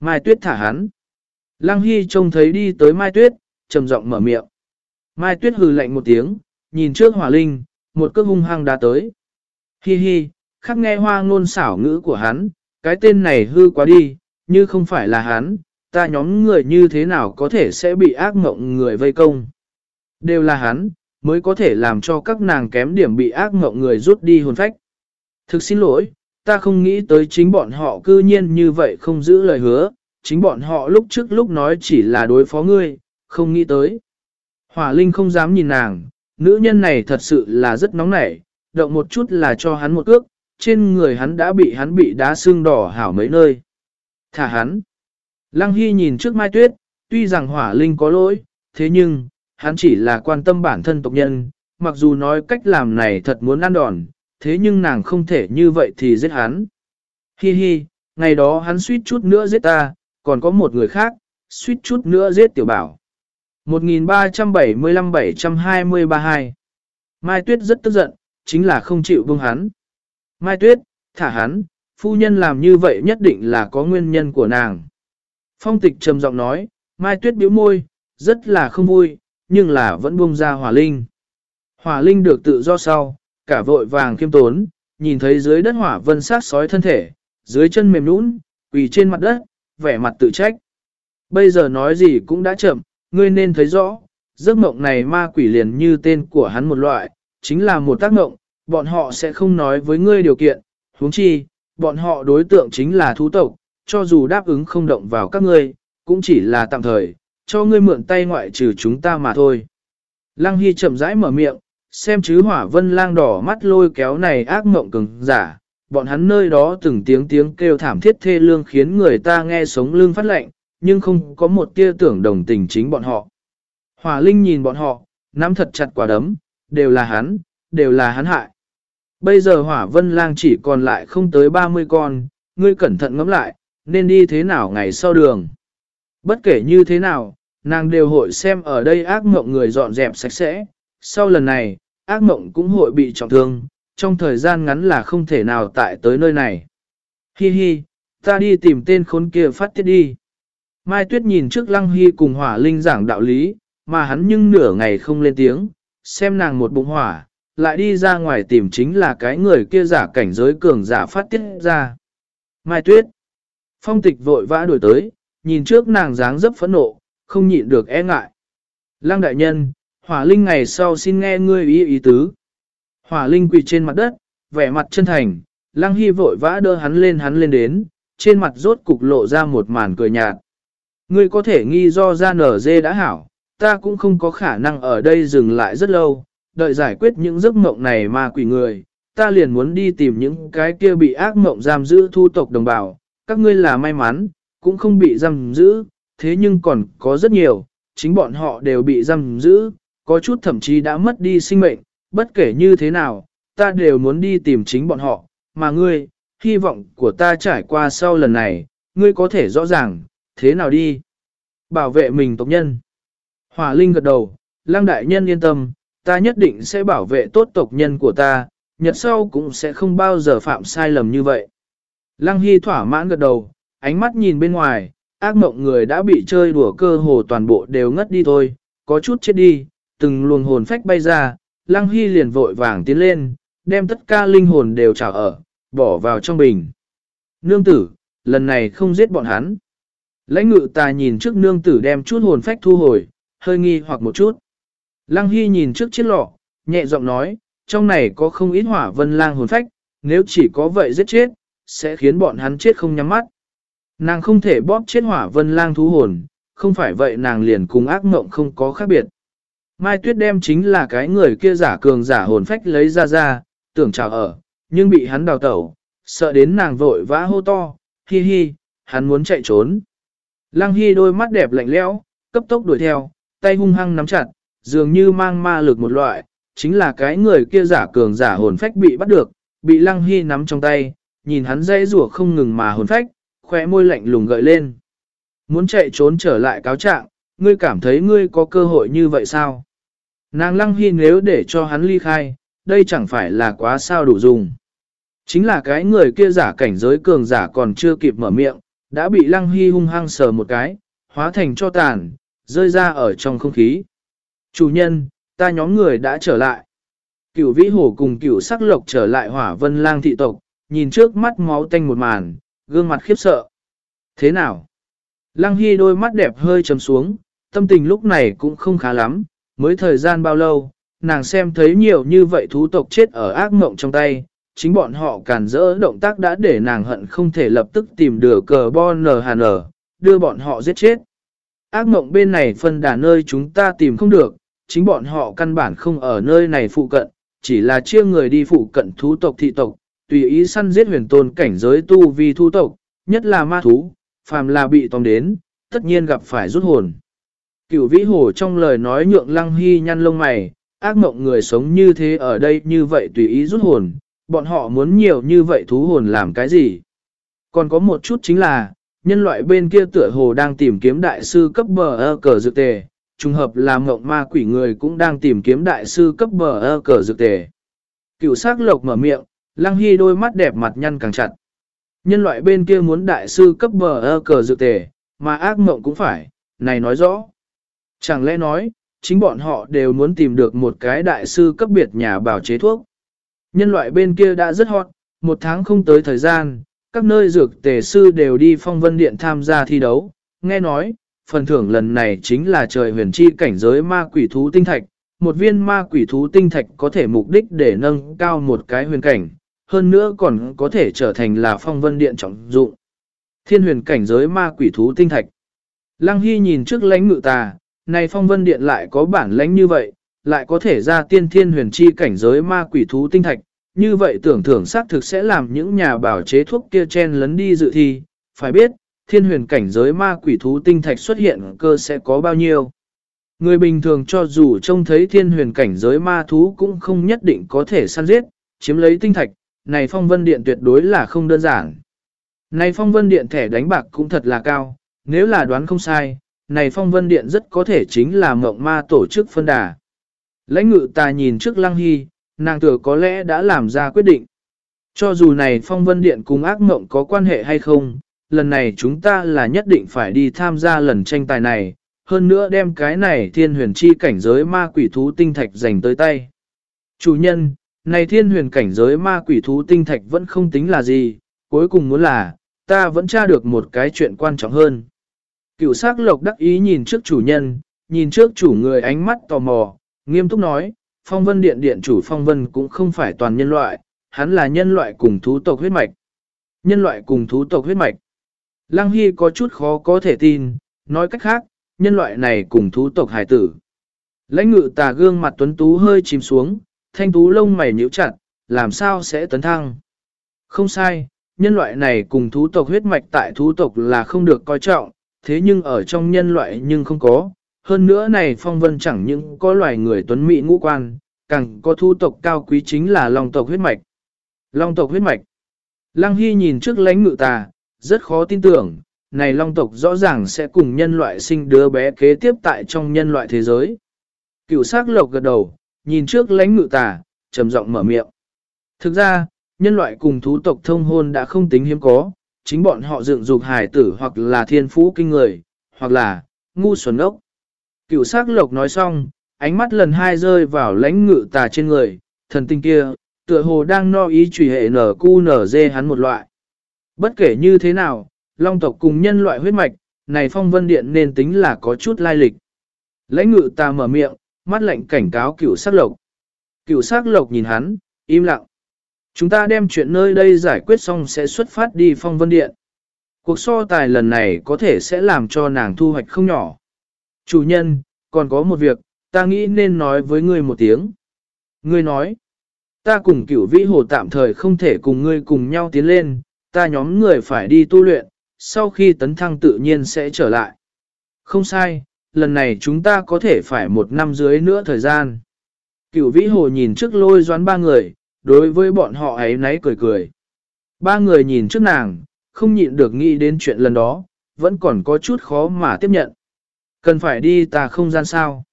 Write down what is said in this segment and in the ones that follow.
Mai Tuyết thả hắn. Lăng Hy trông thấy đi tới Mai Tuyết, trầm giọng mở miệng. Mai Tuyết hừ lạnh một tiếng, nhìn trước hỏa linh, một cước hung hăng đã tới. Hi hi, khắc nghe hoa ngôn xảo ngữ của hắn, cái tên này hư quá đi, như không phải là hắn, ta nhóm người như thế nào có thể sẽ bị ác mộng người vây công. Đều là hắn, mới có thể làm cho các nàng kém điểm bị ác mộng người rút đi hồn phách. Thực xin lỗi, ta không nghĩ tới chính bọn họ cư nhiên như vậy không giữ lời hứa, chính bọn họ lúc trước lúc nói chỉ là đối phó ngươi, không nghĩ tới. Hỏa Linh không dám nhìn nàng, nữ nhân này thật sự là rất nóng nảy, động một chút là cho hắn một cước, trên người hắn đã bị hắn bị đá xương đỏ hảo mấy nơi. Thả hắn. Lăng Hy nhìn trước Mai Tuyết, tuy rằng Hỏa Linh có lỗi, thế nhưng, hắn chỉ là quan tâm bản thân tộc nhân, mặc dù nói cách làm này thật muốn ăn đòn, thế nhưng nàng không thể như vậy thì giết hắn. Hi hi, ngày đó hắn suýt chút nữa giết ta, còn có một người khác, suýt chút nữa giết tiểu bảo. 13757232 Mai Tuyết rất tức giận, chính là không chịu buông hắn. Mai Tuyết, thả hắn, phu nhân làm như vậy nhất định là có nguyên nhân của nàng. Phong tịch trầm giọng nói, Mai Tuyết biểu môi, rất là không vui, nhưng là vẫn buông ra hỏa linh. Hỏa linh được tự do sau, cả vội vàng khiêm tốn, nhìn thấy dưới đất hỏa vân sát sói thân thể, dưới chân mềm nũng, quỳ trên mặt đất, vẻ mặt tự trách. Bây giờ nói gì cũng đã chậm, ngươi nên thấy rõ, giấc mộng này ma quỷ liền như tên của hắn một loại, chính là một tác mộng, bọn họ sẽ không nói với ngươi điều kiện, huống chi, bọn họ đối tượng chính là thú tộc, cho dù đáp ứng không động vào các ngươi, cũng chỉ là tạm thời, cho ngươi mượn tay ngoại trừ chúng ta mà thôi. Lăng Hy chậm rãi mở miệng, xem chứ hỏa vân lang đỏ mắt lôi kéo này ác mộng cứng giả, bọn hắn nơi đó từng tiếng tiếng kêu thảm thiết thê lương khiến người ta nghe sống lương phát lệnh, nhưng không có một tia tưởng đồng tình chính bọn họ. Hỏa Linh nhìn bọn họ, nắm thật chặt quả đấm, đều là hắn, đều là hắn hại. Bây giờ hỏa vân lang chỉ còn lại không tới 30 con, ngươi cẩn thận ngẫm lại, nên đi thế nào ngày sau đường. Bất kể như thế nào, nàng đều hội xem ở đây ác mộng người dọn dẹp sạch sẽ. Sau lần này, ác mộng cũng hội bị trọng thương, trong thời gian ngắn là không thể nào tại tới nơi này. Hi hi, ta đi tìm tên khốn kia phát tiết đi. Mai Tuyết nhìn trước Lăng Hy cùng hỏa linh giảng đạo lý, mà hắn nhưng nửa ngày không lên tiếng, xem nàng một bụng hỏa, lại đi ra ngoài tìm chính là cái người kia giả cảnh giới cường giả phát tiết ra. Mai Tuyết, phong tịch vội vã đuổi tới, nhìn trước nàng dáng dấp phẫn nộ, không nhịn được e ngại. Lăng đại nhân, hỏa linh ngày sau xin nghe ngươi ý ý tứ. Hỏa linh quỳ trên mặt đất, vẻ mặt chân thành, lăng hy vội vã đỡ hắn lên hắn lên đến, trên mặt rốt cục lộ ra một màn cười nhạt. Ngươi có thể nghi do ra nở dê đã hảo, ta cũng không có khả năng ở đây dừng lại rất lâu, đợi giải quyết những giấc mộng này mà quỷ người, ta liền muốn đi tìm những cái kia bị ác mộng giam giữ thu tộc đồng bào, các ngươi là may mắn, cũng không bị giam giữ, thế nhưng còn có rất nhiều, chính bọn họ đều bị giam giữ, có chút thậm chí đã mất đi sinh mệnh, bất kể như thế nào, ta đều muốn đi tìm chính bọn họ, mà ngươi, hy vọng của ta trải qua sau lần này, ngươi có thể rõ ràng, thế nào đi? Bảo vệ mình tộc nhân. Hỏa Linh gật đầu, Lăng Đại Nhân yên tâm, ta nhất định sẽ bảo vệ tốt tộc nhân của ta, nhật sau cũng sẽ không bao giờ phạm sai lầm như vậy. Lăng Hy thỏa mãn gật đầu, ánh mắt nhìn bên ngoài, ác mộng người đã bị chơi đùa cơ hồ toàn bộ đều ngất đi thôi, có chút chết đi, từng luồng hồn phách bay ra, Lăng Hy liền vội vàng tiến lên, đem tất cả linh hồn đều trào ở, bỏ vào trong bình. Nương tử, lần này không giết bọn hắn. Lãnh ngự ta nhìn trước nương tử đem chút hồn phách thu hồi, hơi nghi hoặc một chút. Lăng Hy nhìn trước chiếc lọ, nhẹ giọng nói, trong này có không ít hỏa vân lang hồn phách, nếu chỉ có vậy giết chết, sẽ khiến bọn hắn chết không nhắm mắt. Nàng không thể bóp chết hỏa vân lang thú hồn, không phải vậy nàng liền cùng ác mộng không có khác biệt. Mai Tuyết đem chính là cái người kia giả cường giả hồn phách lấy ra ra, tưởng chào ở, nhưng bị hắn đào tẩu, sợ đến nàng vội vã hô to, hi hi, hắn muốn chạy trốn. Lăng Hy đôi mắt đẹp lạnh lẽo, cấp tốc đuổi theo, tay hung hăng nắm chặt, dường như mang ma lực một loại, chính là cái người kia giả cường giả hồn phách bị bắt được, bị Lăng Hy nắm trong tay, nhìn hắn dây rủa không ngừng mà hồn phách, khóe môi lạnh lùng gợi lên. Muốn chạy trốn trở lại cáo trạng, ngươi cảm thấy ngươi có cơ hội như vậy sao? Nàng Lăng Hy nếu để cho hắn ly khai, đây chẳng phải là quá sao đủ dùng. Chính là cái người kia giả cảnh giới cường giả còn chưa kịp mở miệng, đã bị Lăng Hy hung hăng sờ một cái, hóa thành cho tàn, rơi ra ở trong không khí. Chủ nhân, ta nhóm người đã trở lại. Cửu vĩ hổ cùng cửu sắc lộc trở lại hỏa vân lang thị tộc, nhìn trước mắt máu tanh một màn, gương mặt khiếp sợ. Thế nào? Lăng Hy đôi mắt đẹp hơi chấm xuống, tâm tình lúc này cũng không khá lắm, mới thời gian bao lâu, nàng xem thấy nhiều như vậy thú tộc chết ở ác mộng trong tay, chính bọn họ cản rỡ động tác đã để nàng hận không thể lập tức tìm được cờ bon nờ hà đưa bọn họ giết chết. Ác mộng bên này phân đà nơi chúng ta tìm không được, chính bọn họ căn bản không ở nơi này phụ cận, chỉ là chia người đi phụ cận thú tộc thị tộc, tùy ý săn giết huyền tôn cảnh giới tu vi thú tộc, nhất là ma thú, phàm là bị tóm đến, tất nhiên gặp phải rút hồn. Cửu vĩ hồ trong lời nói nhượng lăng hy nhăn lông mày, ác mộng người sống như thế ở đây như vậy tùy ý rút hồn, bọn họ muốn nhiều như vậy thú hồn làm cái gì? Còn có một chút chính là, nhân loại bên kia tựa hồ đang tìm kiếm đại sư cấp bờ ơ cờ dược tề, trùng hợp là mộng ma quỷ người cũng đang tìm kiếm đại sư cấp bờ ơ cờ dược tề. Cựu sắc lộc mở miệng, lăng hy đôi mắt đẹp mặt nhăn càng chặt. Nhân loại bên kia muốn đại sư cấp bờ ơ cờ dược tề, mà ác mộng cũng phải, này nói rõ. Chẳng lẽ nói, chính bọn họ đều muốn tìm được một cái đại sư cấp biệt nhà bảo chế thuốc. Nhân loại bên kia đã rất hot, một tháng không tới thời gian, các nơi dược tề sư đều đi phong vân điện tham gia thi đấu. Nghe nói, phần thưởng lần này chính là trời huyền chi cảnh giới ma quỷ thú tinh thạch. Một viên ma quỷ thú tinh thạch có thể mục đích để nâng cao một cái huyền cảnh, hơn nữa còn có thể trở thành là phong vân điện trọng dụng. Thiên huyền cảnh giới ma quỷ thú tinh thạch. Lăng Hy nhìn trước lãnh ngự tà, này phong vân điện lại có bản lãnh như vậy, lại có thể ra tiên thiên huyền chi cảnh giới ma quỷ thú tinh thạch, như vậy tưởng thưởng xác thực sẽ làm những nhà bảo chế thuốc kia chen lấn đi dự thi, phải biết, thiên huyền cảnh giới ma quỷ thú tinh thạch xuất hiện cơ sẽ có bao nhiêu. Người bình thường cho dù trông thấy thiên huyền cảnh giới ma thú cũng không nhất định có thể săn giết, chiếm lấy tinh thạch, này phong vân điện tuyệt đối là không đơn giản. Này phong vân điện thẻ đánh bạc cũng thật là cao, nếu là đoán không sai, này phong vân điện rất có thể chính là mộng ma tổ chức phân đà. Lãnh ngự ta nhìn trước lăng hy, nàng tựa có lẽ đã làm ra quyết định. Cho dù này phong vân điện cùng ác mộng có quan hệ hay không, lần này chúng ta là nhất định phải đi tham gia lần tranh tài này, hơn nữa đem cái này thiên huyền chi cảnh giới ma quỷ thú tinh thạch dành tới tay. Chủ nhân, này thiên huyền cảnh giới ma quỷ thú tinh thạch vẫn không tính là gì, cuối cùng muốn là, ta vẫn tra được một cái chuyện quan trọng hơn. Cựu sắc lộc đắc ý nhìn trước chủ nhân, nhìn trước chủ người ánh mắt tò mò, nghiêm túc nói, phong vân điện điện chủ phong vân cũng không phải toàn nhân loại, hắn là nhân loại cùng thú tộc huyết mạch. Nhân loại cùng thú tộc huyết mạch. Lăng Hy có chút khó có thể tin, nói cách khác, nhân loại này cùng thú tộc hải tử. Lãnh ngự tà gương mặt tuấn tú hơi chìm xuống, thanh tú lông mày nhíu chặt, làm sao sẽ tấn thăng. Không sai, nhân loại này cùng thú tộc huyết mạch tại thú tộc là không được coi trọng, thế nhưng ở trong nhân loại nhưng không có. Hơn nữa này phong vân chẳng những có loài người tuấn mỹ ngũ quan, càng có thu tộc cao quý chính là long tộc huyết mạch. Long tộc huyết mạch. Lăng Hy nhìn trước lãnh ngự tà, rất khó tin tưởng, này long tộc rõ ràng sẽ cùng nhân loại sinh đứa bé kế tiếp tại trong nhân loại thế giới. Cựu sắc lộc gật đầu, nhìn trước lãnh ngự tà, trầm giọng mở miệng. Thực ra, nhân loại cùng thú tộc thông hôn đã không tính hiếm có, chính bọn họ dựng dục hài tử hoặc là thiên phú kinh người, hoặc là ngu xuẩn ốc. Cựu sắc lộc nói xong, ánh mắt lần hai rơi vào lãnh ngự tà trên người, thần tinh kia, tựa hồ đang no ý trùy hệ nở cu nở dê hắn một loại. Bất kể như thế nào, long tộc cùng nhân loại huyết mạch, này phong vân điện nên tính là có chút lai lịch. Lãnh ngự tà mở miệng, mắt lạnh cảnh cáo cựu sắc lộc. Cựu sắc lộc nhìn hắn, im lặng. Chúng ta đem chuyện nơi đây giải quyết xong sẽ xuất phát đi phong vân điện. Cuộc so tài lần này có thể sẽ làm cho nàng thu hoạch không nhỏ. Chủ nhân, còn có một việc, ta nghĩ nên nói với ngươi một tiếng. Ngươi nói, ta cùng cửu vĩ hồ tạm thời không thể cùng ngươi cùng nhau tiến lên, ta nhóm người phải đi tu luyện, sau khi tấn thăng tự nhiên sẽ trở lại. Không sai, lần này chúng ta có thể phải một năm dưới nữa thời gian. Cửu vĩ hồ nhìn trước lôi doán ba người, đối với bọn họ ấy nấy cười cười. Ba người nhìn trước nàng, không nhịn được nghĩ đến chuyện lần đó, vẫn còn có chút khó mà tiếp nhận. Cần phải đi tà không gian sao.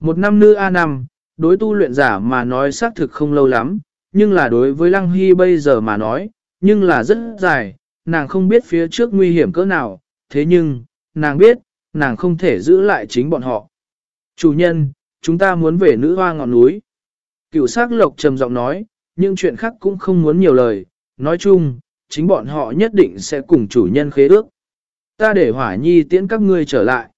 Một năm nữ A năm, đối tu luyện giả mà nói xác thực không lâu lắm, nhưng là đối với Lăng Hy bây giờ mà nói, nhưng là rất dài, nàng không biết phía trước nguy hiểm cỡ nào, thế nhưng, nàng biết, nàng không thể giữ lại chính bọn họ. Chủ nhân, chúng ta muốn về nữ hoa ngọn núi. Cựu sắc lộc trầm giọng nói, nhưng chuyện khác cũng không muốn nhiều lời, nói chung, chính bọn họ nhất định sẽ cùng chủ nhân khế ước. Ta để hỏa nhi tiễn các ngươi trở lại.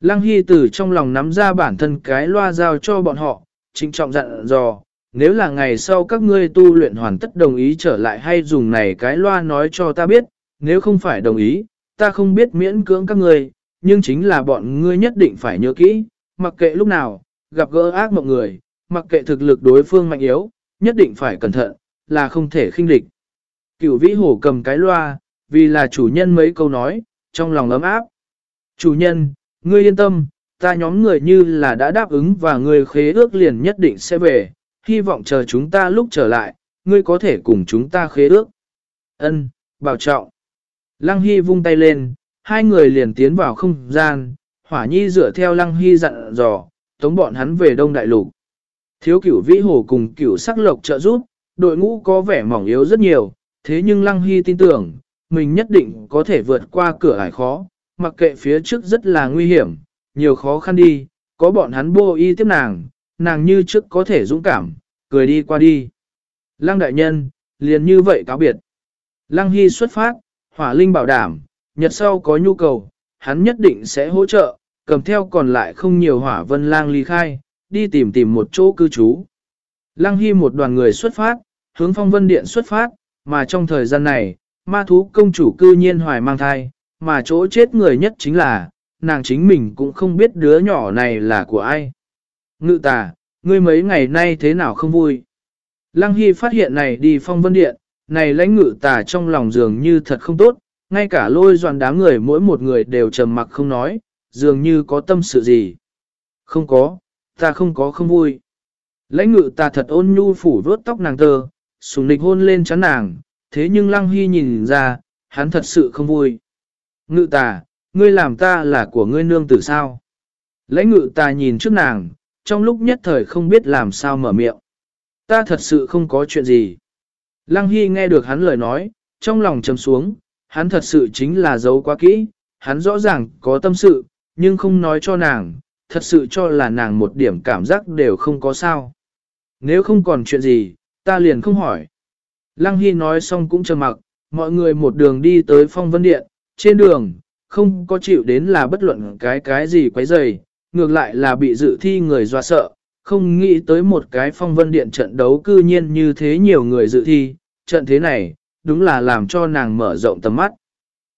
Lăng Hy từ trong lòng nắm ra bản thân cái loa giao cho bọn họ, trịnh trọng dặn dò, nếu là ngày sau các ngươi tu luyện hoàn tất đồng ý trở lại hay dùng này cái loa nói cho ta biết, nếu không phải đồng ý, ta không biết miễn cưỡng các ngươi, nhưng chính là bọn ngươi nhất định phải nhớ kỹ, mặc kệ lúc nào, gặp gỡ ác mộng người, mặc kệ thực lực đối phương mạnh yếu, nhất định phải cẩn thận, là không thể khinh địch. Cửu vĩ hổ cầm cái loa, vì là chủ nhân mấy câu nói, trong lòng ấm áp. Chủ nhân, ngươi yên tâm, ta nhóm người như là đã đáp ứng và ngươi khế ước liền nhất định sẽ về, hy vọng chờ chúng ta lúc trở lại, ngươi có thể cùng chúng ta khế ước. Ân, bảo trọng. Lăng Hy vung tay lên, hai người liền tiến vào không gian, hỏa nhi dựa theo Lăng Hy dặn dò, tống bọn hắn về Đông Đại Lục. Thiếu cửu vĩ hồ cùng cửu sắc lộc trợ giúp, đội ngũ có vẻ mỏng yếu rất nhiều, thế nhưng Lăng Hy tin tưởng, mình nhất định có thể vượt qua cửa ải khó, mặc kệ phía trước rất là nguy hiểm, nhiều khó khăn đi, có bọn hắn bô y tiếp nàng, nàng như trước có thể dũng cảm, cười đi qua đi. Lăng đại nhân, liền như vậy cáo biệt. Lăng Hy xuất phát, hỏa linh bảo đảm, nhật sau có nhu cầu, hắn nhất định sẽ hỗ trợ, cầm theo còn lại không nhiều hỏa vân lang ly khai, đi tìm tìm một chỗ cư trú. Lăng Hy một đoàn người xuất phát, hướng phong vân điện xuất phát, mà trong thời gian này, ma thú công chủ cư nhiên hoài mang thai, mà chỗ chết người nhất chính là, nàng chính mình cũng không biết đứa nhỏ này là của ai. Ngự tà, ngươi mấy ngày nay thế nào không vui? Lăng Hy phát hiện này đi phong vân điện, này lãnh ngự tà trong lòng dường như thật không tốt, ngay cả lôi doàn đám người mỗi một người đều trầm mặc không nói, dường như có tâm sự gì. Không có, ta không có không vui. Lãnh ngự ta thật ôn nhu phủ vớt tóc nàng tơ, sùng nịch hôn lên chán nàng, thế nhưng Lăng Hy nhìn ra, hắn thật sự không vui. Ngự tà, ngươi làm ta là của ngươi nương tử sao? Lãnh ngự ta nhìn trước nàng, trong lúc nhất thời không biết làm sao mở miệng. Ta thật sự không có chuyện gì. Lăng Hy nghe được hắn lời nói, trong lòng trầm xuống, hắn thật sự chính là giấu quá kỹ, hắn rõ ràng có tâm sự, nhưng không nói cho nàng, thật sự cho là nàng một điểm cảm giác đều không có sao. Nếu không còn chuyện gì, ta liền không hỏi. Lăng Hy nói xong cũng trầm mặc, mọi người một đường đi tới phong vân điện, trên đường, không có chịu đến là bất luận cái cái gì quấy rầy, ngược lại là bị dự thi người doa sợ, không nghĩ tới một cái phong vân điện trận đấu cư nhiên như thế nhiều người dự thi, trận thế này, đúng là làm cho nàng mở rộng tầm mắt.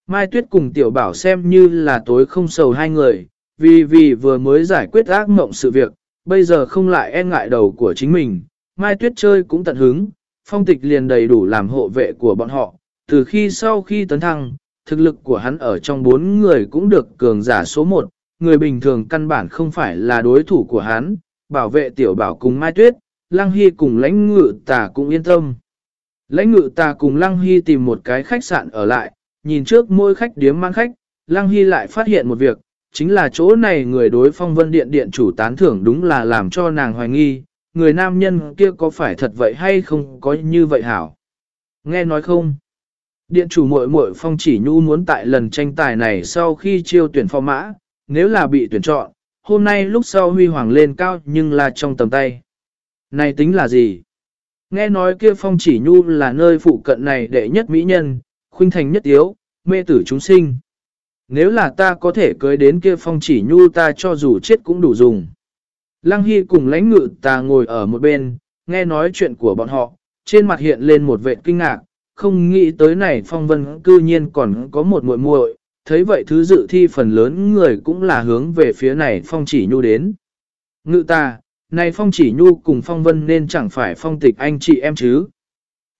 Mai Tuyết cùng Tiểu Bảo xem như là tối không sầu hai người, vì vì vừa mới giải quyết ác mộng sự việc, bây giờ không lại e ngại đầu của chính mình, Mai Tuyết chơi cũng tận hứng, phong tịch liền đầy đủ làm hộ vệ của bọn họ, từ khi sau khi tấn thăng, thực lực của hắn ở trong bốn người cũng được cường giả số một, người bình thường căn bản không phải là đối thủ của hắn, bảo vệ tiểu bảo cùng Mai Tuyết, Lăng Hy cùng lãnh ngự tà cũng yên tâm. Lãnh ngự tà cùng Lăng Hy tìm một cái khách sạn ở lại, nhìn trước mỗi khách điếm mang khách, Lăng Hy lại phát hiện một việc, chính là chỗ này người đối phong vân điện điện chủ tán thưởng đúng là làm cho nàng hoài nghi, người nam nhân kia có phải thật vậy hay không có như vậy hảo. Nghe nói không? Điện chủ muội muội phong chỉ nhu muốn tại lần tranh tài này sau khi chiêu tuyển phong mã, nếu là bị tuyển chọn, hôm nay lúc sau huy hoàng lên cao nhưng là trong tầm tay. Này tính là gì? Nghe nói kia phong chỉ nhu là nơi phụ cận này đệ nhất mỹ nhân, khuynh thành nhất yếu, mê tử chúng sinh. Nếu là ta có thể cưới đến kia phong chỉ nhu ta cho dù chết cũng đủ dùng. Lăng Hy cùng lãnh ngự ta ngồi ở một bên, nghe nói chuyện của bọn họ, trên mặt hiện lên một vệ kinh ngạc, không nghĩ tới này phong vân cư nhiên còn có một muội muội thấy vậy thứ dự thi phần lớn người cũng là hướng về phía này phong chỉ nhu đến. Ngự ta, này phong chỉ nhu cùng phong vân nên chẳng phải phong tịch anh chị em chứ.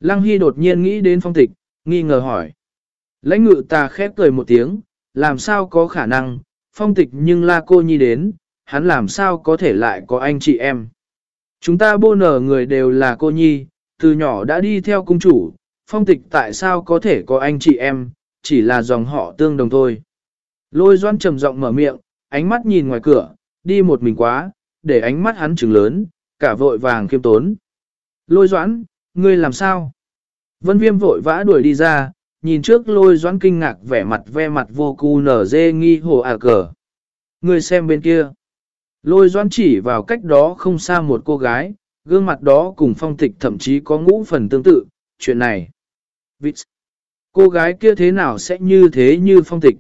Lăng Hy đột nhiên nghĩ đến phong tịch, nghi ngờ hỏi. Lãnh ngự ta khép cười một tiếng, làm sao có khả năng, phong tịch nhưng la cô nhi đến, hắn làm sao có thể lại có anh chị em. Chúng ta bô nở người đều là cô nhi, từ nhỏ đã đi theo cung chủ, phong tịch tại sao có thể có anh chị em, chỉ là dòng họ tương đồng thôi. Lôi doan trầm giọng mở miệng, ánh mắt nhìn ngoài cửa, đi một mình quá, để ánh mắt hắn trừng lớn, cả vội vàng khiêm tốn. Lôi doãn, ngươi làm sao? Vân viêm vội vã đuổi đi ra, nhìn trước lôi doãn kinh ngạc vẻ mặt ve mặt vô cu nở dê nghi hồ à cờ. Người xem bên kia. Lôi doãn chỉ vào cách đó không xa một cô gái, gương mặt đó cùng phong tịch thậm chí có ngũ phần tương tự, chuyện này. Vịt! Cô gái kia thế nào sẽ như thế như phong tịch?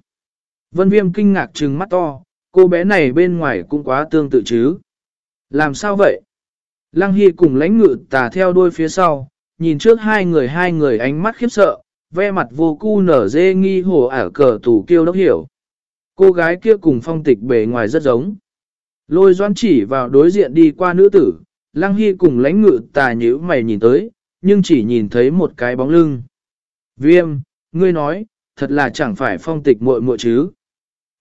Vân viêm kinh ngạc trừng mắt to, cô bé này bên ngoài cũng quá tương tự chứ. Làm sao vậy? Lăng Hy cùng lãnh ngự tà theo đuôi phía sau, nhìn trước hai người hai người ánh mắt khiếp sợ, ve mặt vô cu nở dê nghi hồ ả cờ tủ kiêu đốc hiểu. Cô gái kia cùng phong tịch bề ngoài rất giống. Lôi doan chỉ vào đối diện đi qua nữ tử, Lăng Hy cùng lãnh ngự tà nhữ mày nhìn tới, nhưng chỉ nhìn thấy một cái bóng lưng. Viêm, ngươi nói, thật là chẳng phải phong tịch muội muội chứ.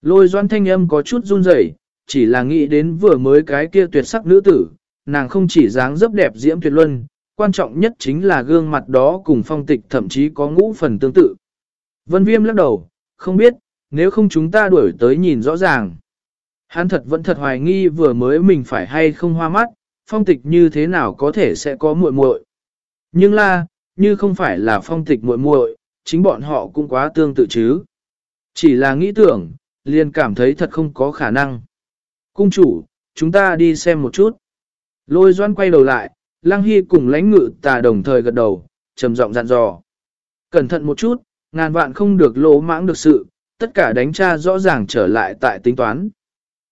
Lôi doan thanh âm có chút run rẩy, chỉ là nghĩ đến vừa mới cái kia tuyệt sắc nữ tử, nàng không chỉ dáng dấp đẹp diễm tuyệt luân, quan trọng nhất chính là gương mặt đó cùng phong tịch thậm chí có ngũ phần tương tự. Vân Viêm lắc đầu, không biết, nếu không chúng ta đuổi tới nhìn rõ ràng. Hắn thật vẫn thật hoài nghi vừa mới mình phải hay không hoa mắt, phong tịch như thế nào có thể sẽ có muội muội. Nhưng là, như không phải là phong tịch muội muội, chính bọn họ cũng quá tương tự chứ. Chỉ là nghĩ tưởng, liền cảm thấy thật không có khả năng. Cung chủ, chúng ta đi xem một chút. Lôi doan quay đầu lại, Lăng Hy cùng lãnh ngự tà đồng thời gật đầu, trầm giọng dặn dò. Cẩn thận một chút, ngàn vạn không được lỗ mãng được sự, tất cả đánh tra rõ ràng trở lại tại tính toán.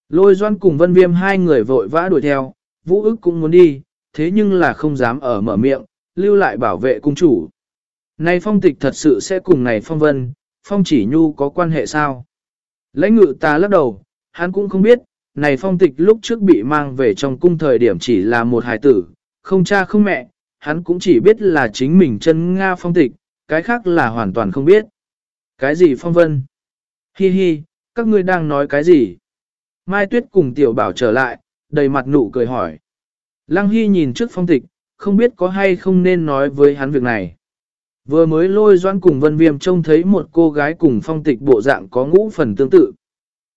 Lôi doan cùng vân viêm hai người vội vã đuổi theo, vũ ức cũng muốn đi, thế nhưng là không dám ở mở miệng, lưu lại bảo vệ cung chủ. Này phong tịch thật sự sẽ cùng này phong vân, phong chỉ nhu có quan hệ sao? Lãnh ngự ta lắc đầu, hắn cũng không biết, này phong tịch lúc trước bị mang về trong cung thời điểm chỉ là một hài tử, không cha không mẹ, hắn cũng chỉ biết là chính mình chân Nga phong tịch, cái khác là hoàn toàn không biết. Cái gì phong vân? Hi hi, các ngươi đang nói cái gì? Mai Tuyết cùng tiểu bảo trở lại, đầy mặt nụ cười hỏi. Lăng Hy nhìn trước phong tịch, không biết có hay không nên nói với hắn việc này. Vừa mới lôi doan cùng vân viêm trông thấy một cô gái cùng phong tịch bộ dạng có ngũ phần tương tự.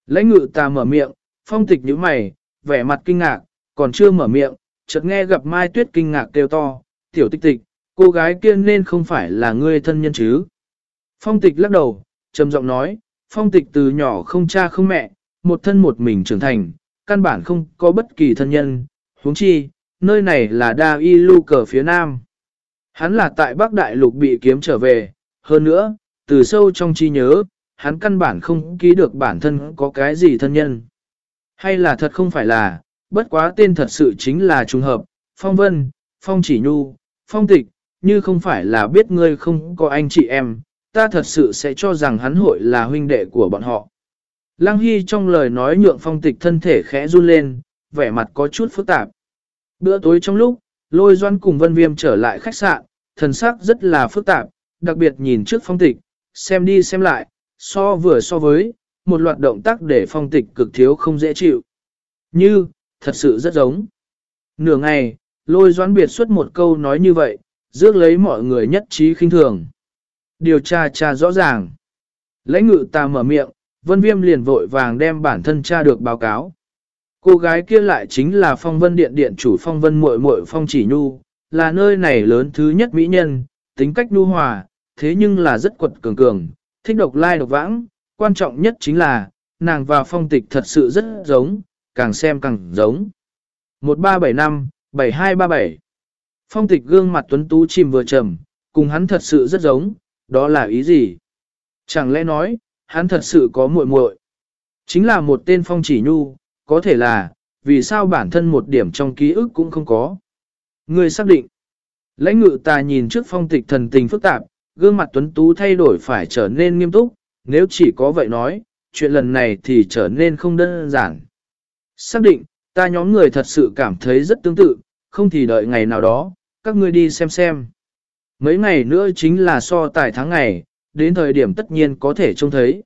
Lãnh ngự ta mở miệng, phong tịch nhíu mày, vẻ mặt kinh ngạc, còn chưa mở miệng, chợt nghe gặp Mai Tuyết kinh ngạc kêu to, tiểu tịch tịch, cô gái kia nên không phải là ngươi thân nhân chứ. Phong tịch lắc đầu, trầm giọng nói, phong tịch từ nhỏ không cha không mẹ, một thân một mình trưởng thành, căn bản không có bất kỳ thân nhân, huống chi, nơi này là Đa Y Lu cờ phía nam. Hắn là tại Bắc Đại Lục bị kiếm trở về, hơn nữa, từ sâu trong trí nhớ, hắn căn bản không ký được bản thân có cái gì thân nhân. Hay là thật không phải là, bất quá tên thật sự chính là trùng hợp, Phong Vân, Phong Chỉ Nhu, Phong Tịch, như không phải là biết ngươi không có anh chị em, ta thật sự sẽ cho rằng hắn hội là huynh đệ của bọn họ. Lăng Hy trong lời nói nhượng Phong Tịch thân thể khẽ run lên, vẻ mặt có chút phức tạp. Bữa tối trong lúc, lôi doan cùng Vân Viêm trở lại khách sạn, thần sắc rất là phức tạp, đặc biệt nhìn trước Phong Tịch, xem đi xem lại, so vừa so với, một loạt động tác để Phong Tịch cực thiếu không dễ chịu. Như, thật sự rất giống. Nửa ngày, lôi doãn biệt xuất một câu nói như vậy, rước lấy mọi người nhất trí khinh thường. Điều tra tra rõ ràng. Lãnh ngự ta mở miệng, vân viêm liền vội vàng đem bản thân tra được báo cáo. Cô gái kia lại chính là phong vân điện điện chủ phong vân muội muội phong chỉ nhu, là nơi này lớn thứ nhất mỹ nhân, tính cách nhu hòa, thế nhưng là rất quật cường cường, thích độc lai độc vãng, quan trọng nhất chính là, nàng và phong tịch thật sự rất giống, càng xem càng giống. 1375, 7237 Phong tịch gương mặt tuấn tú chìm vừa trầm, cùng hắn thật sự rất giống, đó là ý gì? Chẳng lẽ nói, hắn thật sự có muội muội Chính là một tên phong chỉ nhu, có thể là, vì sao bản thân một điểm trong ký ức cũng không có. Người xác định. Lãnh ngự ta nhìn trước phong tịch thần tình phức tạp, gương mặt tuấn tú thay đổi phải trở nên nghiêm túc, nếu chỉ có vậy nói, chuyện lần này thì trở nên không đơn giản. Xác định, ta nhóm người thật sự cảm thấy rất tương tự, không thì đợi ngày nào đó, các ngươi đi xem xem. Mấy ngày nữa chính là so tài tháng ngày, đến thời điểm tất nhiên có thể trông thấy.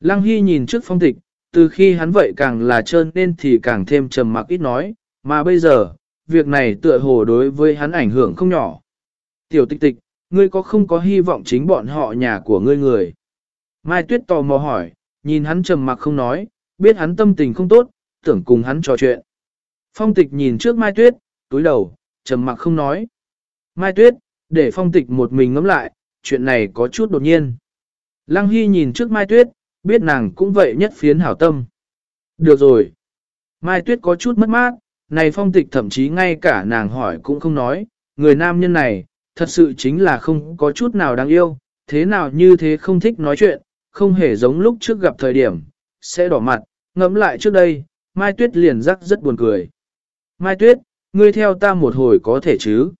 Lăng Hy nhìn trước phong tịch, từ khi hắn vậy càng là trơn nên thì càng thêm trầm mặc ít nói, mà bây giờ, việc này tựa hồ đối với hắn ảnh hưởng không nhỏ. Tiểu tịch tịch, ngươi có không có hy vọng chính bọn họ nhà của ngươi người? Mai Tuyết tò mò hỏi, nhìn hắn trầm mặc không nói, biết hắn tâm tình không tốt, tưởng cùng hắn trò chuyện. Phong tịch nhìn trước Mai Tuyết, túi đầu, trầm mặc không nói. Mai Tuyết, để phong tịch một mình ngắm lại, chuyện này có chút đột nhiên. Lăng Hy nhìn trước Mai Tuyết, biết nàng cũng vậy nhất phiến hảo tâm. Được rồi. Mai Tuyết có chút mất mát, này phong tịch thậm chí ngay cả nàng hỏi cũng không nói, người nam nhân này, thật sự chính là không có chút nào đáng yêu, thế nào như thế không thích nói chuyện, không hề giống lúc trước gặp thời điểm, sẽ đỏ mặt, ngẫm lại trước đây, Mai Tuyết liền rắc rất buồn cười. Mai Tuyết, ngươi theo ta một hồi có thể chứ?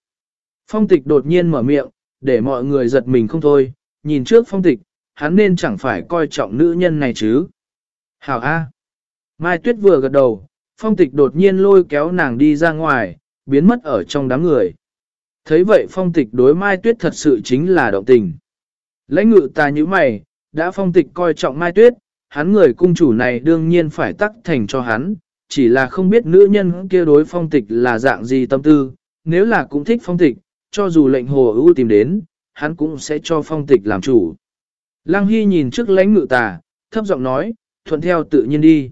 Phong tịch đột nhiên mở miệng, để mọi người giật mình không thôi, nhìn trước phong tịch, hắn nên chẳng phải coi trọng nữ nhân này chứ. Hảo A. Mai Tuyết vừa gật đầu, phong tịch đột nhiên lôi kéo nàng đi ra ngoài, biến mất ở trong đám người. Thấy vậy phong tịch đối Mai Tuyết thật sự chính là động tình. Lãnh ngự ta như mày, đã phong tịch coi trọng Mai Tuyết, hắn người cung chủ này đương nhiên phải tắc thành cho hắn, chỉ là không biết nữ nhân kia đối phong tịch là dạng gì tâm tư, nếu là cũng thích phong tịch, cho dù lệnh hồ ưu tìm đến, hắn cũng sẽ cho phong tịch làm chủ. Lăng Hy nhìn trước lãnh ngự tà, thấp giọng nói, thuận theo tự nhiên đi.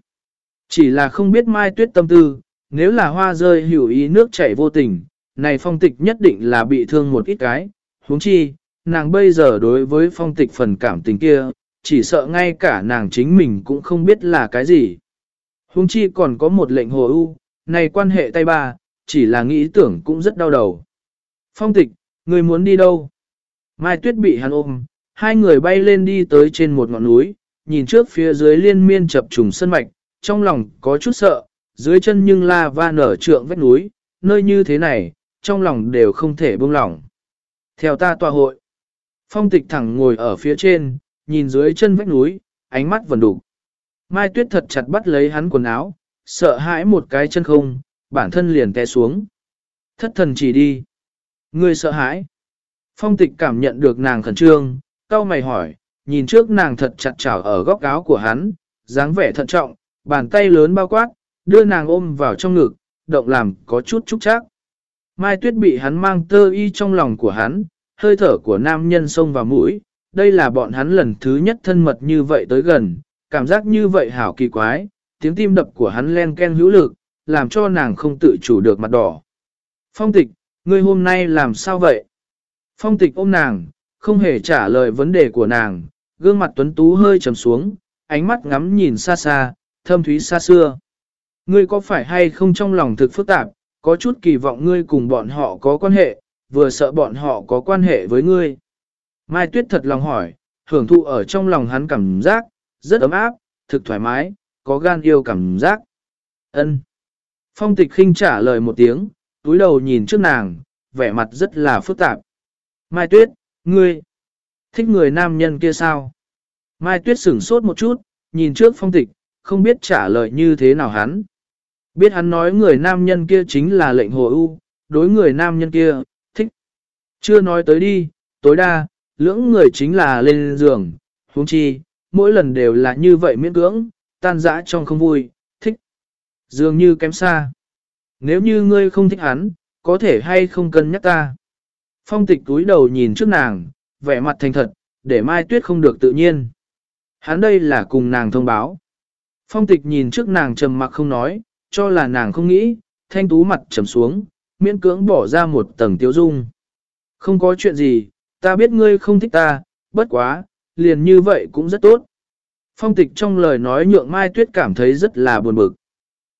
Chỉ là không biết mai tuyết tâm tư, nếu là hoa rơi hiểu ý nước chảy vô tình, này phong tịch nhất định là bị thương một ít cái. huống chi, nàng bây giờ đối với phong tịch phần cảm tình kia, chỉ sợ ngay cả nàng chính mình cũng không biết là cái gì. huống chi còn có một lệnh hồ ưu, này quan hệ tay ba, chỉ là nghĩ tưởng cũng rất đau đầu. Phong tịch, người muốn đi đâu? Mai tuyết bị hắn ôm, hai người bay lên đi tới trên một ngọn núi, nhìn trước phía dưới liên miên chập trùng sân mạch, trong lòng có chút sợ, dưới chân nhưng la va nở trượng vách núi, nơi như thế này, trong lòng đều không thể buông lỏng. Theo ta tòa hội, phong tịch thẳng ngồi ở phía trên, nhìn dưới chân vách núi, ánh mắt vần đủ. Mai tuyết thật chặt bắt lấy hắn quần áo, sợ hãi một cái chân không, bản thân liền té xuống. Thất thần chỉ đi. Ngươi sợ hãi. Phong tịch cảm nhận được nàng khẩn trương, cau mày hỏi, nhìn trước nàng thật chặt chảo ở góc áo của hắn, dáng vẻ thận trọng, bàn tay lớn bao quát, đưa nàng ôm vào trong ngực, động làm có chút trúc chắc. Mai tuyết bị hắn mang tơ y trong lòng của hắn, hơi thở của nam nhân xông vào mũi, đây là bọn hắn lần thứ nhất thân mật như vậy tới gần, cảm giác như vậy hảo kỳ quái, tiếng tim đập của hắn len ken hữu lực, làm cho nàng không tự chủ được mặt đỏ. Phong tịch, ngươi hôm nay làm sao vậy? Phong tịch ôm nàng, không hề trả lời vấn đề của nàng, gương mặt tuấn tú hơi trầm xuống, ánh mắt ngắm nhìn xa xa, thâm thúy xa xưa. Ngươi có phải hay không trong lòng thực phức tạp, có chút kỳ vọng ngươi cùng bọn họ có quan hệ, vừa sợ bọn họ có quan hệ với ngươi. Mai Tuyết thật lòng hỏi, hưởng thụ ở trong lòng hắn cảm giác, rất ấm áp, thực thoải mái, có gan yêu cảm giác. Ân. Phong tịch khinh trả lời một tiếng, túi đầu nhìn trước nàng, vẻ mặt rất là phức tạp. Mai Tuyết, ngươi, thích người nam nhân kia sao? Mai Tuyết sửng sốt một chút, nhìn trước phong tịch, không biết trả lời như thế nào hắn. Biết hắn nói người nam nhân kia chính là lệnh hồ ưu, đối người nam nhân kia, thích. Chưa nói tới đi, tối đa, lưỡng người chính là lên giường, huống chi, mỗi lần đều là như vậy miễn cưỡng, tan dã trong không vui, thích. Dường như kém xa. Nếu như ngươi không thích hắn, có thể hay không cân nhắc ta. Phong tịch túi đầu nhìn trước nàng, vẻ mặt thành thật, để Mai Tuyết không được tự nhiên. Hắn đây là cùng nàng thông báo. Phong tịch nhìn trước nàng trầm mặc không nói, cho là nàng không nghĩ, thanh tú mặt trầm xuống, miễn cưỡng bỏ ra một tầng tiêu dung. Không có chuyện gì, ta biết ngươi không thích ta, bất quá, liền như vậy cũng rất tốt. Phong tịch trong lời nói nhượng Mai Tuyết cảm thấy rất là buồn bực.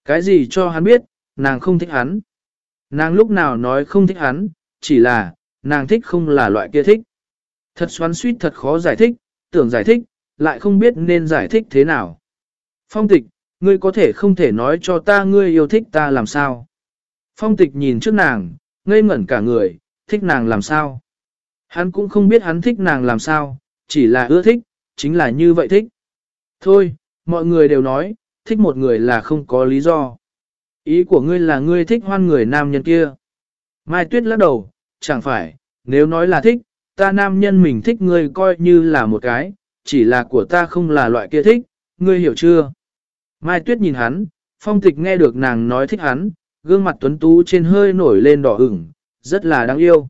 Cái gì cho hắn biết, nàng không thích hắn. Nàng lúc nào nói không thích hắn, chỉ là, nàng thích không là loại kia thích. Thật xoắn suýt thật khó giải thích, tưởng giải thích, lại không biết nên giải thích thế nào. Phong tịch, ngươi có thể không thể nói cho ta ngươi yêu thích ta làm sao. Phong tịch nhìn trước nàng, ngây ngẩn cả người, thích nàng làm sao. Hắn cũng không biết hắn thích nàng làm sao, chỉ là ưa thích, chính là như vậy thích. Thôi, mọi người đều nói, thích một người là không có lý do. Ý của ngươi là ngươi thích hoan người nam nhân kia. Mai Tuyết lắc đầu, chẳng phải, nếu nói là thích, ta nam nhân mình thích ngươi coi như là một cái, chỉ là của ta không là loại kia thích, ngươi hiểu chưa? Mai Tuyết nhìn hắn, phong tịch nghe được nàng nói thích hắn, gương mặt tuấn tú trên hơi nổi lên đỏ ửng, rất là đáng yêu.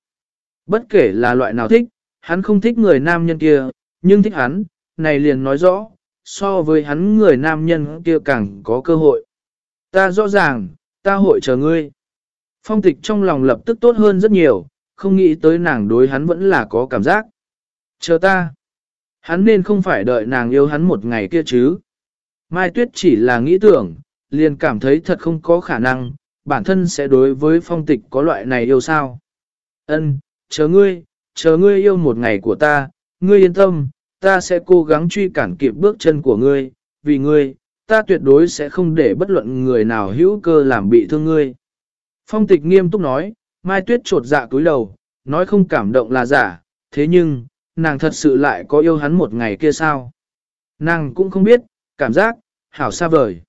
Bất kể là loại nào thích, hắn không thích người nam nhân kia, nhưng thích hắn, này liền nói rõ, so với hắn người nam nhân kia càng có cơ hội. Ta rõ ràng, ta hội chờ ngươi. Phong tịch trong lòng lập tức tốt hơn rất nhiều, không nghĩ tới nàng đối hắn vẫn là có cảm giác. Chờ ta. Hắn nên không phải đợi nàng yêu hắn một ngày kia chứ. Mai Tuyết chỉ là nghĩ tưởng, liền cảm thấy thật không có khả năng, bản thân sẽ đối với phong tịch có loại này yêu sao. Ân, chờ ngươi, chờ ngươi yêu một ngày của ta, ngươi yên tâm, ta sẽ cố gắng truy cản kịp bước chân của ngươi, vì ngươi, ta tuyệt đối sẽ không để bất luận người nào hữu cơ làm bị thương ngươi. Phong tịch nghiêm túc nói, Mai Tuyết trột dạ cúi đầu, nói không cảm động là giả, thế nhưng, nàng thật sự lại có yêu hắn một ngày kia sao? Nàng cũng không biết, cảm giác, hảo xa vời.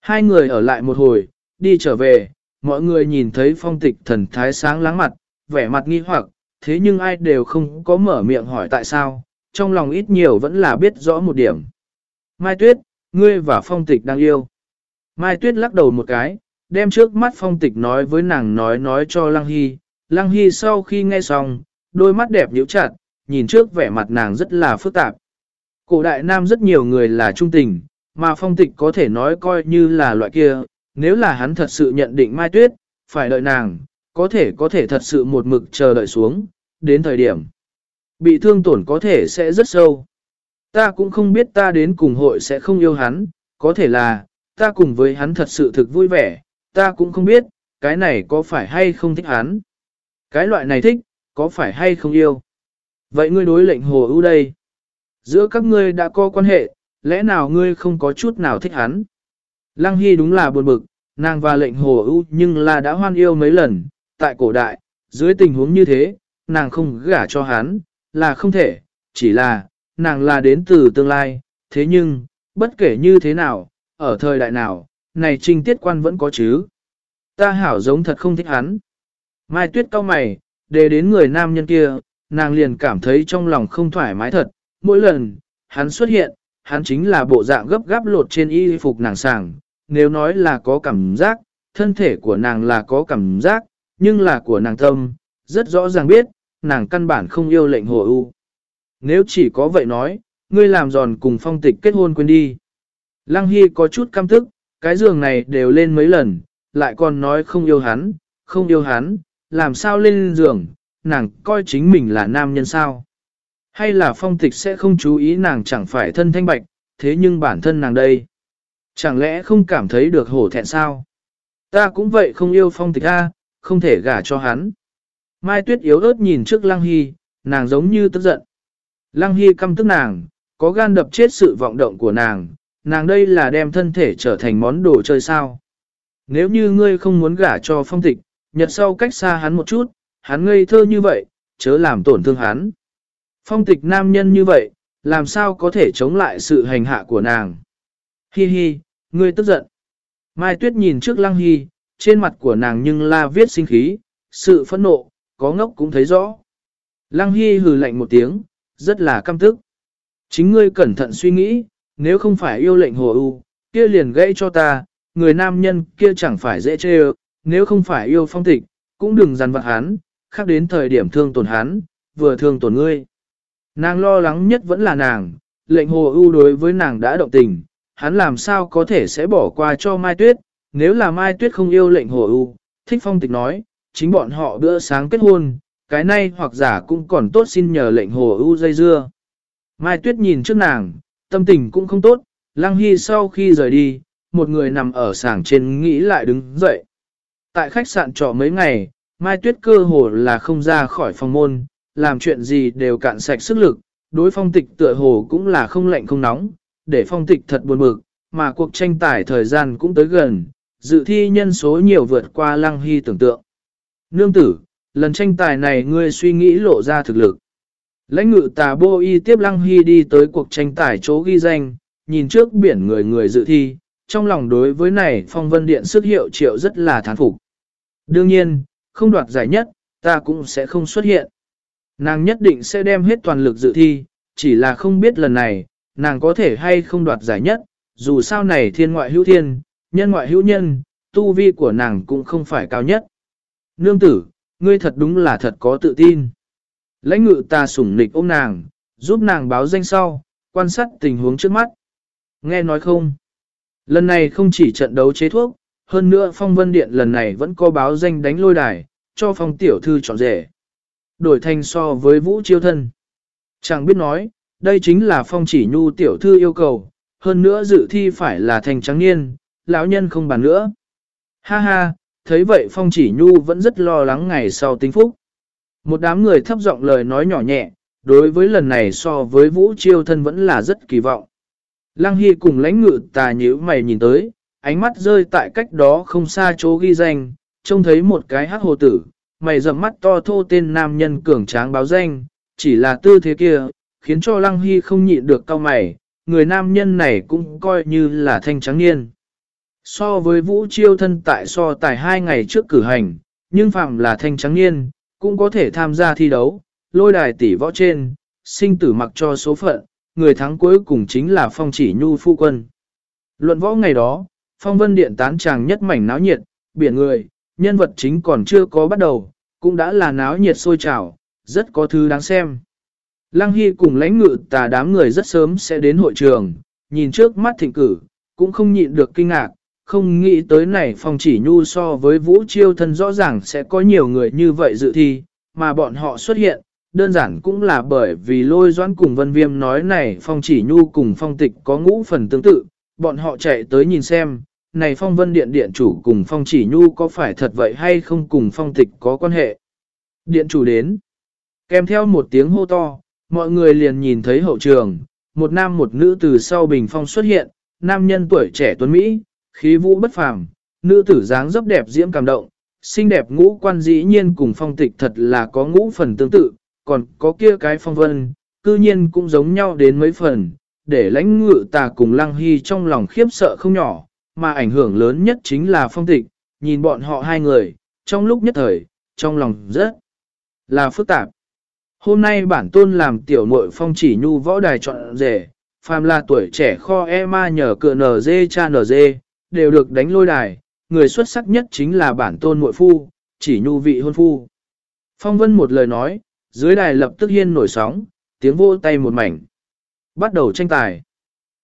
Hai người ở lại một hồi, đi trở về, mọi người nhìn thấy phong tịch thần thái sáng láng mặt, vẻ mặt nghi hoặc, thế nhưng ai đều không có mở miệng hỏi tại sao, trong lòng ít nhiều vẫn là biết rõ một điểm. Mai Tuyết, ngươi và phong tịch đang yêu. Mai Tuyết lắc đầu một cái, đem trước mắt phong tịch nói với nàng nói nói cho Lăng Hy. Lăng Hy sau khi nghe xong, đôi mắt đẹp nhíu chặt, nhìn trước vẻ mặt nàng rất là phức tạp. Cổ đại nam rất nhiều người là trung tình, mà phong tịch có thể nói coi như là loại kia, nếu là hắn thật sự nhận định Mai Tuyết, phải đợi nàng, có thể có thể thật sự một mực chờ đợi xuống, đến thời điểm. Bị thương tổn có thể sẽ rất sâu. Ta cũng không biết ta đến cùng hội sẽ không yêu hắn, có thể là, ta cùng với hắn thật sự thực vui vẻ, ta cũng không biết, cái này có phải hay không thích hắn. Cái loại này thích, có phải hay không yêu. Vậy ngươi đối lệnh hồ ưu đây? Giữa các ngươi đã có quan hệ, lẽ nào ngươi không có chút nào thích hắn? Lăng Hy đúng là buồn bực, nàng và lệnh hồ ưu nhưng là đã hoan yêu mấy lần, tại cổ đại, dưới tình huống như thế, nàng không gả cho hắn, là không thể, chỉ là, nàng là đến từ tương lai, thế nhưng, bất kể như thế nào, ở thời đại nào, này trinh tiết quan vẫn có chứ. Ta hảo giống thật không thích hắn. Mai tuyết cao mày, để đến người nam nhân kia, nàng liền cảm thấy trong lòng không thoải mái thật, mỗi lần, hắn xuất hiện, hắn chính là bộ dạng gấp gáp lột trên y phục nàng sàng, nếu nói là có cảm giác, thân thể của nàng là có cảm giác, nhưng là của nàng tâm, rất rõ ràng biết, nàng căn bản không yêu lệnh hồ ưu. Nếu chỉ có vậy nói, ngươi làm giòn cùng phong tịch kết hôn quên đi. Lăng Hy có chút căm tức, cái giường này đều lên mấy lần, lại còn nói không yêu hắn, không yêu hắn, làm sao lên giường, nàng coi chính mình là nam nhân sao. Hay là phong tịch sẽ không chú ý nàng chẳng phải thân thanh bạch, thế nhưng bản thân nàng đây. Chẳng lẽ không cảm thấy được hổ thẹn sao? Ta cũng vậy không yêu phong tịch A, không thể gả cho hắn. Mai Tuyết yếu ớt nhìn trước Lăng Hy, nàng giống như tức giận. Lăng Hy căm tức nàng, có gan đập chết sự vọng động của nàng, nàng đây là đem thân thể trở thành món đồ chơi sao. Nếu như ngươi không muốn gả cho phong tịch, nhật sau cách xa hắn một chút, hắn ngây thơ như vậy, chớ làm tổn thương hắn. Phong tịch nam nhân như vậy, làm sao có thể chống lại sự hành hạ của nàng. Hi hi, ngươi tức giận. Mai Tuyết nhìn trước Lăng Hy, trên mặt của nàng nhưng la viết sinh khí, sự phẫn nộ, có ngốc cũng thấy rõ. Lăng Hy hừ lạnh một tiếng, rất là căm tức. Chính ngươi cẩn thận suy nghĩ, nếu không phải yêu lệnh hồ ưu, kia liền gãy cho ta, người nam nhân kia chẳng phải dễ chê nếu không phải yêu phong tịch, cũng đừng dằn vặt hắn, khác đến thời điểm thương tổn hắn, vừa thương tổn ngươi. Nàng lo lắng nhất vẫn là nàng, lệnh hồ ưu đối với nàng đã động tình, hắn làm sao có thể sẽ bỏ qua cho Mai Tuyết, nếu là Mai Tuyết không yêu lệnh hồ ưu, thích phong tịch nói, chính bọn họ bữa sáng kết hôn, cái này hoặc giả cũng còn tốt xin nhờ lệnh hồ ưu dây dưa. Mai Tuyết nhìn trước nàng, tâm tình cũng không tốt, Lăng Hy sau khi rời đi, một người nằm ở sảng trên nghĩ lại đứng dậy. Tại khách sạn trọ mấy ngày, Mai Tuyết cơ hồ là không ra khỏi phòng môn, làm chuyện gì đều cạn sạch sức lực, đối phong tịch tựa hồ cũng là không lạnh không nóng, để phong tịch thật buồn bực, mà cuộc tranh tài thời gian cũng tới gần, dự thi nhân số nhiều vượt qua Lăng Hy tưởng tượng. Nương tử, lần tranh tài này ngươi suy nghĩ lộ ra thực lực. Lãnh ngự tà bô y tiếp Lăng Hy đi tới cuộc tranh tài chỗ ghi danh, nhìn trước biển người người dự thi, trong lòng đối với này phong vân điện sức hiệu triệu rất là thán phục. Đương nhiên, không đoạt giải nhất, ta cũng sẽ không xuất hiện. Nàng nhất định sẽ đem hết toàn lực dự thi, chỉ là không biết lần này, nàng có thể hay không đoạt giải nhất, dù sao này thiên ngoại hữu thiên, nhân ngoại hữu nhân, tu vi của nàng cũng không phải cao nhất. Nương tử, ngươi thật đúng là thật có tự tin. Lãnh ngự ta sủng nịch ôm nàng, giúp nàng báo danh sau, quan sát tình huống trước mắt. Nghe nói không? Lần này không chỉ trận đấu chế thuốc, hơn nữa phong vân điện lần này vẫn có báo danh đánh lôi đài, cho phong tiểu thư chọn rể. Đổi thành so với vũ chiêu thân. Chẳng biết nói, đây chính là phong chỉ nhu tiểu thư yêu cầu, hơn nữa dự thi phải là thành trắng niên, lão nhân không bàn nữa. Ha ha, thấy vậy phong chỉ nhu vẫn rất lo lắng ngày sau tính phúc. Một đám người thấp giọng lời nói nhỏ nhẹ, đối với lần này so với vũ chiêu thân vẫn là rất kỳ vọng. Lăng Hy cùng lãnh ngự tà nhíu mày nhìn tới, ánh mắt rơi tại cách đó không xa chỗ ghi danh, trông thấy một cái hắc hồ tử, mày rậm mắt to thô tên nam nhân cường tráng báo danh, chỉ là tư thế kia, khiến cho Lăng Hy không nhịn được cao mày, người nam nhân này cũng coi như là thanh trắng niên. So với vũ chiêu thân tại so tài hai ngày trước cử hành, nhưng phạm là thanh trắng niên, cũng có thể tham gia thi đấu, lôi đài tỷ võ trên, sinh tử mặc cho số phận, người thắng cuối cùng chính là phong chỉ nhu phu quân. Luận võ ngày đó, phong vân điện tán tràng nhất mảnh náo nhiệt, biển người, nhân vật chính còn chưa có bắt đầu, cũng đã là náo nhiệt sôi trào, rất có thứ đáng xem. Lăng Hy cùng lãnh ngự tà đám người rất sớm sẽ đến hội trường, nhìn trước mắt thịnh cử, cũng không nhịn được kinh ngạc, không nghĩ tới này phong chỉ nhu so với vũ chiêu thân rõ ràng sẽ có nhiều người như vậy dự thi, mà bọn họ xuất hiện, đơn giản cũng là bởi vì lôi doãn cùng vân viêm nói này phong chỉ nhu cùng phong tịch có ngũ phần tương tự, bọn họ chạy tới nhìn xem, này phong vân điện điện chủ cùng phong chỉ nhu có phải thật vậy hay không cùng phong tịch có quan hệ. Điện chủ đến, kèm theo một tiếng hô to, mọi người liền nhìn thấy hậu trường, một nam một nữ từ sau bình phong xuất hiện, nam nhân tuổi trẻ tuấn Mỹ, khí vũ bất phàm, nữ tử dáng dấp đẹp diễm cảm động, xinh đẹp ngũ quan dĩ nhiên cùng phong tịch thật là có ngũ phần tương tự, còn có kia cái phong vân, cư nhiên cũng giống nhau đến mấy phần, để lãnh ngự tà cùng lăng hy trong lòng khiếp sợ không nhỏ, mà ảnh hưởng lớn nhất chính là phong tịch, nhìn bọn họ hai người, trong lúc nhất thời, trong lòng rất là phức tạp. Hôm nay bản tôn làm tiểu muội phong chỉ nhu võ đài chọn rể, phàm là tuổi trẻ kho e ma nhờ cửa nở dê cha nở dê, đều được đánh lôi đài, người xuất sắc nhất chính là bản tôn muội phu, chỉ nhu vị hôn phu. Phong vân một lời nói, dưới đài lập tức hiên nổi sóng, tiếng vô tay một mảnh. Bắt đầu tranh tài.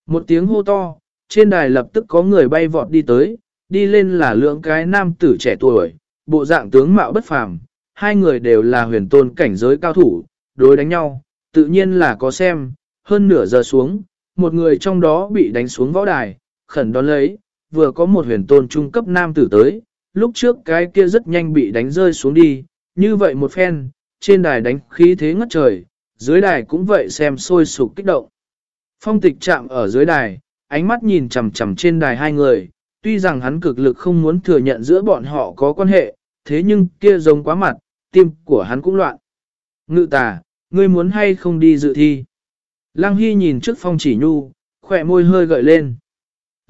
Một tiếng hô to, trên đài lập tức có người bay vọt đi tới, đi lên là lượng cái nam tử trẻ tuổi, bộ dạng tướng mạo bất phàm, hai người đều là huyền tôn cảnh giới cao thủ, đối đánh nhau, tự nhiên là có xem, hơn nửa giờ xuống, một người trong đó bị đánh xuống võ đài, khẩn đón lấy, vừa có một huyền tôn trung cấp nam tử tới, lúc trước cái kia rất nhanh bị đánh rơi xuống đi, như vậy một phen, trên đài đánh khí thế ngất trời, dưới đài cũng vậy xem sôi sục kích động. Phong tịch chạm ở dưới đài, ánh mắt nhìn chằm chằm trên đài hai người, tuy rằng hắn cực lực không muốn thừa nhận giữa bọn họ có quan hệ, thế nhưng kia giống quá mặt, tim của hắn cũng loạn. Ngự tà, ngươi muốn hay không đi dự thi? Lăng Hy nhìn trước phong chỉ nhu, khỏe môi hơi gợi lên.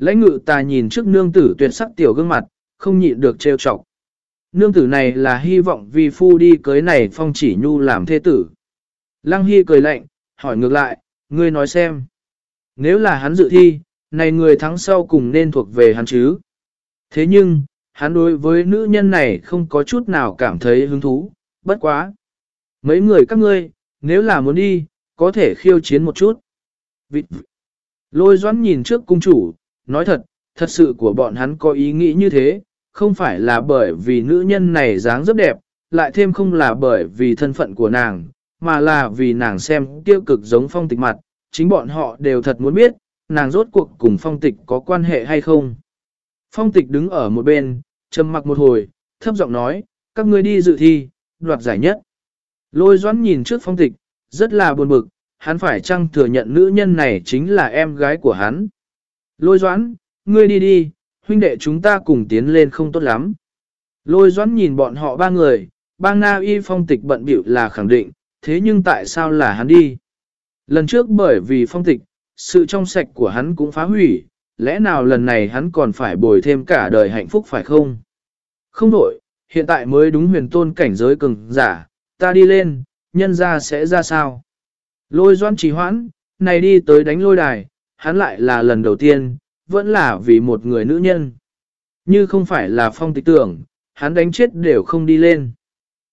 Lãnh ngự ta nhìn trước nương tử tuyệt sắc tiểu gương mặt, không nhịn được trêu chọc. Nương tử này là hy vọng vì phu đi cưới này phong chỉ nhu làm thế tử. Lăng Hy cười lạnh, hỏi ngược lại, ngươi nói xem. Nếu là hắn dự thi, này người thắng sau cùng nên thuộc về hắn chứ. Thế nhưng, hắn đối với nữ nhân này không có chút nào cảm thấy hứng thú, bất quá. Mấy người các ngươi, nếu là muốn đi, có thể khiêu chiến một chút. Vịt. Lôi doãn nhìn trước cung chủ, nói thật, thật sự của bọn hắn có ý nghĩ như thế, không phải là bởi vì nữ nhân này dáng rất đẹp, lại thêm không là bởi vì thân phận của nàng, mà là vì nàng xem tiêu cực giống phong tịch mặt, chính bọn họ đều thật muốn biết, nàng rốt cuộc cùng phong tịch có quan hệ hay không. Phong tịch đứng ở một bên, trầm mặc một hồi, thấp giọng nói, các ngươi đi dự thi, đoạt giải nhất. Lôi doãn nhìn trước phong tịch, rất là buồn bực, hắn phải chăng thừa nhận nữ nhân này chính là em gái của hắn. Lôi doãn, ngươi đi đi, huynh đệ chúng ta cùng tiến lên không tốt lắm. Lôi doãn nhìn bọn họ ba người, bang na y phong tịch bận bịu là khẳng định, thế nhưng tại sao là hắn đi? Lần trước bởi vì phong tịch, sự trong sạch của hắn cũng phá hủy, lẽ nào lần này hắn còn phải bồi thêm cả đời hạnh phúc phải không? Không đổi, hiện tại mới đúng huyền tôn cảnh giới cường giả, ta đi lên, nhân ra sẽ ra sao? Lôi doan trì hoãn, này đi tới đánh lôi đài, hắn lại là lần đầu tiên, vẫn là vì một người nữ nhân. Như không phải là phong tịch tưởng, hắn đánh chết đều không đi lên.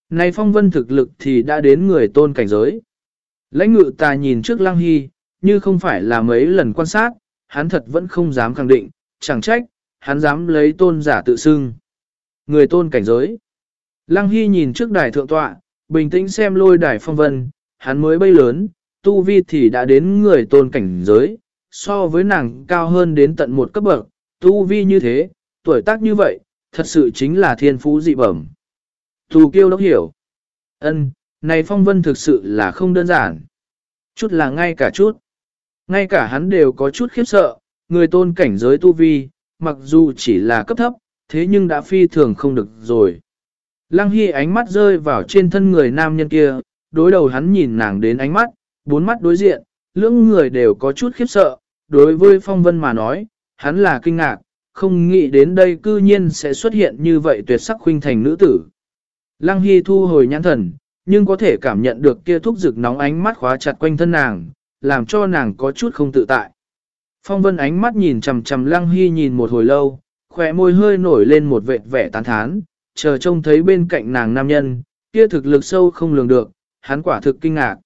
Này phong vân thực lực thì đã đến người tôn cảnh giới. Lãnh ngự ta nhìn trước lăng hy, như không phải là mấy lần quan sát, hắn thật vẫn không dám khẳng định, chẳng trách, hắn dám lấy tôn giả tự xưng. Người tôn cảnh giới. Lăng Hy nhìn trước đài thượng tọa, bình tĩnh xem lôi đài phong vân, hắn mới bay lớn, tu vi thì đã đến người tôn cảnh giới, so với nàng cao hơn đến tận một cấp bậc, tu vi như thế, tuổi tác như vậy, thật sự chính là thiên phú dị bẩm. Thù kiêu đốc hiểu. ân này phong vân thực sự là không đơn giản. Chút là ngay cả chút. Ngay cả hắn đều có chút khiếp sợ, người tôn cảnh giới tu vi, mặc dù chỉ là cấp thấp, thế nhưng đã phi thường không được rồi. Lăng Hy ánh mắt rơi vào trên thân người nam nhân kia, đối đầu hắn nhìn nàng đến ánh mắt, bốn mắt đối diện, lưỡng người đều có chút khiếp sợ, đối với phong vân mà nói, hắn là kinh ngạc, không nghĩ đến đây cư nhiên sẽ xuất hiện như vậy tuyệt sắc khuynh thành nữ tử. Lăng Hy thu hồi nhãn thần, nhưng có thể cảm nhận được kia thúc rực nóng ánh mắt khóa chặt quanh thân nàng, làm cho nàng có chút không tự tại. Phong vân ánh mắt nhìn chầm chầm Lăng Hy nhìn một hồi lâu, khỏe môi hơi nổi lên một vệt vẻ tán thán, chờ trông thấy bên cạnh nàng nam nhân, kia thực lực sâu không lường được, hắn quả thực kinh ngạc.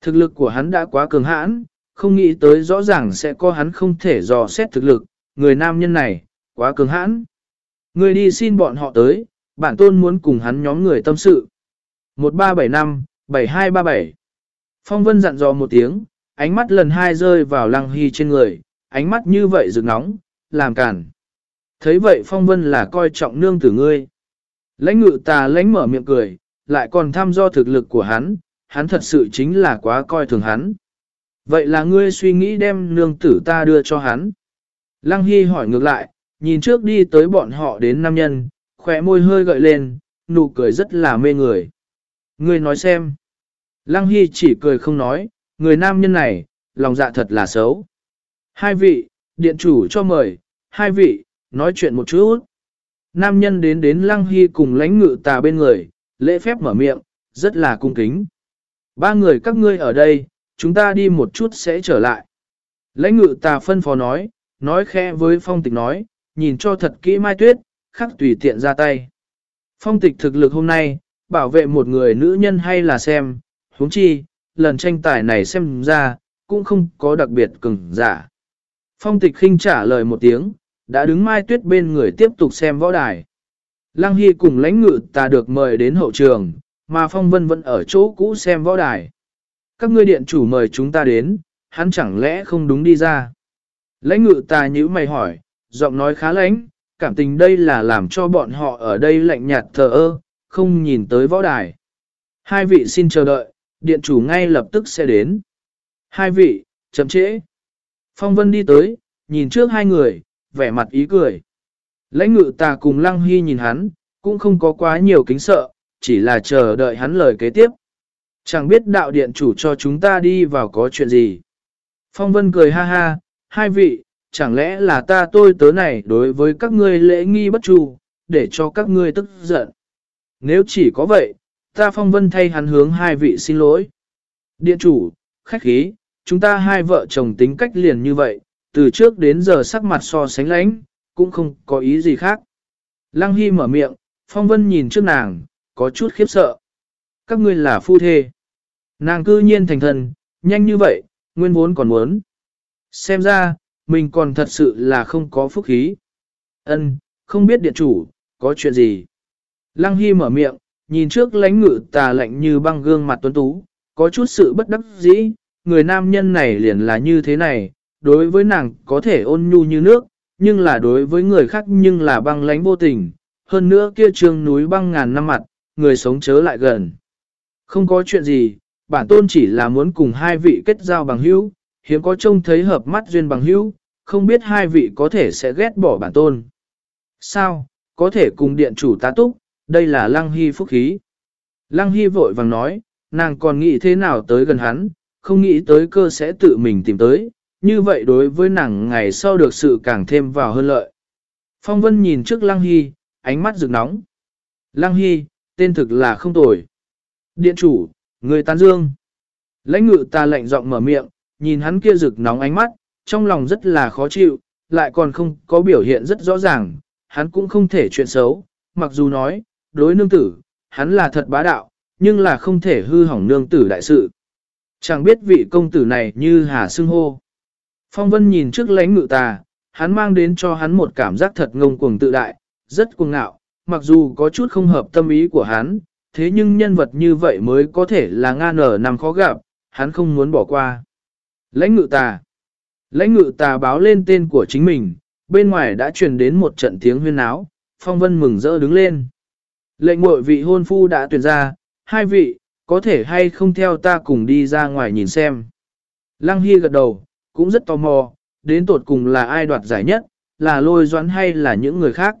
Thực lực của hắn đã quá cường hãn, không nghĩ tới rõ ràng sẽ có hắn không thể dò xét thực lực, người nam nhân này, quá cường hãn. Người đi xin bọn họ tới, bản tôn muốn cùng hắn nhóm người tâm sự. 1375-7237 Phong Vân dặn dò một tiếng, ánh mắt lần hai rơi vào lăng hy trên người, ánh mắt như vậy rực nóng, làm cản. Thấy vậy Phong Vân là coi trọng nương tử ngươi. Lãnh ngự tà lãnh mở miệng cười, lại còn thăm do thực lực của hắn, hắn thật sự chính là quá coi thường hắn. Vậy là ngươi suy nghĩ đem nương tử ta đưa cho hắn. Lăng Hy hỏi ngược lại, nhìn trước đi tới bọn họ đến nam nhân, khỏe môi hơi gợi lên, nụ cười rất là mê người. Ngươi nói xem. Lăng Hy chỉ cười không nói, người nam nhân này, lòng dạ thật là xấu. Hai vị, điện chủ cho mời, hai vị, nói chuyện một chút. Nam nhân đến đến Lăng Hy cùng lãnh ngự tà bên người, lễ phép mở miệng, rất là cung kính. Ba người các ngươi ở đây, chúng ta đi một chút sẽ trở lại. Lãnh ngự tà phân phó nói, nói khẽ với phong tịch nói, nhìn cho thật kỹ mai tuyết, khắc tùy tiện ra tay. Phong tịch thực lực hôm nay, bảo vệ một người nữ nhân hay là xem, huống chi, lần tranh tài này xem ra, cũng không có đặc biệt cứng giả. Phong tịch khinh trả lời một tiếng, đã đứng mai tuyết bên người tiếp tục xem võ đài. Lăng Hy cùng lãnh ngự ta được mời đến hậu trường, mà Phong Vân vẫn ở chỗ cũ xem võ đài. Các ngươi điện chủ mời chúng ta đến, hắn chẳng lẽ không đúng đi ra. Lãnh ngự ta nhữ mày hỏi, giọng nói khá lãnh, cảm tình đây là làm cho bọn họ ở đây lạnh nhạt thờ ơ, không nhìn tới võ đài. Hai vị xin chờ đợi, điện chủ ngay lập tức sẽ đến. Hai vị, chậm trễ. Phong Vân đi tới, nhìn trước hai người, vẻ mặt ý cười. Lãnh ngự ta cùng Lăng Hy nhìn hắn, cũng không có quá nhiều kính sợ, chỉ là chờ đợi hắn lời kế tiếp. Chẳng biết đạo điện chủ cho chúng ta đi vào có chuyện gì. Phong Vân cười ha ha, hai vị, chẳng lẽ là ta tôi tớ này đối với các ngươi lễ nghi bất chu, để cho các ngươi tức giận. Nếu chỉ có vậy, ta Phong Vân thay hắn hướng hai vị xin lỗi. Điện chủ, khách khí, chúng ta hai vợ chồng tính cách liền như vậy, từ trước đến giờ sắc mặt so sánh lánh, cũng không có ý gì khác. Lăng Hy mở miệng, Phong Vân nhìn trước nàng, có chút khiếp sợ. Các ngươi là phu thê. Nàng cư nhiên thành thần, nhanh như vậy, nguyên vốn còn muốn. Xem ra, mình còn thật sự là không có phúc khí. Ân, không biết điện chủ, có chuyện gì. Lăng Hy mở miệng, nhìn trước lánh ngự tà lạnh như băng gương mặt tuấn tú, có chút sự bất đắc dĩ, người nam nhân này liền là như thế này, đối với nàng có thể ôn nhu như nước, nhưng là đối với người khác nhưng là băng lánh vô tình, hơn nữa kia trường núi băng ngàn năm mặt, người sống chớ lại gần. Không có chuyện gì, bản tôn chỉ là muốn cùng hai vị kết giao bằng hữu, hiếm có trông thấy hợp mắt duyên bằng hữu, không biết hai vị có thể sẽ ghét bỏ bản tôn. Sao, có thể cùng điện chủ tá túc, đây là Lăng Hy phúc khí. Lăng Hy vội vàng nói, nàng còn nghĩ thế nào tới gần hắn, không nghĩ tới cơ sẽ tự mình tìm tới, như vậy đối với nàng ngày sau được sự càng thêm vào hơn lợi. Phong Vân nhìn trước Lăng Hy, ánh mắt rực nóng. Lăng Hy, tên thực là không tồi. Điện chủ, người tán dương. Lãnh ngự ta lệnh giọng mở miệng, nhìn hắn kia rực nóng ánh mắt, trong lòng rất là khó chịu, lại còn không có biểu hiện rất rõ ràng, hắn cũng không thể chuyện xấu, mặc dù nói, đối nương tử, hắn là thật bá đạo, nhưng là không thể hư hỏng nương tử đại sự. Chẳng biết vị công tử này như hà xưng hô. Phong vân nhìn trước lãnh ngự tà, hắn mang đến cho hắn một cảm giác thật ngông cuồng tự đại, rất cuồng ngạo, mặc dù có chút không hợp tâm ý của hắn, thế nhưng nhân vật như vậy mới có thể là nga nở nằm khó gặp, hắn không muốn bỏ qua. Lãnh ngự tà. Lãnh ngự tà báo lên tên của chính mình, bên ngoài đã truyền đến một trận tiếng huyên áo, phong vân mừng rỡ đứng lên. Lệnh mội vị hôn phu đã tuyển ra, hai vị, có thể hay không theo ta cùng đi ra ngoài nhìn xem. Lăng Hy gật đầu, cũng rất tò mò, đến tột cùng là ai đoạt giải nhất, là lôi doãn hay là những người khác.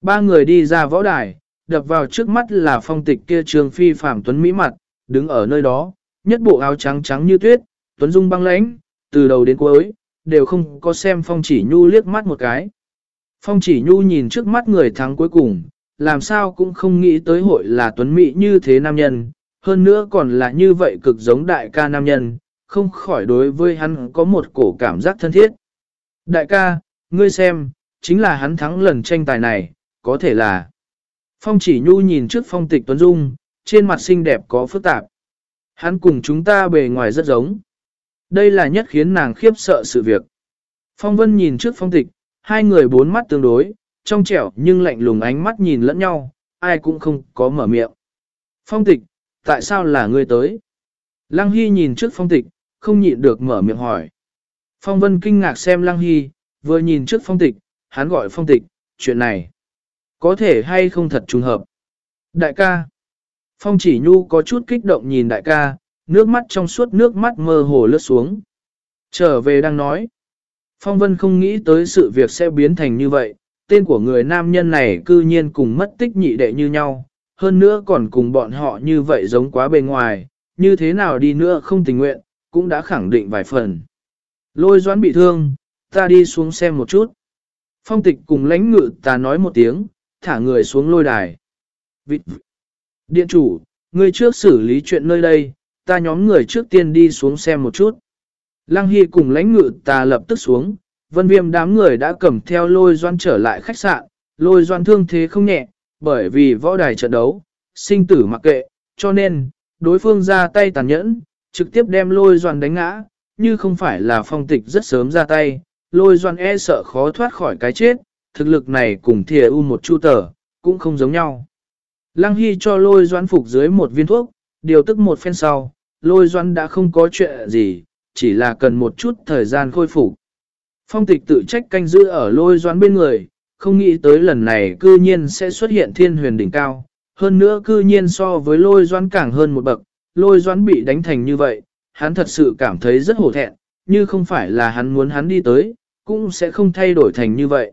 Ba người đi ra võ đài, đập vào trước mắt là phong tịch kia trường phi phạm tuấn mỹ mặt, đứng ở nơi đó, nhất bộ áo trắng trắng như tuyết, tuấn dung băng lãnh, từ đầu đến cuối, đều không có xem phong chỉ nhu liếc mắt một cái. Phong chỉ nhu nhìn trước mắt người thắng cuối cùng, làm sao cũng không nghĩ tới hội là tuấn mỹ như thế nam nhân, hơn nữa còn là như vậy cực giống đại ca nam nhân, không khỏi đối với hắn có một cổ cảm giác thân thiết. Đại ca, ngươi xem, chính là hắn thắng lần tranh tài này, có thể là... Phong chỉ nhu nhìn trước phong tịch tuấn dung, trên mặt xinh đẹp có phức tạp. Hắn cùng chúng ta bề ngoài rất giống. Đây là nhất khiến nàng khiếp sợ sự việc. Phong vân nhìn trước phong tịch, hai người bốn mắt tương đối, trong trẻo nhưng lạnh lùng ánh mắt nhìn lẫn nhau, ai cũng không có mở miệng. Phong tịch, tại sao là ngươi tới? Lăng Hy nhìn trước phong tịch, không nhịn được mở miệng hỏi. Phong vân kinh ngạc xem Lăng Hy, vừa nhìn trước phong tịch, hắn gọi phong tịch, chuyện này. Có thể hay không thật trùng hợp. Đại ca. Phong chỉ nhu có chút kích động nhìn đại ca, nước mắt trong suốt nước mắt mơ hồ lướt xuống. Trở về đang nói. Phong Vân không nghĩ tới sự việc sẽ biến thành như vậy, tên của người nam nhân này cư nhiên cùng mất tích nhị đệ như nhau, hơn nữa còn cùng bọn họ như vậy giống quá bề ngoài, như thế nào đi nữa không tình nguyện, cũng đã khẳng định vài phần. Lôi doãn bị thương, ta đi xuống xem một chút. Phong tịch cùng lãnh ngự ta nói một tiếng, thả người xuống lôi đài. Vịt! Điện chủ, người trước xử lý chuyện nơi đây, ta nhóm người trước tiên đi xuống xem một chút. Lăng Hy cùng lãnh ngự ta lập tức xuống, vân viêm đám người đã cầm theo lôi doan trở lại khách sạn, lôi doan thương thế không nhẹ, bởi vì võ đài trận đấu, sinh tử mặc kệ, cho nên, đối phương ra tay tàn nhẫn, trực tiếp đem lôi doan đánh ngã, như không phải là phong tịch rất sớm ra tay, lôi doan e sợ khó thoát khỏi cái chết, thực lực này cùng thìa u một chu tờ, cũng không giống nhau. Lăng Hy cho lôi Doãn phục dưới một viên thuốc, điều tức một phen sau, lôi Doãn đã không có chuyện gì, chỉ là cần một chút thời gian khôi phục. Phong tịch tự trách canh giữ ở lôi Doãn bên người, không nghĩ tới lần này cư nhiên sẽ xuất hiện thiên huyền đỉnh cao, hơn nữa cư nhiên so với lôi Doãn càng hơn một bậc, lôi Doãn bị đánh thành như vậy, hắn thật sự cảm thấy rất hổ thẹn, như không phải là hắn muốn hắn đi tới, cũng sẽ không thay đổi thành như vậy.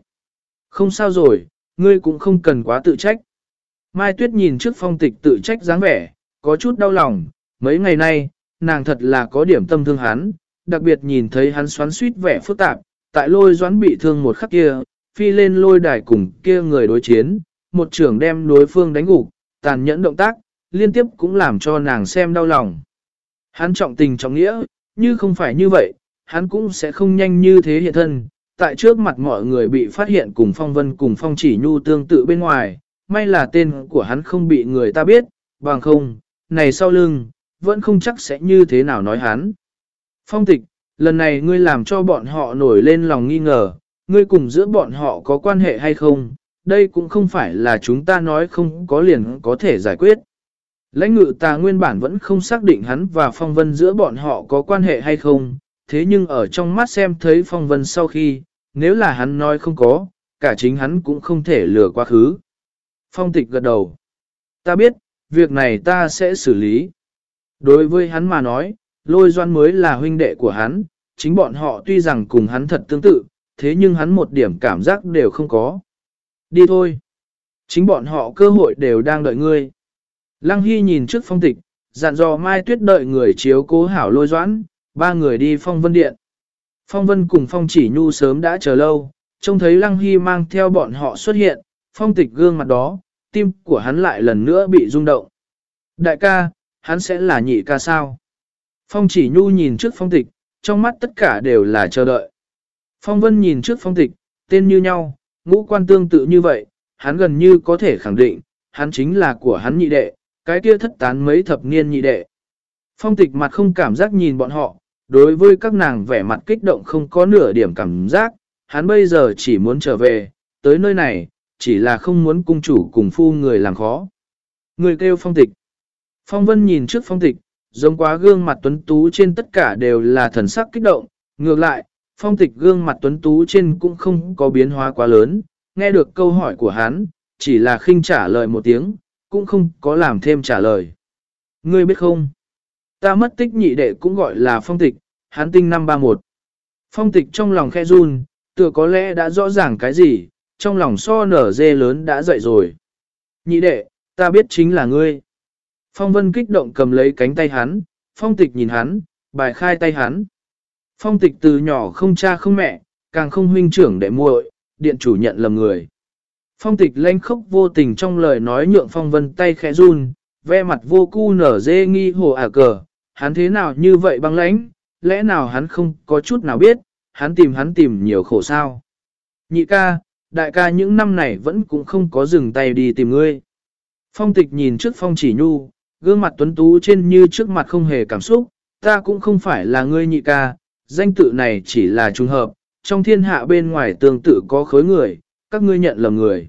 Không sao rồi, ngươi cũng không cần quá tự trách. Mai Tuyết nhìn trước phong tịch tự trách dáng vẻ, có chút đau lòng, mấy ngày nay, nàng thật là có điểm tâm thương hắn, đặc biệt nhìn thấy hắn xoắn suýt vẻ phức tạp, tại lôi doãn bị thương một khắc kia, phi lên lôi đài cùng kia người đối chiến, một trưởng đem đối phương đánh gục, tàn nhẫn động tác, liên tiếp cũng làm cho nàng xem đau lòng. Hắn trọng tình trọng nghĩa, như không phải như vậy, hắn cũng sẽ không nhanh như thế hiện thân, tại trước mặt mọi người bị phát hiện cùng phong vân cùng phong chỉ nhu tương tự bên ngoài, may là tên của hắn không bị người ta biết, bằng không, này sau lưng, vẫn không chắc sẽ như thế nào nói hắn. Phong tịch, lần này ngươi làm cho bọn họ nổi lên lòng nghi ngờ, ngươi cùng giữa bọn họ có quan hệ hay không, đây cũng không phải là chúng ta nói không có liền có thể giải quyết. Lãnh ngự ta nguyên bản vẫn không xác định hắn và phong vân giữa bọn họ có quan hệ hay không, thế nhưng ở trong mắt xem thấy phong vân sau khi, nếu là hắn nói không có, cả chính hắn cũng không thể lừa quá khứ. Phong tịch gật đầu. Ta biết, việc này ta sẽ xử lý. Đối với hắn mà nói, lôi doan mới là huynh đệ của hắn, chính bọn họ tuy rằng cùng hắn thật tương tự, thế nhưng hắn một điểm cảm giác đều không có. Đi thôi. Chính bọn họ cơ hội đều đang đợi ngươi. Lăng Hy nhìn trước phong tịch, dặn dò Mai Tuyết đợi người chiếu cố hảo lôi doãn, ba người đi phong vân điện. Phong vân cùng phong chỉ nhu sớm đã chờ lâu, trông thấy Lăng Hy mang theo bọn họ xuất hiện, phong tịch gương mặt đó, tim của hắn lại lần nữa bị rung động. Đại ca, hắn sẽ là nhị ca sao? Phong chỉ nhu nhìn trước phong tịch, trong mắt tất cả đều là chờ đợi. Phong vân nhìn trước phong tịch, tên như nhau, ngũ quan tương tự như vậy, hắn gần như có thể khẳng định, hắn chính là của hắn nhị đệ, cái kia thất tán mấy thập niên nhị đệ. Phong tịch mặt không cảm giác nhìn bọn họ, đối với các nàng vẻ mặt kích động không có nửa điểm cảm giác, hắn bây giờ chỉ muốn trở về, tới nơi này, chỉ là không muốn cung chủ cùng phu người làm khó. Người kêu phong tịch. Phong vân nhìn trước phong tịch, giống quá gương mặt tuấn tú trên tất cả đều là thần sắc kích động. Ngược lại, phong tịch gương mặt tuấn tú trên cũng không có biến hóa quá lớn, nghe được câu hỏi của hắn, chỉ là khinh trả lời một tiếng, cũng không có làm thêm trả lời. Ngươi biết không? Ta mất tích nhị đệ cũng gọi là phong tịch, hán tinh năm 31. Phong tịch trong lòng khe run, tựa có lẽ đã rõ ràng cái gì, trong lòng so nở dê lớn đã dậy rồi. Nhị đệ, ta biết chính là ngươi. Phong vân kích động cầm lấy cánh tay hắn, phong tịch nhìn hắn, bài khai tay hắn. Phong tịch từ nhỏ không cha không mẹ, càng không huynh trưởng đệ muội, điện chủ nhận lầm người. Phong tịch lanh khốc vô tình trong lời nói nhượng phong vân tay khẽ run, ve mặt vô cu nở dê nghi hồ ả cờ, hắn thế nào như vậy băng lãnh, lẽ nào hắn không có chút nào biết, hắn tìm hắn tìm nhiều khổ sao. Nhị ca, đại ca những năm này vẫn cũng không có dừng tay đi tìm ngươi. Phong tịch nhìn trước phong chỉ nhu, gương mặt tuấn tú trên như trước mặt không hề cảm xúc, ta cũng không phải là ngươi nhị ca, danh tự này chỉ là trùng hợp, trong thiên hạ bên ngoài tương tự có khối người, các ngươi nhận lầm người.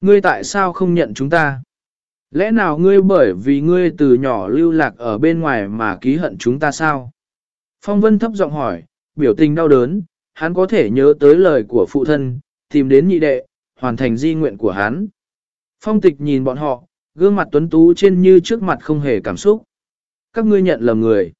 Ngươi tại sao không nhận chúng ta? Lẽ nào ngươi bởi vì ngươi từ nhỏ lưu lạc ở bên ngoài mà ký hận chúng ta sao? Phong Vân thấp giọng hỏi, biểu tình đau đớn, hắn có thể nhớ tới lời của phụ thân, tìm đến nhị đệ, hoàn thành di nguyện của hắn. Phong tịch nhìn bọn họ, gương mặt tuấn tú trên như trước mặt không hề cảm xúc. Các ngươi nhận lầm người.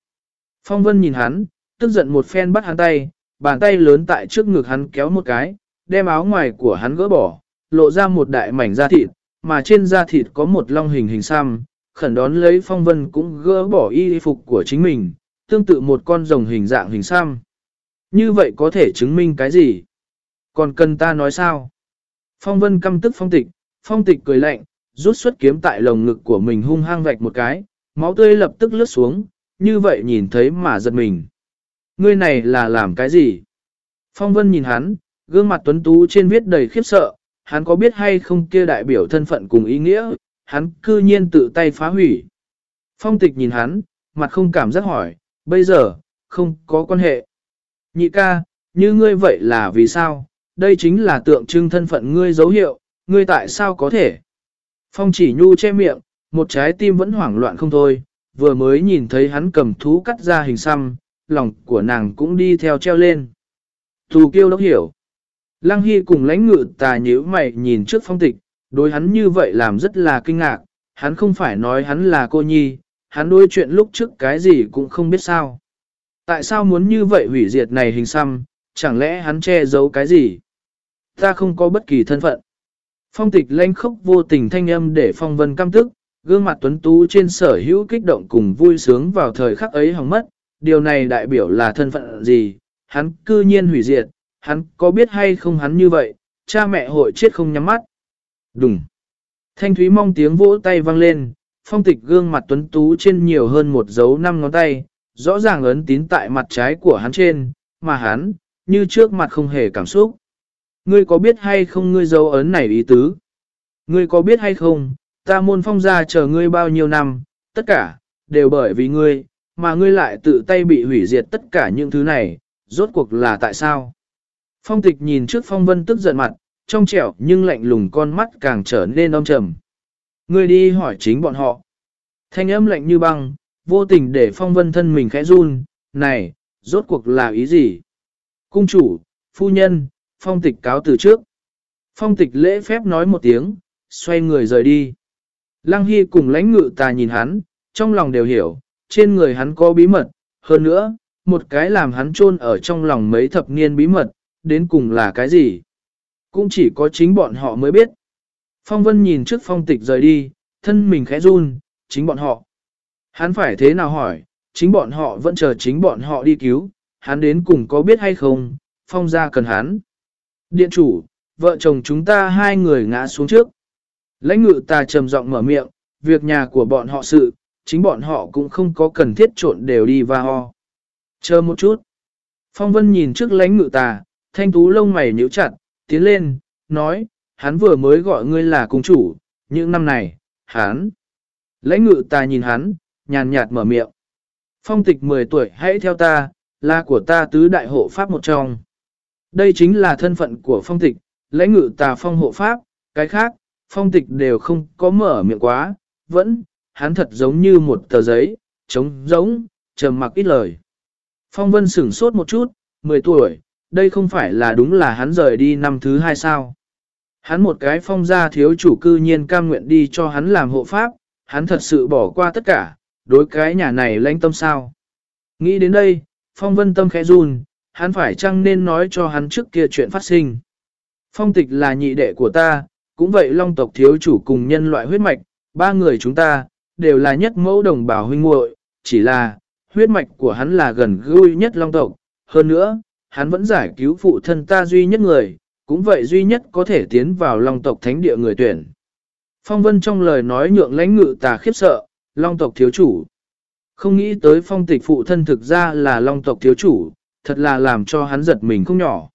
Phong Vân nhìn hắn, tức giận một phen bắt hắn tay, bàn tay lớn tại trước ngực hắn kéo một cái, đem áo ngoài của hắn gỡ bỏ, lộ ra một đại mảnh da thịt, mà trên da thịt có một long hình hình xăm, khẩn đón lấy phong vân cũng gỡ bỏ y phục của chính mình, tương tự một con rồng hình dạng hình xăm. Như vậy có thể chứng minh cái gì? Còn cần ta nói sao? Phong vân căm tức phong tịch, phong tịch cười lạnh, rút xuất kiếm tại lồng ngực của mình hung hăng vạch một cái, máu tươi lập tức lướt xuống, như vậy nhìn thấy mà giật mình. Ngươi này là làm cái gì? Phong vân nhìn hắn, gương mặt tuấn tú trên viết đầy khiếp sợ, hắn có biết hay không kia đại biểu thân phận cùng ý nghĩa, hắn cư nhiên tự tay phá hủy. Phong tịch nhìn hắn, mặt không cảm giác hỏi, bây giờ, không có quan hệ. Nhị ca, như ngươi vậy là vì sao? Đây chính là tượng trưng thân phận ngươi dấu hiệu, ngươi tại sao có thể? Phong chỉ nhu che miệng, một trái tim vẫn hoảng loạn không thôi, vừa mới nhìn thấy hắn cầm thú cắt ra hình xăm, lòng của nàng cũng đi theo treo lên. Thù kiêu đốc hiểu. Lăng Hy cùng lãnh ngự tà nhíu mày nhìn trước phong tịch, đối hắn như vậy làm rất là kinh ngạc, hắn không phải nói hắn là cô nhi, hắn đối chuyện lúc trước cái gì cũng không biết sao. Tại sao muốn như vậy hủy diệt này hình xăm, chẳng lẽ hắn che giấu cái gì? Ta không có bất kỳ thân phận. Phong tịch lanh khốc vô tình thanh âm để phong vân căm tức, gương mặt tuấn tú trên sở hữu kích động cùng vui sướng vào thời khắc ấy hỏng mất, điều này đại biểu là thân phận gì, hắn cư nhiên hủy diệt, hắn có biết hay không hắn như vậy, cha mẹ hội chết không nhắm mắt. Đúng. Thanh Thúy mong tiếng vỗ tay vang lên, phong tịch gương mặt tuấn tú trên nhiều hơn một dấu năm ngón tay, rõ ràng ấn tín tại mặt trái của hắn trên, mà hắn, như trước mặt không hề cảm xúc. Ngươi có biết hay không ngươi dấu ấn này ý tứ? Ngươi có biết hay không, ta môn phong ra chờ ngươi bao nhiêu năm, tất cả, đều bởi vì ngươi, mà ngươi lại tự tay bị hủy diệt tất cả những thứ này, rốt cuộc là tại sao? Phong tịch nhìn trước phong vân tức giận mặt, trong trẻo nhưng lạnh lùng con mắt càng trở nên âm trầm. Ngươi đi hỏi chính bọn họ. Thanh âm lạnh như băng, vô tình để phong vân thân mình khẽ run, này, rốt cuộc là ý gì? Cung chủ, phu nhân, phong tịch cáo từ trước. Phong tịch lễ phép nói một tiếng, xoay người rời đi. Lăng Hy cùng lãnh ngự ta nhìn hắn, trong lòng đều hiểu, trên người hắn có bí mật, hơn nữa, một cái làm hắn chôn ở trong lòng mấy thập niên bí mật, đến cùng là cái gì? Cũng chỉ có chính bọn họ mới biết. Phong Vân nhìn trước phong tịch rời đi, thân mình khẽ run, chính bọn họ. Hắn phải thế nào hỏi, chính bọn họ vẫn chờ chính bọn họ đi cứu, hắn đến cùng có biết hay không, phong ra cần hắn. Điện chủ, vợ chồng chúng ta hai người ngã xuống trước. Lãnh ngự ta trầm giọng mở miệng, việc nhà của bọn họ sự, chính bọn họ cũng không có cần thiết trộn đều đi và ho. Chờ một chút. Phong Vân nhìn trước lãnh ngự tà, thanh tú lông mày nhíu chặt, tiến lên, nói, hắn vừa mới gọi ngươi là cung chủ, những năm này, hắn. Lãnh ngự ta nhìn hắn, nhàn nhạt mở miệng. Phong tịch 10 tuổi hãy theo ta, là của ta tứ đại hộ pháp một trong. Đây chính là thân phận của phong tịch, lãnh ngự tà phong hộ pháp, cái khác, phong tịch đều không có mở miệng quá, vẫn, hắn thật giống như một tờ giấy, trống giống, trầm mặc ít lời. Phong Vân sửng sốt một chút, 10 tuổi, đây không phải là đúng là hắn rời đi năm thứ hai sao. Hắn một cái phong gia thiếu chủ cư nhiên cam nguyện đi cho hắn làm hộ pháp, hắn thật sự bỏ qua tất cả, đối cái nhà này lãnh tâm sao. Nghĩ đến đây, phong vân tâm khẽ run, hắn phải chăng nên nói cho hắn trước kia chuyện phát sinh. Phong tịch là nhị đệ của ta, cũng vậy long tộc thiếu chủ cùng nhân loại huyết mạch, ba người chúng ta, đều là nhất mẫu đồng bào huynh muội chỉ là, huyết mạch của hắn là gần gũi nhất long tộc. Hơn nữa, hắn vẫn giải cứu phụ thân ta duy nhất người, cũng vậy duy nhất có thể tiến vào long tộc thánh địa người tuyển. Phong vân trong lời nói nhượng lãnh ngự tà khiếp sợ, long tộc thiếu chủ. Không nghĩ tới phong tịch phụ thân thực ra là long tộc thiếu chủ, thật là làm cho hắn giật mình không nhỏ.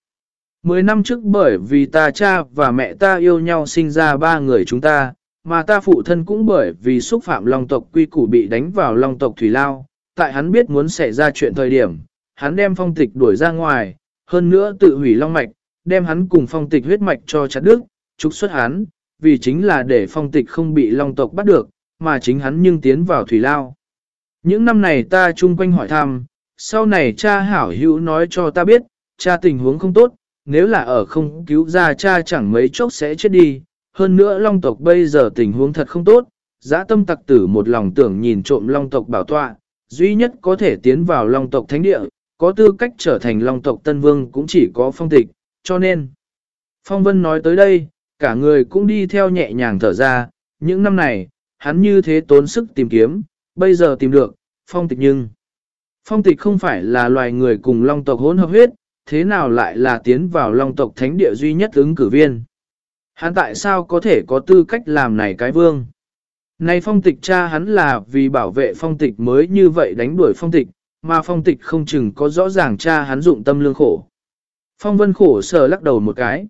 Mười năm trước bởi vì ta cha và mẹ ta yêu nhau sinh ra ba người chúng ta, mà ta phụ thân cũng bởi vì xúc phạm long tộc quy củ bị đánh vào long tộc thủy lao. Tại hắn biết muốn xảy ra chuyện thời điểm, hắn đem phong tịch đuổi ra ngoài, hơn nữa tự hủy long mạch, đem hắn cùng phong tịch huyết mạch cho chặt đức, trục xuất hắn, vì chính là để phong tịch không bị long tộc bắt được, mà chính hắn nhưng tiến vào thủy lao. Những năm này ta chung quanh hỏi thăm, sau này cha hảo hữu nói cho ta biết, cha tình huống không tốt, nếu là ở không cứu ra cha chẳng mấy chốc sẽ chết đi. Hơn nữa long tộc bây giờ tình huống thật không tốt, giã tâm tặc tử một lòng tưởng nhìn trộm long tộc bảo tọa, duy nhất có thể tiến vào long tộc thánh địa, có tư cách trở thành long tộc tân vương cũng chỉ có phong tịch, cho nên. Phong vân nói tới đây, cả người cũng đi theo nhẹ nhàng thở ra, những năm này, hắn như thế tốn sức tìm kiếm, bây giờ tìm được, phong tịch nhưng. Phong tịch không phải là loài người cùng long tộc hỗn hợp huyết, thế nào lại là tiến vào long tộc thánh địa duy nhất ứng cử viên. Hắn tại sao có thể có tư cách làm này cái vương? Này phong tịch cha hắn là vì bảo vệ phong tịch mới như vậy đánh đuổi phong tịch, mà phong tịch không chừng có rõ ràng cha hắn dụng tâm lương khổ. Phong vân khổ sở lắc đầu một cái.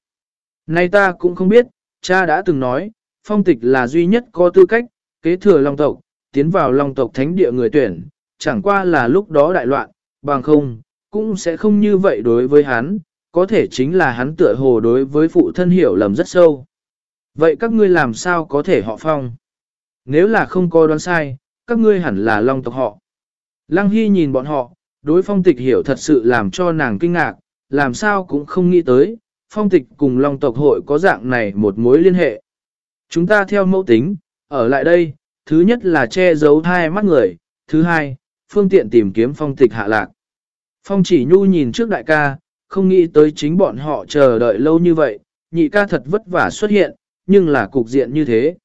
Này ta cũng không biết, cha đã từng nói, phong tịch là duy nhất có tư cách, kế thừa long tộc, tiến vào long tộc thánh địa người tuyển, chẳng qua là lúc đó đại loạn, bằng không, cũng sẽ không như vậy đối với hắn, có thể chính là hắn tựa hồ đối với phụ thân hiểu lầm rất sâu. Vậy các ngươi làm sao có thể họ phong? Nếu là không có đoán sai, các ngươi hẳn là long tộc họ. Lăng Hy nhìn bọn họ, đối phong tịch hiểu thật sự làm cho nàng kinh ngạc, làm sao cũng không nghĩ tới, phong tịch cùng long tộc hội có dạng này một mối liên hệ. Chúng ta theo mẫu tính, ở lại đây, thứ nhất là che giấu hai mắt người, thứ hai, phương tiện tìm kiếm phong tịch hạ lạc. Phong chỉ nhu nhìn trước đại ca, không nghĩ tới chính bọn họ chờ đợi lâu như vậy, nhị ca thật vất vả xuất hiện, nhưng là cục diện như thế.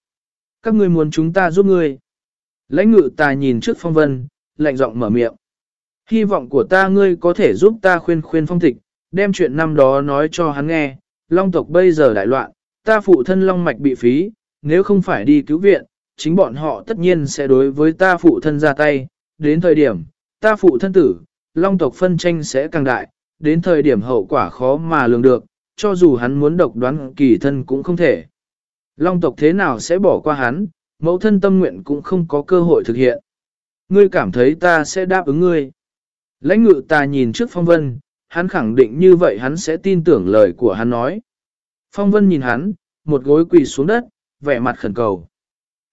Các ngươi muốn chúng ta giúp ngươi. Lãnh ngự ta nhìn trước phong vân, lạnh giọng mở miệng. Hy vọng của ta ngươi có thể giúp ta khuyên khuyên phong tịch, đem chuyện năm đó nói cho hắn nghe, long tộc bây giờ đại loạn, ta phụ thân long mạch bị phí, nếu không phải đi cứu viện, chính bọn họ tất nhiên sẽ đối với ta phụ thân ra tay, đến thời điểm, ta phụ thân tử, long tộc phân tranh sẽ càng đại, đến thời điểm hậu quả khó mà lường được, cho dù hắn muốn độc đoán kỳ thân cũng không thể. Long tộc thế nào sẽ bỏ qua hắn, mẫu thân tâm nguyện cũng không có cơ hội thực hiện. Ngươi cảm thấy ta sẽ đáp ứng ngươi. Lãnh ngự ta nhìn trước phong vân, hắn khẳng định như vậy hắn sẽ tin tưởng lời của hắn nói. Phong vân nhìn hắn, một gối quỳ xuống đất, vẻ mặt khẩn cầu.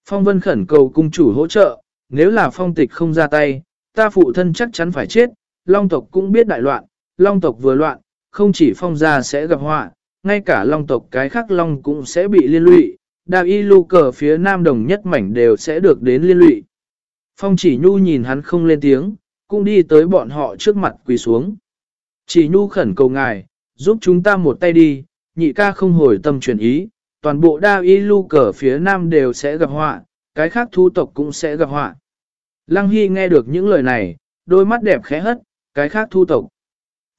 Phong vân khẩn cầu cung chủ hỗ trợ, nếu là phong tịch không ra tay, ta phụ thân chắc chắn phải chết, long tộc cũng biết đại loạn, long tộc vừa loạn, không chỉ phong gia sẽ gặp họa, ngay cả long tộc cái khác long cũng sẽ bị liên lụy, đạo y lưu cờ phía nam đồng nhất mảnh đều sẽ được đến liên lụy. Phong chỉ nhu nhìn hắn không lên tiếng, cũng đi tới bọn họ trước mặt quỳ xuống. Chỉ nhu khẩn cầu ngài, giúp chúng ta một tay đi, nhị ca không hồi tâm chuyển ý, toàn bộ đa y lưu cờ phía nam đều sẽ gặp họa, cái khác thu tộc cũng sẽ gặp họa. Lăng Hy nghe được những lời này, đôi mắt đẹp khẽ hất, cái khác thu tộc.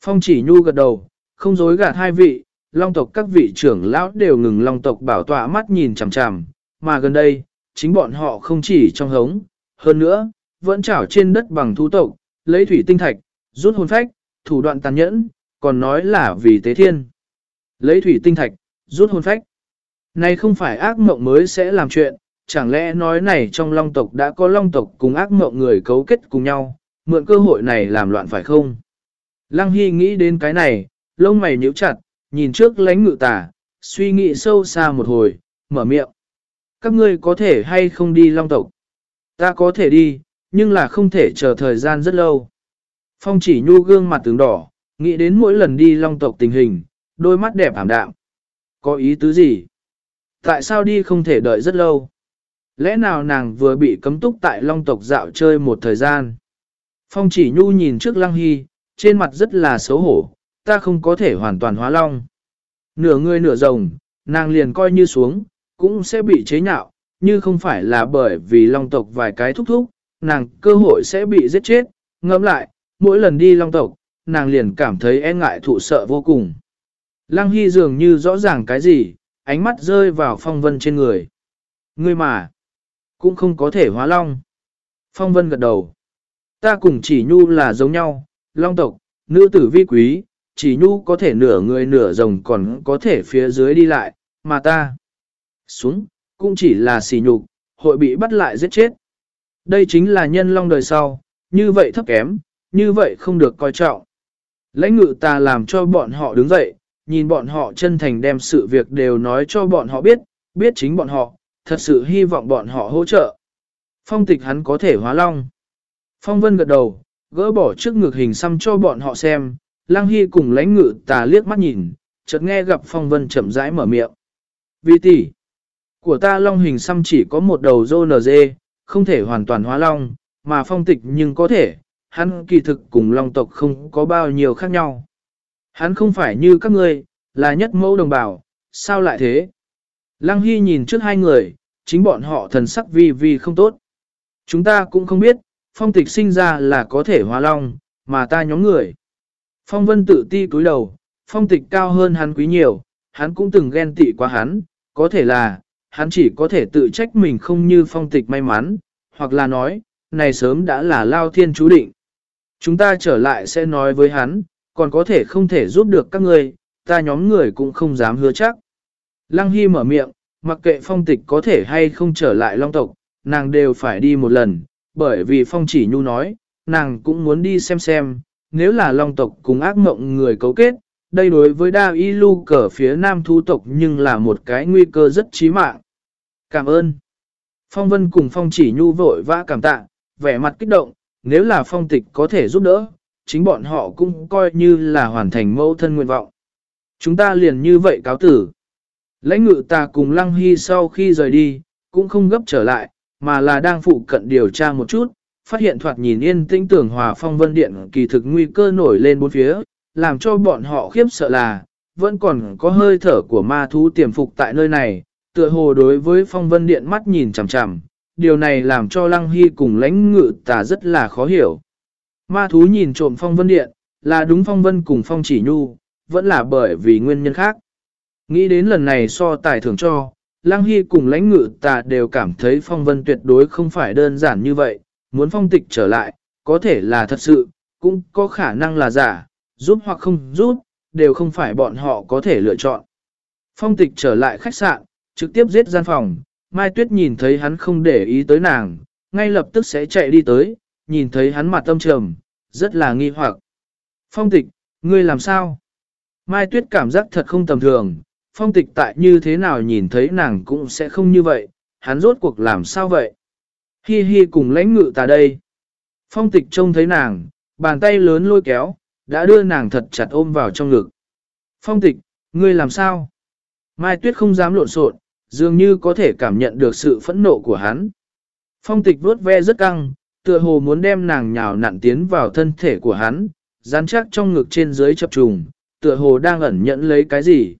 Phong chỉ nhu gật đầu, không dối gạt hai vị, long tộc các vị trưởng lão đều ngừng long tộc bảo tọa mắt nhìn chằm chằm, mà gần đây, chính bọn họ không chỉ trong hống, hơn nữa, vẫn chảo trên đất bằng thú tộc, lấy thủy tinh thạch, rút hồn phách, thủ đoạn tàn nhẫn, còn nói là vì tế thiên. Lấy thủy tinh thạch, rút hồn phách. Này không phải ác mộng mới sẽ làm chuyện, chẳng lẽ nói này trong long tộc đã có long tộc cùng ác mộng người cấu kết cùng nhau, mượn cơ hội này làm loạn phải không? Lăng Hy nghĩ đến cái này, lông mày nhíu chặt, nhìn trước lánh ngự tả, suy nghĩ sâu xa một hồi, mở miệng. Các ngươi có thể hay không đi long tộc? Ta có thể đi, nhưng là không thể chờ thời gian rất lâu. Phong chỉ nhu gương mặt tướng đỏ, nghĩ đến mỗi lần đi long tộc tình hình, đôi mắt đẹp ảm đạm. Có ý tứ gì? Tại sao đi không thể đợi rất lâu? Lẽ nào nàng vừa bị cấm túc tại long tộc dạo chơi một thời gian? Phong chỉ nhu nhìn trước lăng hy, trên mặt rất là xấu hổ, ta không có thể hoàn toàn hóa long. Nửa người nửa rồng, nàng liền coi như xuống, cũng sẽ bị chế nhạo, như không phải là bởi vì long tộc vài cái thúc thúc, nàng cơ hội sẽ bị giết chết, ngẫm lại, mỗi lần đi long tộc, nàng liền cảm thấy e ngại thụ sợ vô cùng. Lăng Hy dường như rõ ràng cái gì, ánh mắt rơi vào phong vân trên người. Ngươi mà, cũng không có thể hóa long. Phong vân gật đầu. Ta cùng chỉ nhu là giống nhau, long tộc, nữ tử vi quý, chỉ nhu có thể nửa người nửa rồng còn có thể phía dưới đi lại, mà ta xuống, cũng chỉ là sỉ nhục, hội bị bắt lại giết chết. Đây chính là nhân long đời sau, như vậy thấp kém, như vậy không được coi trọng. Lãnh ngự ta làm cho bọn họ đứng dậy, nhìn bọn họ chân thành đem sự việc đều nói cho bọn họ biết, biết chính bọn họ, thật sự hy vọng bọn họ hỗ trợ. Phong tịch hắn có thể hóa long. Phong vân gật đầu, gỡ bỏ trước ngực hình xăm cho bọn họ xem, lang hy cùng lãnh ngự tà liếc mắt nhìn, chợt nghe gặp phong vân chậm rãi mở miệng. Vì tỷ, của ta long hình xăm chỉ có một đầu rô nờ dê, không thể hoàn toàn hóa long, mà phong tịch nhưng có thể, hắn kỳ thực cùng long tộc không có bao nhiêu khác nhau. Hắn không phải như các ngươi, là nhất mẫu đồng bào, sao lại thế? Lăng Hy nhìn trước hai người, chính bọn họ thần sắc vi vi không tốt. Chúng ta cũng không biết, phong tịch sinh ra là có thể hóa long, mà ta nhóm người. Phong vân tự ti cúi đầu, phong tịch cao hơn hắn quý nhiều, hắn cũng từng ghen tị quá hắn, có thể là, hắn chỉ có thể tự trách mình không như phong tịch may mắn, hoặc là nói, này sớm đã là lao thiên chú định. Chúng ta trở lại sẽ nói với hắn, còn có thể không thể giúp được các ngươi, ta nhóm người cũng không dám hứa chắc. Lăng Hy mở miệng, mặc kệ phong tịch có thể hay không trở lại long tộc, nàng đều phải đi một lần, bởi vì phong chỉ nhu nói, nàng cũng muốn đi xem xem, nếu là long tộc cùng ác mộng người cấu kết, đây đối với đa y lu cờ phía nam thu tộc nhưng là một cái nguy cơ rất chí mạng. Cảm ơn. Phong vân cùng phong chỉ nhu vội vã cảm tạ, vẻ mặt kích động, nếu là phong tịch có thể giúp đỡ, chính bọn họ cũng coi như là hoàn thành mẫu thân nguyện vọng. Chúng ta liền như vậy cáo tử. Lãnh ngự ta cùng Lăng Hy sau khi rời đi, cũng không gấp trở lại, mà là đang phụ cận điều tra một chút, phát hiện thoạt nhìn yên tĩnh tưởng hòa phong vân điện kỳ thực nguy cơ nổi lên bốn phía, làm cho bọn họ khiếp sợ là, vẫn còn có hơi thở của ma thú tiềm phục tại nơi này, tựa hồ đối với phong vân điện mắt nhìn chằm chằm, điều này làm cho Lăng Hy cùng lãnh ngự tà rất là khó hiểu. Ma thú nhìn trộm phong vân điện, là đúng phong vân cùng phong chỉ nhu, vẫn là bởi vì nguyên nhân khác. Nghĩ đến lần này so tài thưởng cho, Lăng Hy cùng lãnh ngự tà đều cảm thấy phong vân tuyệt đối không phải đơn giản như vậy, muốn phong tịch trở lại, có thể là thật sự, cũng có khả năng là giả, giúp hoặc không giúp, đều không phải bọn họ có thể lựa chọn. Phong tịch trở lại khách sạn, trực tiếp giết gian phòng, Mai Tuyết nhìn thấy hắn không để ý tới nàng, ngay lập tức sẽ chạy đi tới, nhìn thấy hắn mặt tâm trầm, rất là nghi hoặc. Phong tịch, ngươi làm sao? Mai Tuyết cảm giác thật không tầm thường, phong tịch tại như thế nào nhìn thấy nàng cũng sẽ không như vậy, hắn rốt cuộc làm sao vậy? Hi hi cùng lãnh ngự ta đây. Phong tịch trông thấy nàng, bàn tay lớn lôi kéo, đã đưa nàng thật chặt ôm vào trong ngực. Phong tịch, ngươi làm sao? Mai Tuyết không dám lộn xộn, dường như có thể cảm nhận được sự phẫn nộ của hắn. Phong tịch vuốt ve rất căng, tựa hồ muốn đem nàng nhào nặn tiến vào thân thể của hắn, dán chắc trong ngực trên dưới chập trùng, tựa hồ đang ẩn nhận lấy cái gì.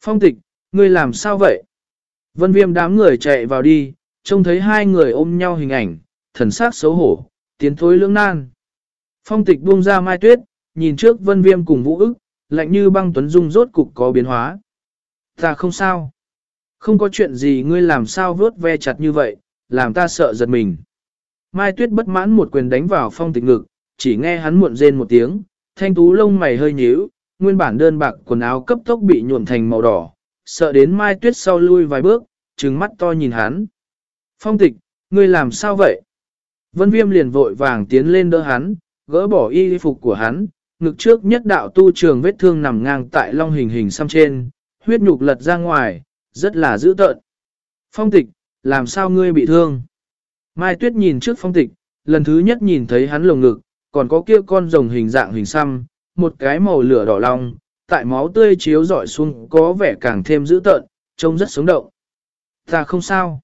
Phong tịch, ngươi làm sao vậy? Vân viêm đám người chạy vào đi, trông thấy hai người ôm nhau hình ảnh, thần sắc xấu hổ, tiến thối lưỡng nan. Phong tịch buông ra mai tuyết, nhìn trước vân viêm cùng vũ ức, lạnh như băng tuấn dung rốt cục có biến hóa. Ta không sao. Không có chuyện gì ngươi làm sao vớt ve chặt như vậy, làm ta sợ giật mình. Mai Tuyết bất mãn một quyền đánh vào phong tịch ngực, chỉ nghe hắn muộn rên một tiếng, thanh tú lông mày hơi nhíu, nguyên bản đơn bạc quần áo cấp tốc bị nhuộm thành màu đỏ, sợ đến Mai Tuyết sau lui vài bước, trừng mắt to nhìn hắn. Phong tịch, ngươi làm sao vậy? Vân Viêm liền vội vàng tiến lên đỡ hắn, gỡ bỏ y phục của hắn, ngực trước nhất đạo tu trường vết thương nằm ngang tại long hình hình xăm trên, huyết nhục lật ra ngoài, rất là dữ tợn. Phong tịch, làm sao ngươi bị thương? Mai Tuyết nhìn trước phong tịch, lần thứ nhất nhìn thấy hắn lồng ngực, còn có kia con rồng hình dạng hình xăm, một cái màu lửa đỏ long, tại máu tươi chiếu rọi xuống có vẻ càng thêm dữ tợn, trông rất sống động. Ta không sao.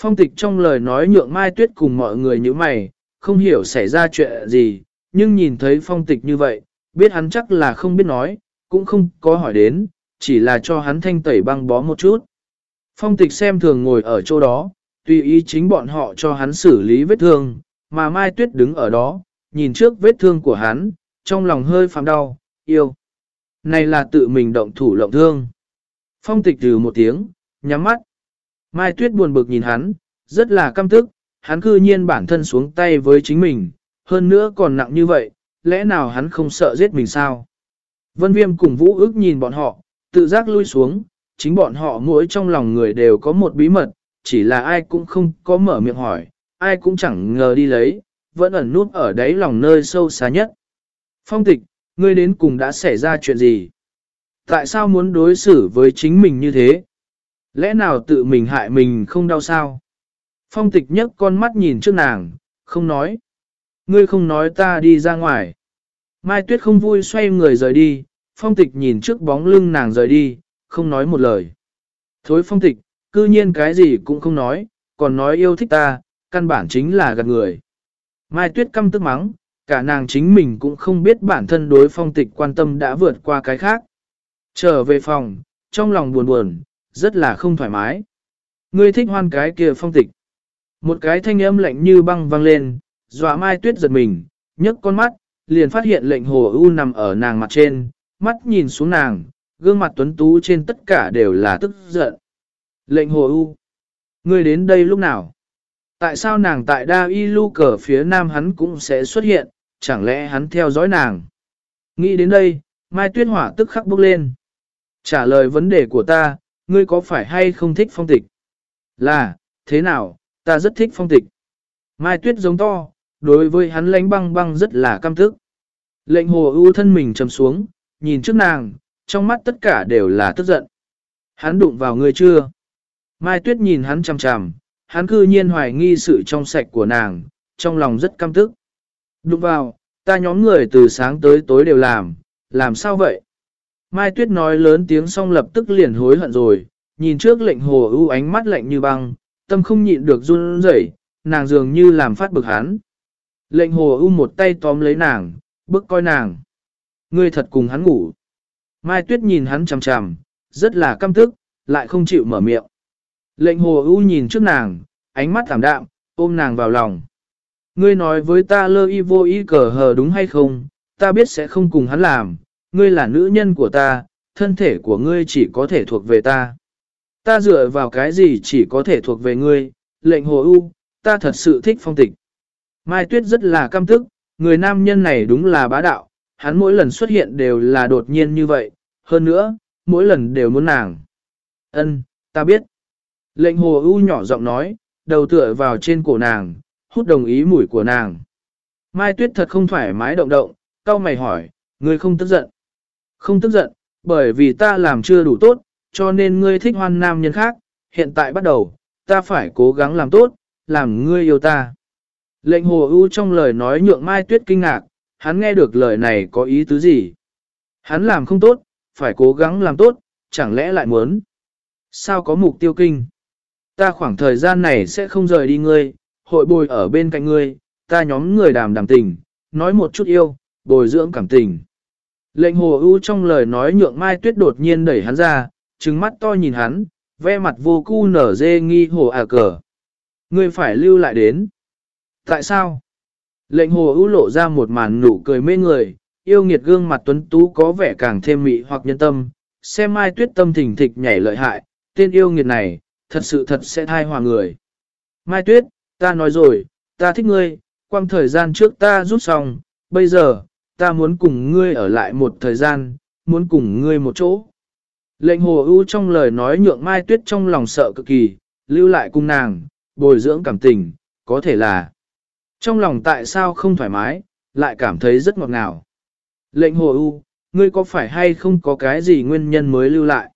Phong tịch trong lời nói nhượng Mai Tuyết cùng mọi người như mày, không hiểu xảy ra chuyện gì, nhưng nhìn thấy phong tịch như vậy, biết hắn chắc là không biết nói, cũng không có hỏi đến, chỉ là cho hắn thanh tẩy băng bó một chút. Phong tịch xem thường ngồi ở chỗ đó, tùy ý chính bọn họ cho hắn xử lý vết thương, mà Mai Tuyết đứng ở đó, nhìn trước vết thương của hắn, trong lòng hơi phạm đau, yêu. Này là tự mình động thủ lộng thương. Phong tịch từ một tiếng, nhắm mắt. Mai Tuyết buồn bực nhìn hắn, rất là căm tức, hắn cư nhiên bản thân xuống tay với chính mình, hơn nữa còn nặng như vậy, lẽ nào hắn không sợ giết mình sao? Vân Viêm cùng Vũ ước nhìn bọn họ, tự giác lui xuống, chính bọn họ mỗi trong lòng người đều có một bí mật, chỉ là ai cũng không có mở miệng hỏi, ai cũng chẳng ngờ đi lấy, vẫn ẩn nút ở đáy lòng nơi sâu xa nhất. Phong tịch, ngươi đến cùng đã xảy ra chuyện gì? Tại sao muốn đối xử với chính mình như thế? Lẽ nào tự mình hại mình không đau sao? Phong tịch nhấc con mắt nhìn trước nàng, không nói. Ngươi không nói ta đi ra ngoài. Mai tuyết không vui xoay người rời đi, phong tịch nhìn trước bóng lưng nàng rời đi, không nói một lời. Thối phong tịch, cư nhiên cái gì cũng không nói, còn nói yêu thích ta, căn bản chính là gạt người. Mai tuyết căm tức mắng, cả nàng chính mình cũng không biết bản thân đối phong tịch quan tâm đã vượt qua cái khác. Trở về phòng, trong lòng buồn buồn, rất là không thoải mái. Ngươi thích hoan cái kia phong tịch. Một cái thanh âm lạnh như băng vang lên, dọa mai tuyết giật mình, nhấc con mắt, liền phát hiện lệnh hồ u nằm ở nàng mặt trên, mắt nhìn xuống nàng, gương mặt tuấn tú trên tất cả đều là tức giận. Lệnh hồ u, ngươi đến đây lúc nào? Tại sao nàng tại đa y lu cờ phía nam hắn cũng sẽ xuất hiện, chẳng lẽ hắn theo dõi nàng? Nghĩ đến đây, Mai Tuyết Hỏa tức khắc bốc lên. Trả lời vấn đề của ta, ngươi có phải hay không thích phong tịch? Là, thế nào, ta rất thích phong tịch. Mai Tuyết giống to, đối với hắn lánh băng băng rất là căm thức. Lệnh hồ ưu thân mình trầm xuống, nhìn trước nàng, trong mắt tất cả đều là tức giận. Hắn đụng vào người chưa? Mai Tuyết nhìn hắn chằm chằm, hắn cư nhiên hoài nghi sự trong sạch của nàng, trong lòng rất căm tức. Đụng vào, ta nhóm người từ sáng tới tối đều làm, làm sao vậy? Mai Tuyết nói lớn tiếng xong lập tức liền hối hận rồi, nhìn trước lệnh hồ ưu ánh mắt lạnh như băng, tâm không nhịn được run rẩy, nàng dường như làm phát bực hắn. Lệnh hồ ưu một tay tóm lấy nàng, bức coi nàng. Ngươi thật cùng hắn ngủ. Mai Tuyết nhìn hắn chằm chằm, rất là căm tức, lại không chịu mở miệng. Lệnh hồ ưu nhìn trước nàng, ánh mắt thảm đạm, ôm nàng vào lòng. Ngươi nói với ta lơ y vô y cờ hờ đúng hay không, ta biết sẽ không cùng hắn làm, ngươi là nữ nhân của ta, thân thể của ngươi chỉ có thể thuộc về ta. Ta dựa vào cái gì chỉ có thể thuộc về ngươi, lệnh hồ ưu, ta thật sự thích phong tịch. Mai Tuyết rất là căm tức, người nam nhân này đúng là bá đạo, hắn mỗi lần xuất hiện đều là đột nhiên như vậy, hơn nữa, mỗi lần đều muốn nàng. Ân, ta biết. Lệnh hồ ưu nhỏ giọng nói, đầu tựa vào trên cổ nàng, hút đồng ý mũi của nàng. Mai Tuyết thật không thoải mái động động, cau mày hỏi, ngươi không tức giận. Không tức giận, bởi vì ta làm chưa đủ tốt, cho nên ngươi thích hoan nam nhân khác, hiện tại bắt đầu, ta phải cố gắng làm tốt, làm ngươi yêu ta. Lệnh hồ ưu trong lời nói nhượng Mai Tuyết kinh ngạc, hắn nghe được lời này có ý tứ gì? Hắn làm không tốt, phải cố gắng làm tốt, chẳng lẽ lại muốn? Sao có mục tiêu kinh? Ta khoảng thời gian này sẽ không rời đi ngươi, hội bồi ở bên cạnh ngươi, ta nhóm người đàm đàm tình, nói một chút yêu, bồi dưỡng cảm tình. Lệnh hồ ưu trong lời nói nhượng Mai Tuyết đột nhiên đẩy hắn ra, trừng mắt to nhìn hắn, ve mặt vô cu nở dê nghi hồ à cờ. Ngươi phải lưu lại đến. Tại sao? Lệnh hồ ưu lộ ra một màn nụ cười mê người, yêu nghiệt gương mặt tuấn tú có vẻ càng thêm mị hoặc nhân tâm, xem mai tuyết tâm thỉnh thịch nhảy lợi hại, tên yêu nghiệt này, thật sự thật sẽ thai hòa người. Mai tuyết, ta nói rồi, ta thích ngươi, quang thời gian trước ta rút xong, bây giờ, ta muốn cùng ngươi ở lại một thời gian, muốn cùng ngươi một chỗ. Lệnh hồ ưu trong lời nói nhượng Mai Tuyết trong lòng sợ cực kỳ, lưu lại cùng nàng, bồi dưỡng cảm tình, có thể là trong lòng tại sao không thoải mái, lại cảm thấy rất ngọt ngào. Lệnh hồ u, ngươi có phải hay không có cái gì nguyên nhân mới lưu lại?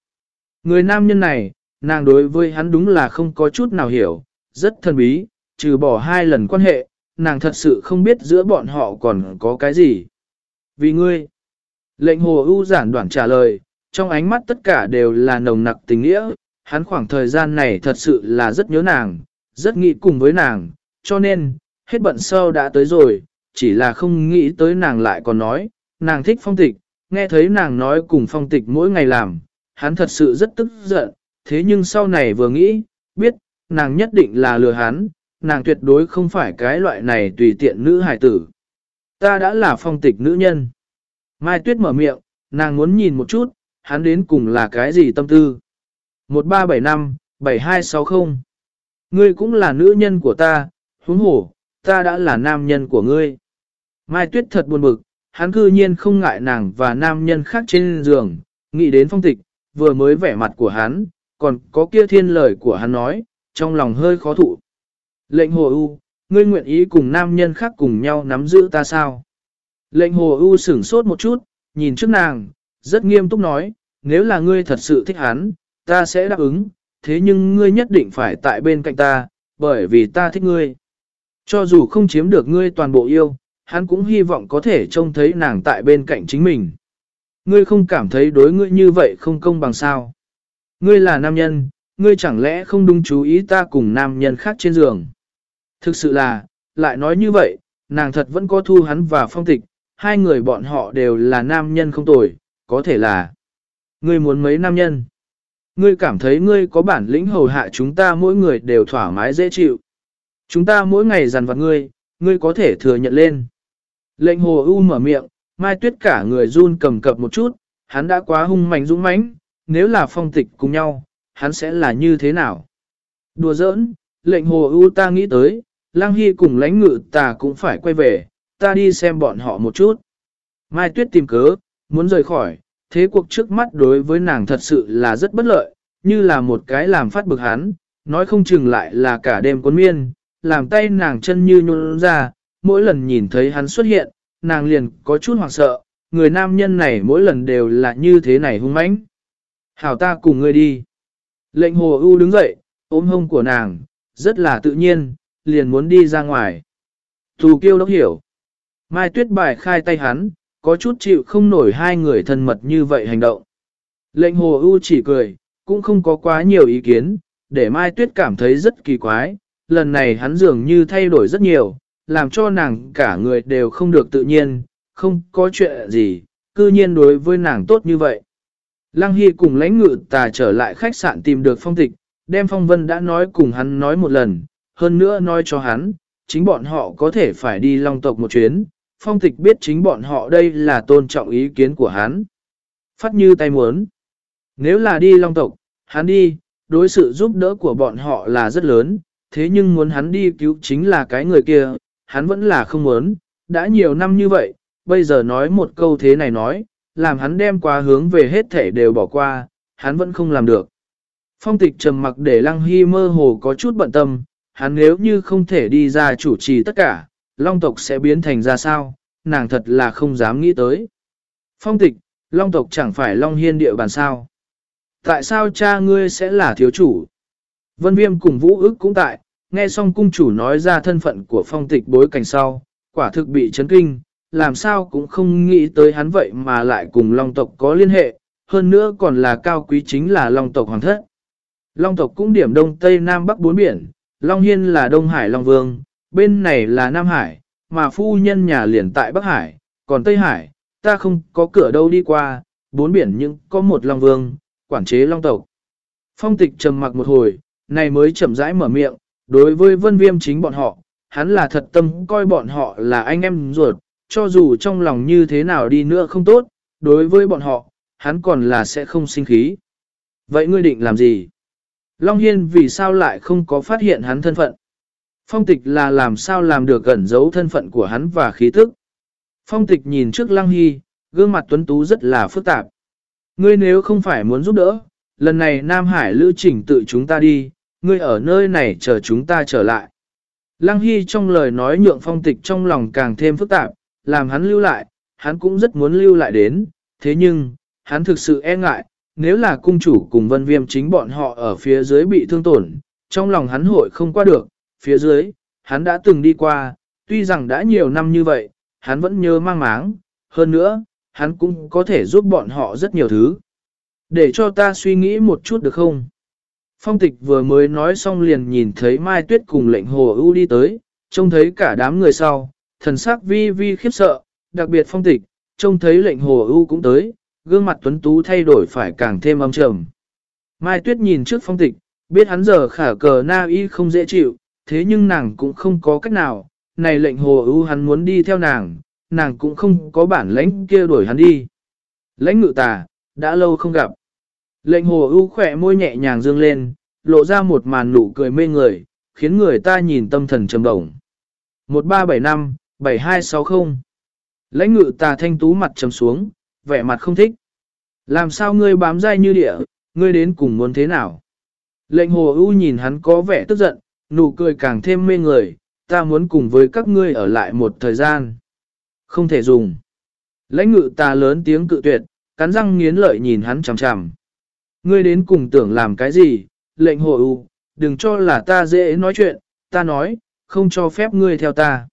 Người nam nhân này, nàng đối với hắn đúng là không có chút nào hiểu, rất thần bí, trừ bỏ hai lần quan hệ, nàng thật sự không biết giữa bọn họ còn có cái gì. Vì ngươi, lệnh hồ ưu giản đoạn trả lời, trong ánh mắt tất cả đều là nồng nặc tình nghĩa, hắn khoảng thời gian này thật sự là rất nhớ nàng, rất nghĩ cùng với nàng, cho nên, hết bận sâu đã tới rồi, chỉ là không nghĩ tới nàng lại còn nói, nàng thích phong tịch, nghe thấy nàng nói cùng phong tịch mỗi ngày làm, hắn thật sự rất tức giận, thế nhưng sau này vừa nghĩ, biết, nàng nhất định là lừa hắn, nàng tuyệt đối không phải cái loại này tùy tiện nữ hải tử. Ta đã là phong tịch nữ nhân. Mai Tuyết mở miệng, nàng muốn nhìn một chút, hắn đến cùng là cái gì tâm tư. 1375, 7260 Ngươi cũng là nữ nhân của ta, huống hổ, ta đã là nam nhân của ngươi. Mai Tuyết thật buồn bực, hắn cư nhiên không ngại nàng và nam nhân khác trên giường, nghĩ đến phong tịch, vừa mới vẻ mặt của hắn, còn có kia thiên lời của hắn nói, trong lòng hơi khó thụ. Lệnh hồ ưu, ngươi nguyện ý cùng nam nhân khác cùng nhau nắm giữ ta sao? Lệnh hồ ưu sửng sốt một chút, nhìn trước nàng, rất nghiêm túc nói, nếu là ngươi thật sự thích hắn, ta sẽ đáp ứng, thế nhưng ngươi nhất định phải tại bên cạnh ta, bởi vì ta thích ngươi. Cho dù không chiếm được ngươi toàn bộ yêu, hắn cũng hy vọng có thể trông thấy nàng tại bên cạnh chính mình. Ngươi không cảm thấy đối ngươi như vậy không công bằng sao. Ngươi là nam nhân, ngươi chẳng lẽ không đúng chú ý ta cùng nam nhân khác trên giường. Thực sự là, lại nói như vậy, nàng thật vẫn có thu hắn và phong tịch, hai người bọn họ đều là nam nhân không tồi, có thể là ngươi muốn mấy nam nhân. Ngươi cảm thấy ngươi có bản lĩnh hầu hạ chúng ta mỗi người đều thoải mái dễ chịu. Chúng ta mỗi ngày dằn vặt ngươi, ngươi có thể thừa nhận lên. Lệnh hồ u mở miệng, mai tuyết cả người run cầm cập một chút, hắn đã quá hung mạnh dũng mãnh, nếu là phong tịch cùng nhau, hắn sẽ là như thế nào? Đùa giỡn, lệnh hồ u ta nghĩ tới, lang hy cùng lãnh ngự ta cũng phải quay về, ta đi xem bọn họ một chút. Mai tuyết tìm cớ, muốn rời khỏi, thế cuộc trước mắt đối với nàng thật sự là rất bất lợi, như là một cái làm phát bực hắn, nói không chừng lại là cả đêm cuốn miên, làm tay nàng chân như nhún ra, mỗi lần nhìn thấy hắn xuất hiện, nàng liền có chút hoảng sợ, người nam nhân này mỗi lần đều là như thế này hung mãnh. Hảo ta cùng ngươi đi. Lệnh hồ ưu đứng dậy, ôm hông của nàng, rất là tự nhiên, liền muốn đi ra ngoài. Thù kiêu đốc hiểu. Mai tuyết bài khai tay hắn, có chút chịu không nổi hai người thân mật như vậy hành động. Lệnh hồ ưu chỉ cười, cũng không có quá nhiều ý kiến, để Mai Tuyết cảm thấy rất kỳ quái, lần này hắn dường như thay đổi rất nhiều, làm cho nàng cả người đều không được tự nhiên, không có chuyện gì, cư nhiên đối với nàng tốt như vậy. Lăng Hy cùng lãnh ngự tà trở lại khách sạn tìm được phong tịch, đem phong vân đã nói cùng hắn nói một lần, hơn nữa nói cho hắn, chính bọn họ có thể phải đi long tộc một chuyến, phong tịch biết chính bọn họ đây là tôn trọng ý kiến của hắn. Phát như tay muốn. Nếu là đi long tộc, hắn đi, đối sự giúp đỡ của bọn họ là rất lớn, thế nhưng muốn hắn đi cứu chính là cái người kia, hắn vẫn là không muốn, đã nhiều năm như vậy, bây giờ nói một câu thế này nói, làm hắn đem qua hướng về hết thể đều bỏ qua, hắn vẫn không làm được. Phong tịch trầm mặc để Lăng Hy mơ hồ có chút bận tâm, hắn nếu như không thể đi ra chủ trì tất cả, Long tộc sẽ biến thành ra sao, nàng thật là không dám nghĩ tới. Phong tịch, Long tộc chẳng phải Long Hiên địa bàn sao. Tại sao cha ngươi sẽ là thiếu chủ? Vân Viêm cùng Vũ ức cũng tại, nghe xong cung chủ nói ra thân phận của phong tịch bối cảnh sau, quả thực bị chấn kinh, làm sao cũng không nghĩ tới hắn vậy mà lại cùng Long tộc có liên hệ, hơn nữa còn là cao quý chính là Long tộc hoàng thất. Long tộc cũng điểm đông tây nam bắc bốn biển, Long Hiên là Đông Hải Long Vương, bên này là Nam Hải, mà phu nhân nhà liền tại Bắc Hải, còn Tây Hải, ta không có cửa đâu đi qua, bốn biển nhưng có một Long Vương, quản chế Long tộc. Phong tịch trầm mặc một hồi, này mới chậm rãi mở miệng, đối với vân viêm chính bọn họ, hắn là thật tâm coi bọn họ là anh em ruột, cho dù trong lòng như thế nào đi nữa không tốt, đối với bọn họ, hắn còn là sẽ không sinh khí. Vậy ngươi định làm gì? Long Hiên vì sao lại không có phát hiện hắn thân phận? Phong tịch là làm sao làm được gần giấu thân phận của hắn và khí thức? Phong tịch nhìn trước Lăng Hy, gương mặt tuấn tú rất là phức tạp. Ngươi nếu không phải muốn giúp đỡ, lần này Nam Hải lưu trình tự chúng ta đi, ngươi ở nơi này chờ chúng ta trở lại. Lăng Hy trong lời nói nhượng phong tịch trong lòng càng thêm phức tạp, làm hắn lưu lại, hắn cũng rất muốn lưu lại đến, thế nhưng, hắn thực sự e ngại, nếu là cung chủ cùng vân viêm chính bọn họ ở phía dưới bị thương tổn, trong lòng hắn hội không qua được, phía dưới, hắn đã từng đi qua, tuy rằng đã nhiều năm như vậy, hắn vẫn nhớ mang máng, hơn nữa, hắn cũng có thể giúp bọn họ rất nhiều thứ. Để cho ta suy nghĩ một chút được không? Phong tịch vừa mới nói xong liền nhìn thấy Mai Tuyết cùng lệnh hồ ưu đi tới, trông thấy cả đám người sau, thần sắc vi vi khiếp sợ, đặc biệt phong tịch, trông thấy lệnh hồ ưu cũng tới, gương mặt tuấn tú thay đổi phải càng thêm âm trầm. Mai Tuyết nhìn trước phong tịch, biết hắn giờ khả cờ na y không dễ chịu, thế nhưng nàng cũng không có cách nào, này lệnh hồ ưu hắn muốn đi theo nàng, nàng cũng không có bản lãnh kia đuổi hắn đi. Lãnh ngự tà, đã lâu không gặp. Lệnh hồ ưu khỏe môi nhẹ nhàng dương lên, lộ ra một màn nụ cười mê người, khiến người ta nhìn tâm thần trầm động. 1375, 7260 Lãnh ngự tà thanh tú mặt trầm xuống, vẻ mặt không thích. Làm sao ngươi bám dai như địa, ngươi đến cùng muốn thế nào? Lệnh hồ ưu nhìn hắn có vẻ tức giận, nụ cười càng thêm mê người, ta muốn cùng với các ngươi ở lại một thời gian. Không thể dùng. Lãnh ngự ta lớn tiếng cự tuyệt, cắn răng nghiến lợi nhìn hắn chằm chằm. Ngươi đến cùng tưởng làm cái gì, lệnh hồ ưu, đừng cho là ta dễ nói chuyện, ta nói, không cho phép ngươi theo ta.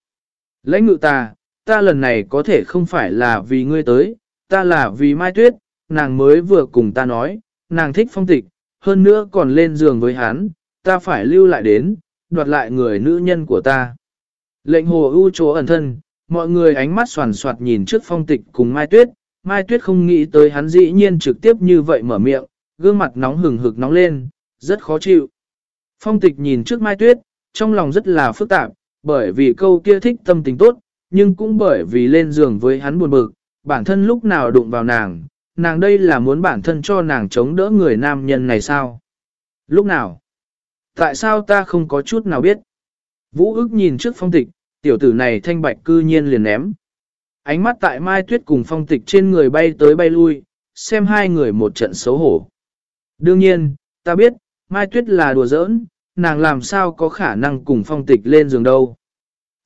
Lãnh ngự ta, ta lần này có thể không phải là vì ngươi tới, ta là vì Mai Tuyết, nàng mới vừa cùng ta nói, nàng thích phong tịch, hơn nữa còn lên giường với hắn, ta phải lưu lại đến, đoạt lại người nữ nhân của ta. Lệnh hồ ưu chỗ ẩn thân, mọi người ánh mắt soàn soạt nhìn trước phong tịch cùng Mai Tuyết, Mai Tuyết không nghĩ tới hắn dĩ nhiên trực tiếp như vậy mở miệng, gương mặt nóng hừng hực nóng lên, rất khó chịu. Phong tịch nhìn trước Mai Tuyết, trong lòng rất là phức tạp, bởi vì câu kia thích tâm tình tốt, nhưng cũng bởi vì lên giường với hắn buồn bực, bản thân lúc nào đụng vào nàng, nàng đây là muốn bản thân cho nàng chống đỡ người nam nhân này sao? Lúc nào? Tại sao ta không có chút nào biết? Vũ ức nhìn trước phong tịch, tiểu tử này thanh bạch cư nhiên liền ném. Ánh mắt tại Mai Tuyết cùng phong tịch trên người bay tới bay lui, xem hai người một trận xấu hổ. Đương nhiên, ta biết, Mai Tuyết là đùa giỡn, nàng làm sao có khả năng cùng phong tịch lên giường đâu.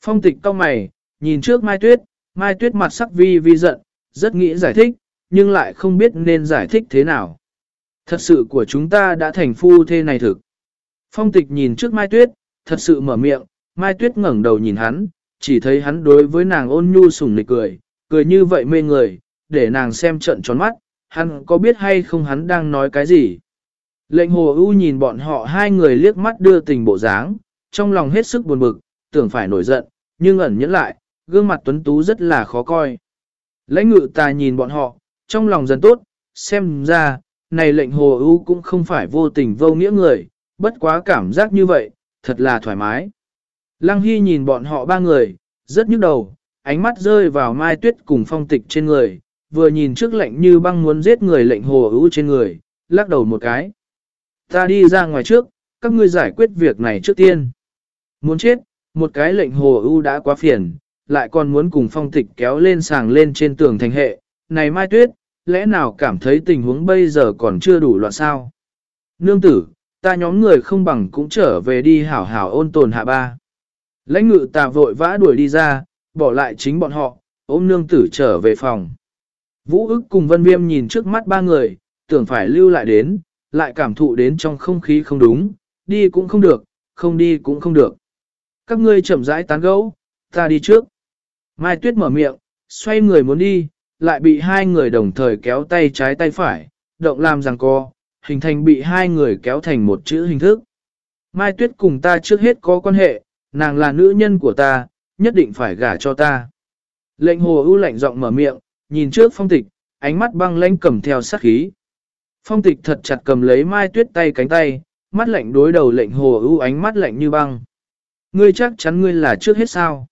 Phong tịch cau mày, nhìn trước Mai Tuyết, Mai Tuyết mặt sắc vi vi giận, rất nghĩ giải thích, nhưng lại không biết nên giải thích thế nào. Thật sự của chúng ta đã thành phu thế này thực. Phong tịch nhìn trước Mai Tuyết, thật sự mở miệng, Mai Tuyết ngẩng đầu nhìn hắn, chỉ thấy hắn đối với nàng ôn nhu sủng nịch cười, cười như vậy mê người, để nàng xem trận tròn mắt, hắn có biết hay không hắn đang nói cái gì. Lệnh hồ ưu nhìn bọn họ hai người liếc mắt đưa tình bộ dáng, trong lòng hết sức buồn bực, tưởng phải nổi giận, nhưng ẩn nhẫn lại, gương mặt tuấn tú rất là khó coi. Lãnh ngự ta nhìn bọn họ, trong lòng dần tốt, xem ra, này lệnh hồ ưu cũng không phải vô tình vô nghĩa người, bất quá cảm giác như vậy, thật là thoải mái. Lăng Hy nhìn bọn họ ba người, rất nhức đầu, ánh mắt rơi vào mai tuyết cùng phong tịch trên người, vừa nhìn trước lệnh như băng muốn giết người lệnh hồ ưu trên người, lắc đầu một cái. Ta đi ra ngoài trước, các ngươi giải quyết việc này trước tiên. Muốn chết, một cái lệnh hồ ưu đã quá phiền, lại còn muốn cùng phong tịch kéo lên sàng lên trên tường thành hệ. Này Mai Tuyết, lẽ nào cảm thấy tình huống bây giờ còn chưa đủ loạn sao? Nương tử, ta nhóm người không bằng cũng trở về đi hảo hảo ôn tồn hạ ba. Lãnh ngự tà vội vã đuổi đi ra, bỏ lại chính bọn họ, ôm nương tử trở về phòng. Vũ ức cùng vân viêm nhìn trước mắt ba người, tưởng phải lưu lại đến, lại cảm thụ đến trong không khí không đúng, đi cũng không được, không đi cũng không được. Các ngươi chậm rãi tán gẫu, ta đi trước. Mai Tuyết mở miệng, xoay người muốn đi, lại bị hai người đồng thời kéo tay trái tay phải, động làm rằng co, hình thành bị hai người kéo thành một chữ hình thức. Mai Tuyết cùng ta trước hết có quan hệ, nàng là nữ nhân của ta, nhất định phải gả cho ta. Lệnh hồ ưu lạnh giọng mở miệng, nhìn trước phong tịch, ánh mắt băng lãnh cầm theo sát khí. Phong tịch thật chặt cầm lấy Mai Tuyết tay cánh tay, mắt lạnh đối đầu lệnh hồ ưu ánh mắt lạnh như băng. Ngươi chắc chắn ngươi là trước hết sao?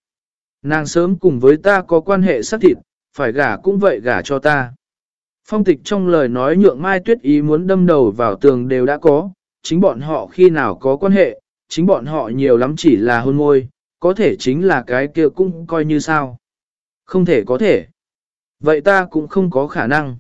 Nàng sớm cùng với ta có quan hệ xác thịt, phải gả cũng vậy gả cho ta. Phong tịch trong lời nói nhượng Mai Tuyết ý muốn đâm đầu vào tường đều đã có, chính bọn họ khi nào có quan hệ, chính bọn họ nhiều lắm chỉ là hôn môi, có thể chính là cái kia cũng coi như sao. Không thể có thể. Vậy ta cũng không có khả năng.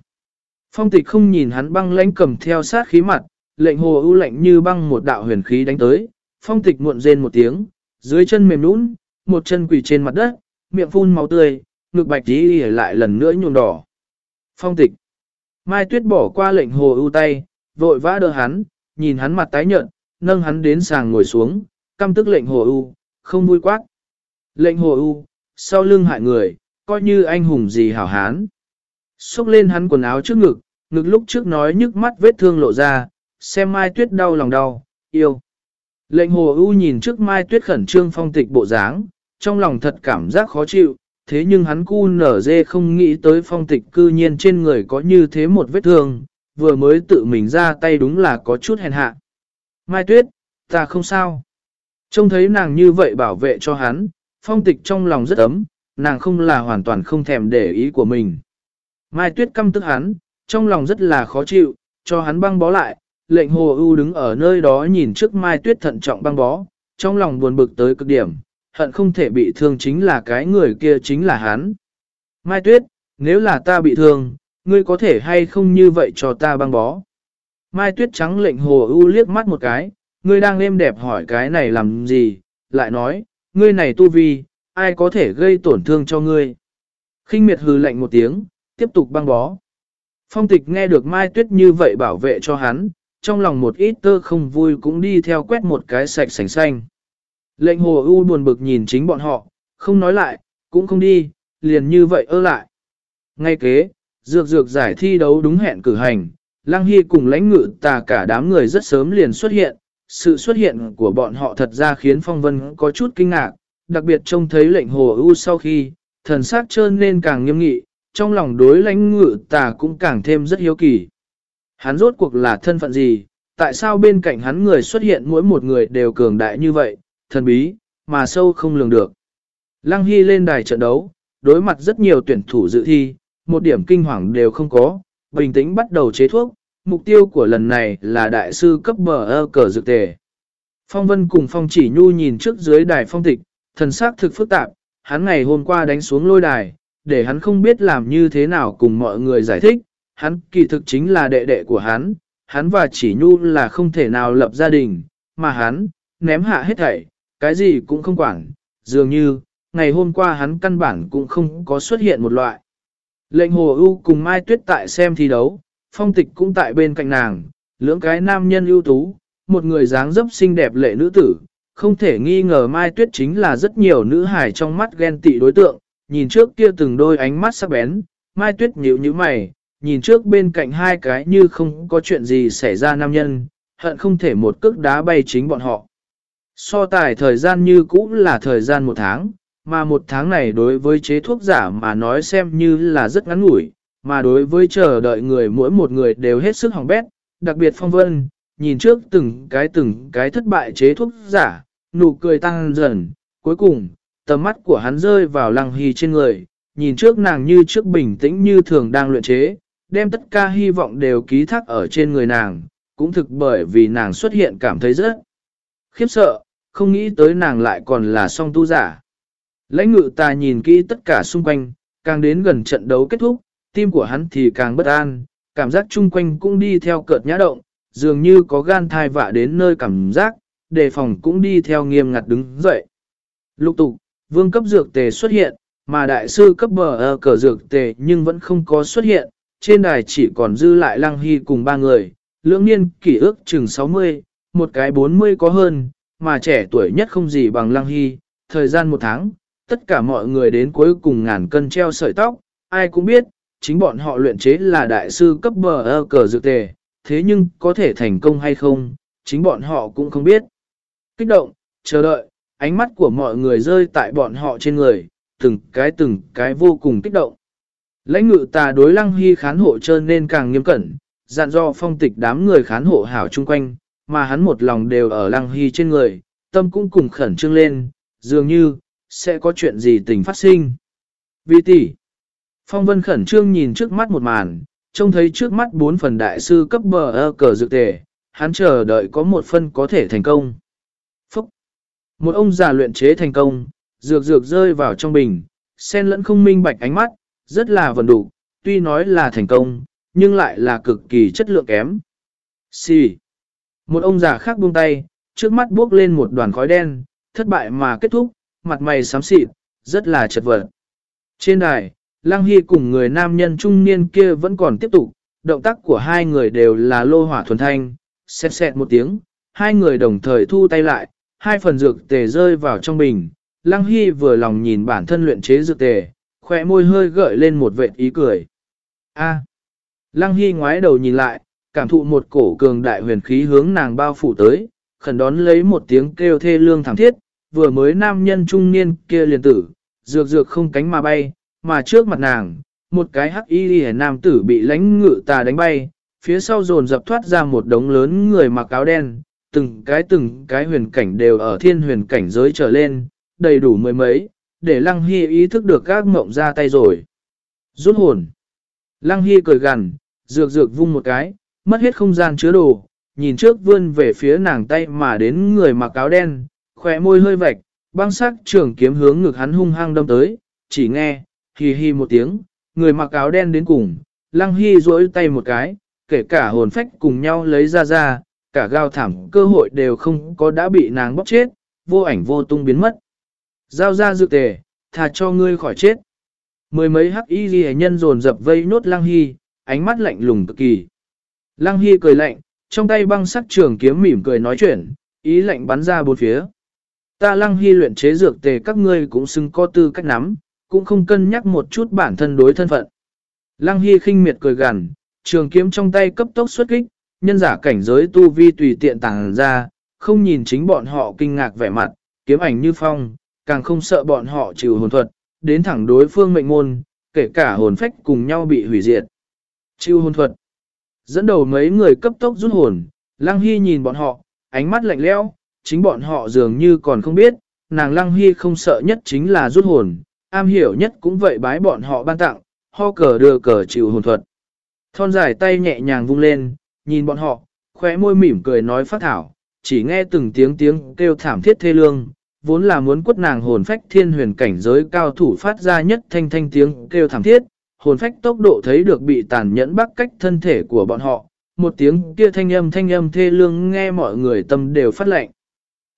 Phong tịch không nhìn hắn băng lãnh cầm theo sát khí mặt, lệnh hồ ưu lạnh như băng một đạo huyền khí đánh tới. Phong tịch muộn rên một tiếng, dưới chân mềm nũng, một chân quỳ trên mặt đất, miệng phun máu tươi, ngực bạch tí lại lần nữa nhuộm đỏ. Phong tịch. Mai tuyết bỏ qua lệnh hồ ưu tay, vội vã đỡ hắn, nhìn hắn mặt tái nhợt, nâng hắn đến sàng ngồi xuống, căm tức lệnh hồ ưu, không vui quát. Lệnh hồ u, sau lưng hại người, coi như anh hùng gì hảo hán. Xúc lên hắn quần áo trước ngực, ngực lúc trước nói nhức mắt vết thương lộ ra, xem mai tuyết đau lòng đau, yêu. Lệnh hồ ưu nhìn trước mai tuyết khẩn trương phong tịch bộ dáng, trong lòng thật cảm giác khó chịu, thế nhưng hắn cu nở dê không nghĩ tới phong tịch cư nhiên trên người có như thế một vết thương, vừa mới tự mình ra tay đúng là có chút hèn hạ. Mai tuyết, ta không sao. Trông thấy nàng như vậy bảo vệ cho hắn, phong tịch trong lòng rất ấm, nàng không là hoàn toàn không thèm để ý của mình. Mai tuyết căm tức hắn, trong lòng rất là khó chịu, cho hắn băng bó lại, lệnh hồ ưu đứng ở nơi đó nhìn trước mai tuyết thận trọng băng bó, trong lòng buồn bực tới cực điểm, hận không thể bị thương chính là cái người kia chính là hắn. Mai tuyết, nếu là ta bị thương, ngươi có thể hay không như vậy cho ta băng bó. Mai tuyết trắng lệnh hồ ưu liếc mắt một cái, ngươi đang êm đẹp hỏi cái này làm gì, lại nói, ngươi này tu vi, ai có thể gây tổn thương cho ngươi. khinh miệt hừ lạnh một tiếng, tiếp tục băng bó. Phong tịch nghe được Mai Tuyết như vậy bảo vệ cho hắn, trong lòng một ít tơ không vui cũng đi theo quét một cái sạch sành xanh. Lệnh hồ u buồn bực nhìn chính bọn họ, không nói lại, cũng không đi, liền như vậy ơ lại. Ngay kế, dược dược giải thi đấu đúng hẹn cử hành, Lăng Hy cùng lãnh ngự tà cả đám người rất sớm liền xuất hiện, sự xuất hiện của bọn họ thật ra khiến phong vân có chút kinh ngạc, đặc biệt trông thấy lệnh hồ u sau khi, thần sắc trơn nên càng nghiêm nghị, trong lòng đối lãnh ngự tà cũng càng thêm rất hiếu kỳ. Hắn rốt cuộc là thân phận gì, tại sao bên cạnh hắn người xuất hiện mỗi một người đều cường đại như vậy, thần bí, mà sâu không lường được. Lăng Hy lên đài trận đấu, đối mặt rất nhiều tuyển thủ dự thi, một điểm kinh hoàng đều không có, bình tĩnh bắt đầu chế thuốc, mục tiêu của lần này là đại sư cấp bờ ơ cờ dược tề. Phong Vân cùng Phong Chỉ Nhu nhìn trước dưới đài phong tịch, thần sắc thực phức tạp, hắn ngày hôm qua đánh xuống lôi đài, để hắn không biết làm như thế nào cùng mọi người giải thích, hắn kỳ thực chính là đệ đệ của hắn, hắn và Chỉ Nhu là không thể nào lập gia đình, mà hắn, ném hạ hết thảy, cái gì cũng không quản, dường như, ngày hôm qua hắn căn bản cũng không có xuất hiện một loại. Lệnh hồ ưu cùng Mai Tuyết tại xem thi đấu, phong tịch cũng tại bên cạnh nàng, lưỡng cái nam nhân ưu tú, một người dáng dấp xinh đẹp lệ nữ tử, không thể nghi ngờ Mai Tuyết chính là rất nhiều nữ hài trong mắt ghen tị đối tượng, nhìn trước kia từng đôi ánh mắt sắc bén, Mai Tuyết nhíu như mày, nhìn trước bên cạnh hai cái như không có chuyện gì xảy ra nam nhân, hận không thể một cước đá bay chính bọn họ. So tài thời gian như cũ là thời gian một tháng, mà một tháng này đối với chế thuốc giả mà nói xem như là rất ngắn ngủi, mà đối với chờ đợi người mỗi một người đều hết sức hỏng bét, đặc biệt phong vân, nhìn trước từng cái từng cái thất bại chế thuốc giả, nụ cười tăng dần, cuối cùng, tầm mắt của hắn rơi vào lăng hy trên người, nhìn trước nàng như trước bình tĩnh như thường đang luyện chế, đem tất cả hy vọng đều ký thác ở trên người nàng, cũng thực bởi vì nàng xuất hiện cảm thấy rất khiếp sợ, không nghĩ tới nàng lại còn là song tu giả. Lãnh ngự ta nhìn kỹ tất cả xung quanh, càng đến gần trận đấu kết thúc, tim của hắn thì càng bất an, cảm giác chung quanh cũng đi theo cợt nhã động, dường như có gan thai vạ đến nơi cảm giác, đề phòng cũng đi theo nghiêm ngặt đứng dậy. Lục tục, vương cấp dược tề xuất hiện, mà đại sư cấp bờ ở cờ dược tề nhưng vẫn không có xuất hiện, trên đài chỉ còn dư lại lăng hy cùng ba người, lưỡng niên kỷ ước chừng 60, một cái 40 có hơn, mà trẻ tuổi nhất không gì bằng lăng hy, thời gian một tháng, tất cả mọi người đến cuối cùng ngàn cân treo sợi tóc, ai cũng biết, chính bọn họ luyện chế là đại sư cấp bờ ơ cờ dược tề, thế nhưng có thể thành công hay không, chính bọn họ cũng không biết. Kích động, chờ đợi, ánh mắt của mọi người rơi tại bọn họ trên người, từng cái từng cái vô cùng kích động. Lãnh ngự tà đối lăng hy khán hộ trơn nên càng nghiêm cẩn, dặn do phong tịch đám người khán hộ hảo chung quanh, mà hắn một lòng đều ở lăng hy trên người, tâm cũng cùng khẩn trương lên, dường như, sẽ có chuyện gì tình phát sinh. Vì tỷ, phong vân khẩn trương nhìn trước mắt một màn, trông thấy trước mắt bốn phần đại sư cấp bờ ơ cờ dự tề, hắn chờ đợi có một phân có thể thành công. Một ông già luyện chế thành công, dược dược rơi vào trong bình, sen lẫn không minh bạch ánh mắt, rất là vần đủ, tuy nói là thành công, nhưng lại là cực kỳ chất lượng kém. Xì! Một ông già khác buông tay, trước mắt bước lên một đoàn khói đen, thất bại mà kết thúc, mặt mày xám xịt, rất là chật vật. Trên đài, Lăng Hy cùng người nam nhân trung niên kia vẫn còn tiếp tục, động tác của hai người đều là lô hỏa thuần thanh, xét xét một tiếng, hai người đồng thời thu tay lại, hai phần dược tề rơi vào trong bình, Lăng Hy vừa lòng nhìn bản thân luyện chế dược tề, khỏe môi hơi gợi lên một vệt ý cười. A. Lăng Hy ngoái đầu nhìn lại, cảm thụ một cổ cường đại huyền khí hướng nàng bao phủ tới, khẩn đón lấy một tiếng kêu thê lương thảm thiết, vừa mới nam nhân trung niên kia liền tử, dược dược không cánh mà bay, mà trước mặt nàng, một cái hắc y đi nam tử bị lãnh ngự tà đánh bay, phía sau dồn dập thoát ra một đống lớn người mặc áo đen, từng cái từng cái huyền cảnh đều ở thiên huyền cảnh giới trở lên, đầy đủ mười mấy, để Lăng Hy ý thức được các mộng ra tay rồi. Rút hồn. Lăng Hy cười gằn, dược dược vung một cái, mất hết không gian chứa đồ, nhìn trước vươn về phía nàng tay mà đến người mặc áo đen, khỏe môi hơi vạch, băng sắc trường kiếm hướng ngực hắn hung hăng đâm tới, chỉ nghe, hì hì một tiếng, người mặc áo đen đến cùng, Lăng Hy duỗi tay một cái, kể cả hồn phách cùng nhau lấy ra ra, cả gao thảm cơ hội đều không có đã bị nàng bóc chết, vô ảnh vô tung biến mất. Giao ra dự tề, thà cho ngươi khỏi chết. Mười mấy hắc y ghi nhân dồn dập vây nốt Lăng Hy, ánh mắt lạnh lùng cực kỳ. Lăng Hy cười lạnh, trong tay băng sắc trường kiếm mỉm cười nói chuyện, ý lạnh bắn ra bốn phía. Ta Lăng Hy luyện chế dược tề các ngươi cũng xưng có tư cách nắm, cũng không cân nhắc một chút bản thân đối thân phận. Lăng Hy khinh miệt cười gằn, trường kiếm trong tay cấp tốc xuất kích, nhân giả cảnh giới tu vi tùy tiện tàng ra, không nhìn chính bọn họ kinh ngạc vẻ mặt, kiếm ảnh như phong, càng không sợ bọn họ chịu hồn thuật, đến thẳng đối phương mệnh môn, kể cả hồn phách cùng nhau bị hủy diệt. Chịu hồn thuật. Dẫn đầu mấy người cấp tốc rút hồn, Lăng Hy nhìn bọn họ, ánh mắt lạnh lẽo, chính bọn họ dường như còn không biết, nàng Lăng Hy không sợ nhất chính là rút hồn, am hiểu nhất cũng vậy bái bọn họ ban tặng, ho cờ đưa cờ chịu hồn thuật. Thon dài tay nhẹ nhàng vung lên, nhìn bọn họ, khóe môi mỉm cười nói phát thảo, chỉ nghe từng tiếng tiếng kêu thảm thiết thê lương, vốn là muốn quất nàng hồn phách thiên huyền cảnh giới cao thủ phát ra nhất thanh thanh tiếng kêu thảm thiết, hồn phách tốc độ thấy được bị tàn nhẫn bắt cách thân thể của bọn họ, một tiếng kia thanh âm thanh âm thê lương nghe mọi người tâm đều phát lệnh.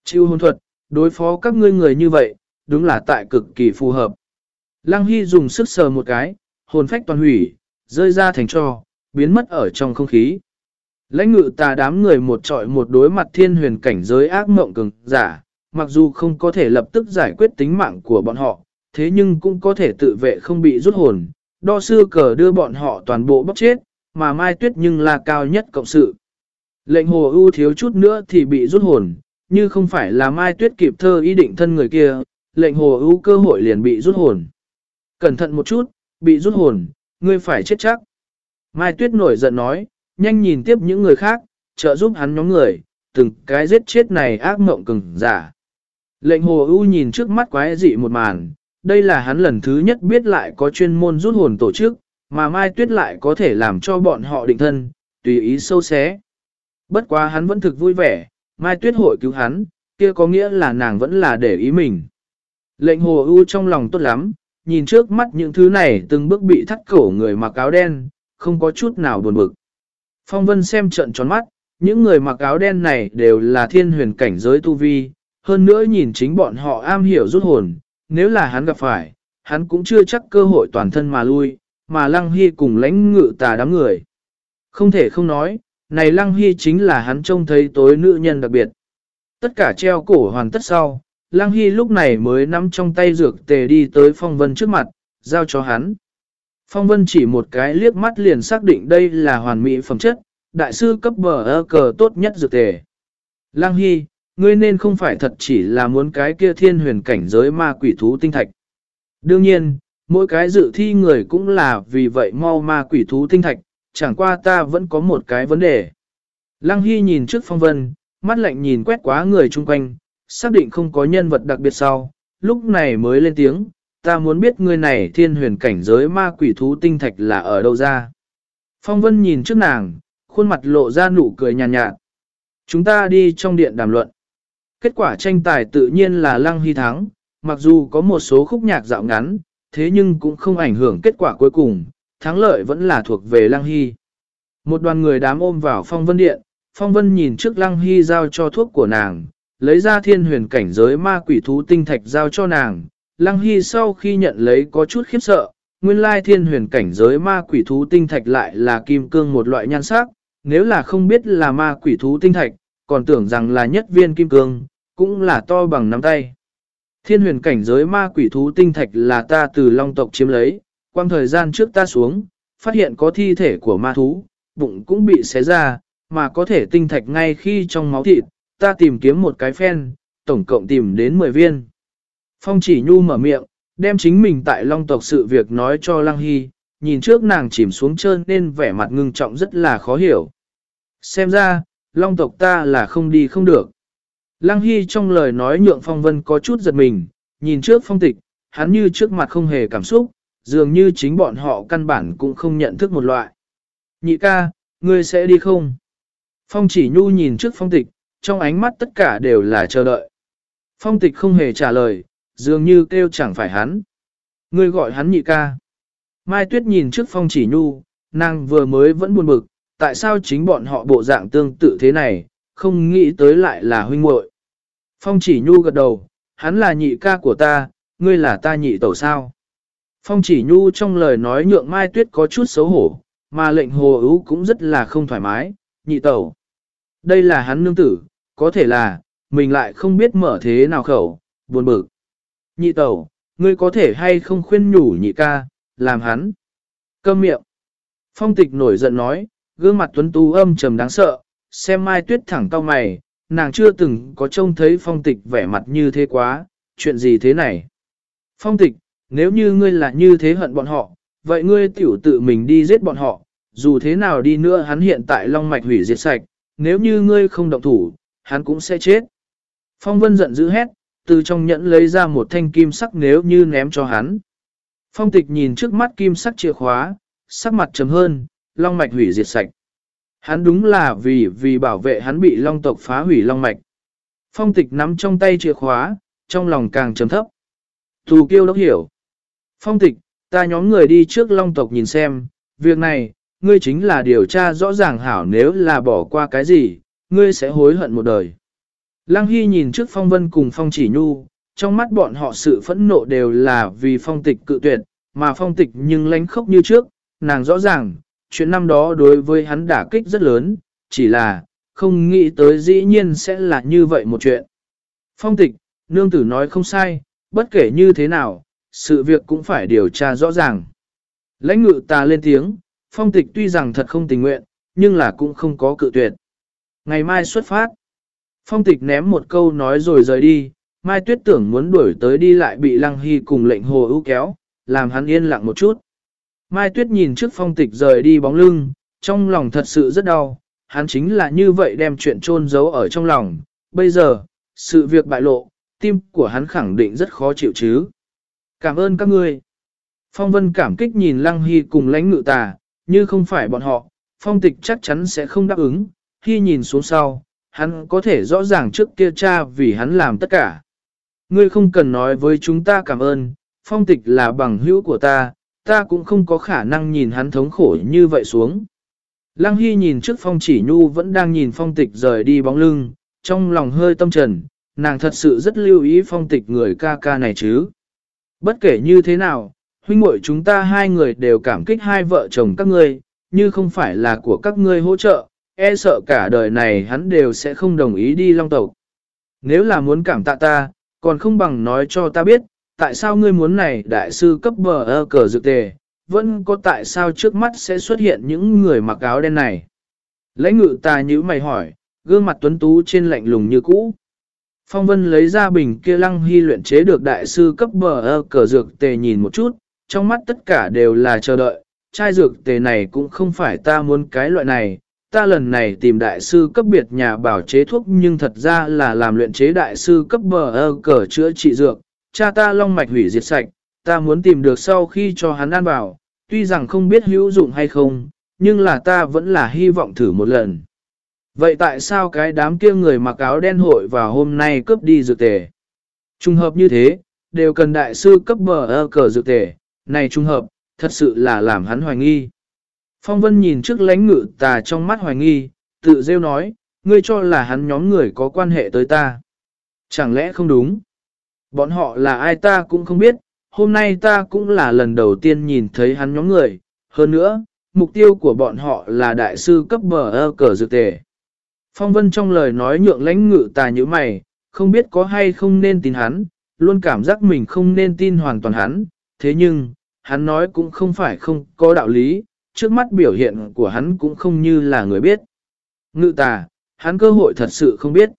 Chiêu hồn thuật, đối phó các ngươi người như vậy, đúng là tại cực kỳ phù hợp. Lăng Hy dùng sức sờ một cái, hồn phách toàn hủy, rơi ra thành cho, biến mất ở trong không khí. Lãnh ngự tà đám người một trọi một đối mặt thiên huyền cảnh giới ác mộng cường giả, mặc dù không có thể lập tức giải quyết tính mạng của bọn họ, thế nhưng cũng có thể tự vệ không bị rút hồn, đo sư cờ đưa bọn họ toàn bộ bóc chết, mà Mai Tuyết nhưng là cao nhất cộng sự. Lệnh hồ ưu thiếu chút nữa thì bị rút hồn, như không phải là Mai Tuyết kịp thơ ý định thân người kia, lệnh hồ ưu cơ hội liền bị rút hồn. Cẩn thận một chút, bị rút hồn, ngươi phải chết chắc. Mai Tuyết nổi giận nói, nhanh nhìn tiếp những người khác, trợ giúp hắn nhóm người, từng cái giết chết này ác mộng cứng, giả. Lệnh hồ ưu nhìn trước mắt quái dị một màn, đây là hắn lần thứ nhất biết lại có chuyên môn rút hồn tổ chức, mà Mai Tuyết lại có thể làm cho bọn họ định thân, tùy ý sâu xé. Bất quá hắn vẫn thực vui vẻ, Mai Tuyết hội cứu hắn, kia có nghĩa là nàng vẫn là để ý mình. Lệnh hồ ưu trong lòng tốt lắm, nhìn trước mắt những thứ này từng bước bị thắt cổ người mặc áo đen, không có chút nào buồn bực. Phong Vân xem trận tròn mắt, những người mặc áo đen này đều là thiên huyền cảnh giới tu vi, hơn nữa nhìn chính bọn họ am hiểu rút hồn, nếu là hắn gặp phải, hắn cũng chưa chắc cơ hội toàn thân mà lui, mà Lăng Hy cùng lãnh ngự tà đám người. Không thể không nói, này Lăng Hy chính là hắn trông thấy tối nữ nhân đặc biệt. Tất cả treo cổ hoàn tất sau, Lăng Hy lúc này mới nắm trong tay dược tề đi tới Phong Vân trước mặt, giao cho hắn. Phong Vân chỉ một cái liếc mắt liền xác định đây là hoàn mỹ phẩm chất, đại sư cấp bờ ơ cờ tốt nhất dược tề. Lăng Hy, ngươi nên không phải thật chỉ là muốn cái kia thiên huyền cảnh giới ma quỷ thú tinh thạch. Đương nhiên, mỗi cái dự thi người cũng là vì vậy mau ma quỷ thú tinh thạch, chẳng qua ta vẫn có một cái vấn đề. Lăng Hy nhìn trước phong vân, mắt lạnh nhìn quét quá người chung quanh, xác định không có nhân vật đặc biệt sau, lúc này mới lên tiếng, ta muốn biết người này thiên huyền cảnh giới ma quỷ thú tinh thạch là ở đâu ra. Phong vân nhìn trước nàng, khuôn mặt lộ ra nụ cười nhàn nhạt, nhạt. Chúng ta đi trong điện đàm luận. Kết quả tranh tài tự nhiên là Lăng Hy thắng, mặc dù có một số khúc nhạc dạo ngắn, thế nhưng cũng không ảnh hưởng kết quả cuối cùng, thắng lợi vẫn là thuộc về Lăng Hy. Một đoàn người đám ôm vào phong vân điện, phong vân nhìn trước Lăng Hy giao cho thuốc của nàng, lấy ra thiên huyền cảnh giới ma quỷ thú tinh thạch giao cho nàng. Lăng Hy sau khi nhận lấy có chút khiếp sợ, nguyên lai thiên huyền cảnh giới ma quỷ thú tinh thạch lại là kim cương một loại nhan sắc, nếu là không biết là ma quỷ thú tinh thạch, còn tưởng rằng là nhất viên kim cương, cũng là to bằng nắm tay. Thiên huyền cảnh giới ma quỷ thú tinh thạch là ta từ long tộc chiếm lấy, quang thời gian trước ta xuống, phát hiện có thi thể của ma thú, bụng cũng bị xé ra, mà có thể tinh thạch ngay khi trong máu thịt, ta tìm kiếm một cái phen, tổng cộng tìm đến 10 viên. Phong chỉ nhu mở miệng, đem chính mình tại long tộc sự việc nói cho Lăng Hy, nhìn trước nàng chìm xuống trơn nên vẻ mặt ngưng trọng rất là khó hiểu. Xem ra, long tộc ta là không đi không được. Lăng Hy trong lời nói nhượng phong vân có chút giật mình, nhìn trước phong tịch, hắn như trước mặt không hề cảm xúc, dường như chính bọn họ căn bản cũng không nhận thức một loại. Nhị ca, ngươi sẽ đi không? Phong chỉ nhu nhìn trước phong tịch, trong ánh mắt tất cả đều là chờ đợi. Phong tịch không hề trả lời, dường như kêu chẳng phải hắn. Ngươi gọi hắn nhị ca. Mai Tuyết nhìn trước phong chỉ nhu, nàng vừa mới vẫn buồn bực, tại sao chính bọn họ bộ dạng tương tự thế này, không nghĩ tới lại là huynh muội. Phong chỉ nhu gật đầu, hắn là nhị ca của ta, ngươi là ta nhị tẩu sao. Phong chỉ nhu trong lời nói nhượng Mai Tuyết có chút xấu hổ, mà lệnh hồ ưu cũng rất là không thoải mái, nhị tẩu. Đây là hắn nương tử, có thể là, mình lại không biết mở thế nào khẩu, buồn bực. Nhị tẩu, ngươi có thể hay không khuyên nhủ nhị ca, làm hắn. Câm miệng. Phong tịch nổi giận nói, gương mặt tuấn tú âm trầm đáng sợ, xem mai tuyết thẳng cao mày, nàng chưa từng có trông thấy phong tịch vẻ mặt như thế quá, chuyện gì thế này. Phong tịch, nếu như ngươi là như thế hận bọn họ, vậy ngươi tiểu tự mình đi giết bọn họ, dù thế nào đi nữa hắn hiện tại long mạch hủy diệt sạch, nếu như ngươi không động thủ, hắn cũng sẽ chết. Phong vân giận dữ hét, từ trong nhẫn lấy ra một thanh kim sắc nếu như ném cho hắn. Phong tịch nhìn trước mắt kim sắc chìa khóa, sắc mặt trầm hơn, long mạch hủy diệt sạch. Hắn đúng là vì vì bảo vệ hắn bị long tộc phá hủy long mạch. Phong tịch nắm trong tay chìa khóa, trong lòng càng trầm thấp. Thù kiêu đốc hiểu. Phong tịch, ta nhóm người đi trước long tộc nhìn xem, việc này, ngươi chính là điều tra rõ ràng hảo nếu là bỏ qua cái gì, ngươi sẽ hối hận một đời. Lăng Hy nhìn trước phong vân cùng phong chỉ nhu, trong mắt bọn họ sự phẫn nộ đều là vì phong tịch cự tuyệt, mà phong tịch nhưng lánh khốc như trước, nàng rõ ràng, chuyện năm đó đối với hắn đả kích rất lớn, chỉ là, không nghĩ tới dĩ nhiên sẽ là như vậy một chuyện. Phong tịch, nương tử nói không sai, bất kể như thế nào, sự việc cũng phải điều tra rõ ràng. Lãnh ngự ta lên tiếng, phong tịch tuy rằng thật không tình nguyện, nhưng là cũng không có cự tuyệt. Ngày mai xuất phát. Phong tịch ném một câu nói rồi rời đi, Mai Tuyết tưởng muốn đuổi tới đi lại bị Lăng Hy cùng lệnh hồ ưu kéo, làm hắn yên lặng một chút. Mai Tuyết nhìn trước phong tịch rời đi bóng lưng, trong lòng thật sự rất đau, hắn chính là như vậy đem chuyện trôn giấu ở trong lòng. Bây giờ, sự việc bại lộ, tim của hắn khẳng định rất khó chịu chứ. Cảm ơn các ngươi. Phong Vân cảm kích nhìn Lăng Hy cùng lãnh ngự tà, như không phải bọn họ, phong tịch chắc chắn sẽ không đáp ứng. Khi nhìn xuống sau, hắn có thể rõ ràng trước kia cha vì hắn làm tất cả. Ngươi không cần nói với chúng ta cảm ơn, phong tịch là bằng hữu của ta, ta cũng không có khả năng nhìn hắn thống khổ như vậy xuống. Lăng Hy nhìn trước phong chỉ nhu vẫn đang nhìn phong tịch rời đi bóng lưng, trong lòng hơi tâm trần, nàng thật sự rất lưu ý phong tịch người ca ca này chứ. Bất kể như thế nào, huynh muội chúng ta hai người đều cảm kích hai vợ chồng các ngươi, như không phải là của các ngươi hỗ trợ, e sợ cả đời này hắn đều sẽ không đồng ý đi long tộc. Nếu là muốn cảm tạ ta, còn không bằng nói cho ta biết, tại sao ngươi muốn này đại sư cấp bờ ơ cờ dự tề, vẫn có tại sao trước mắt sẽ xuất hiện những người mặc áo đen này. Lãnh ngự ta như mày hỏi, gương mặt tuấn tú trên lạnh lùng như cũ. Phong vân lấy ra bình kia lăng hy luyện chế được đại sư cấp bờ ơ cờ dược tề nhìn một chút, trong mắt tất cả đều là chờ đợi, chai dược tề này cũng không phải ta muốn cái loại này, ta lần này tìm đại sư cấp biệt nhà bảo chế thuốc nhưng thật ra là làm luyện chế đại sư cấp bờ ơ cờ chữa trị dược, cha ta long mạch hủy diệt sạch, ta muốn tìm được sau khi cho hắn ăn vào, tuy rằng không biết hữu dụng hay không, nhưng là ta vẫn là hy vọng thử một lần. Vậy tại sao cái đám kia người mặc áo đen hội vào hôm nay cướp đi dược tề? Trung hợp như thế, đều cần đại sư cấp bờ ơ cờ dược tề, này trung hợp, thật sự là làm hắn hoài nghi. Phong Vân nhìn trước lãnh ngự tà trong mắt hoài nghi, tự rêu nói, ngươi cho là hắn nhóm người có quan hệ tới ta. Chẳng lẽ không đúng? Bọn họ là ai ta cũng không biết, hôm nay ta cũng là lần đầu tiên nhìn thấy hắn nhóm người. Hơn nữa, mục tiêu của bọn họ là đại sư cấp bờ ơ cờ dược tề. Phong Vân trong lời nói nhượng lãnh ngự tà như mày, không biết có hay không nên tin hắn, luôn cảm giác mình không nên tin hoàn toàn hắn, thế nhưng, hắn nói cũng không phải không có đạo lý, trước mắt biểu hiện của hắn cũng không như là người biết. Ngự tà, hắn cơ hội thật sự không biết.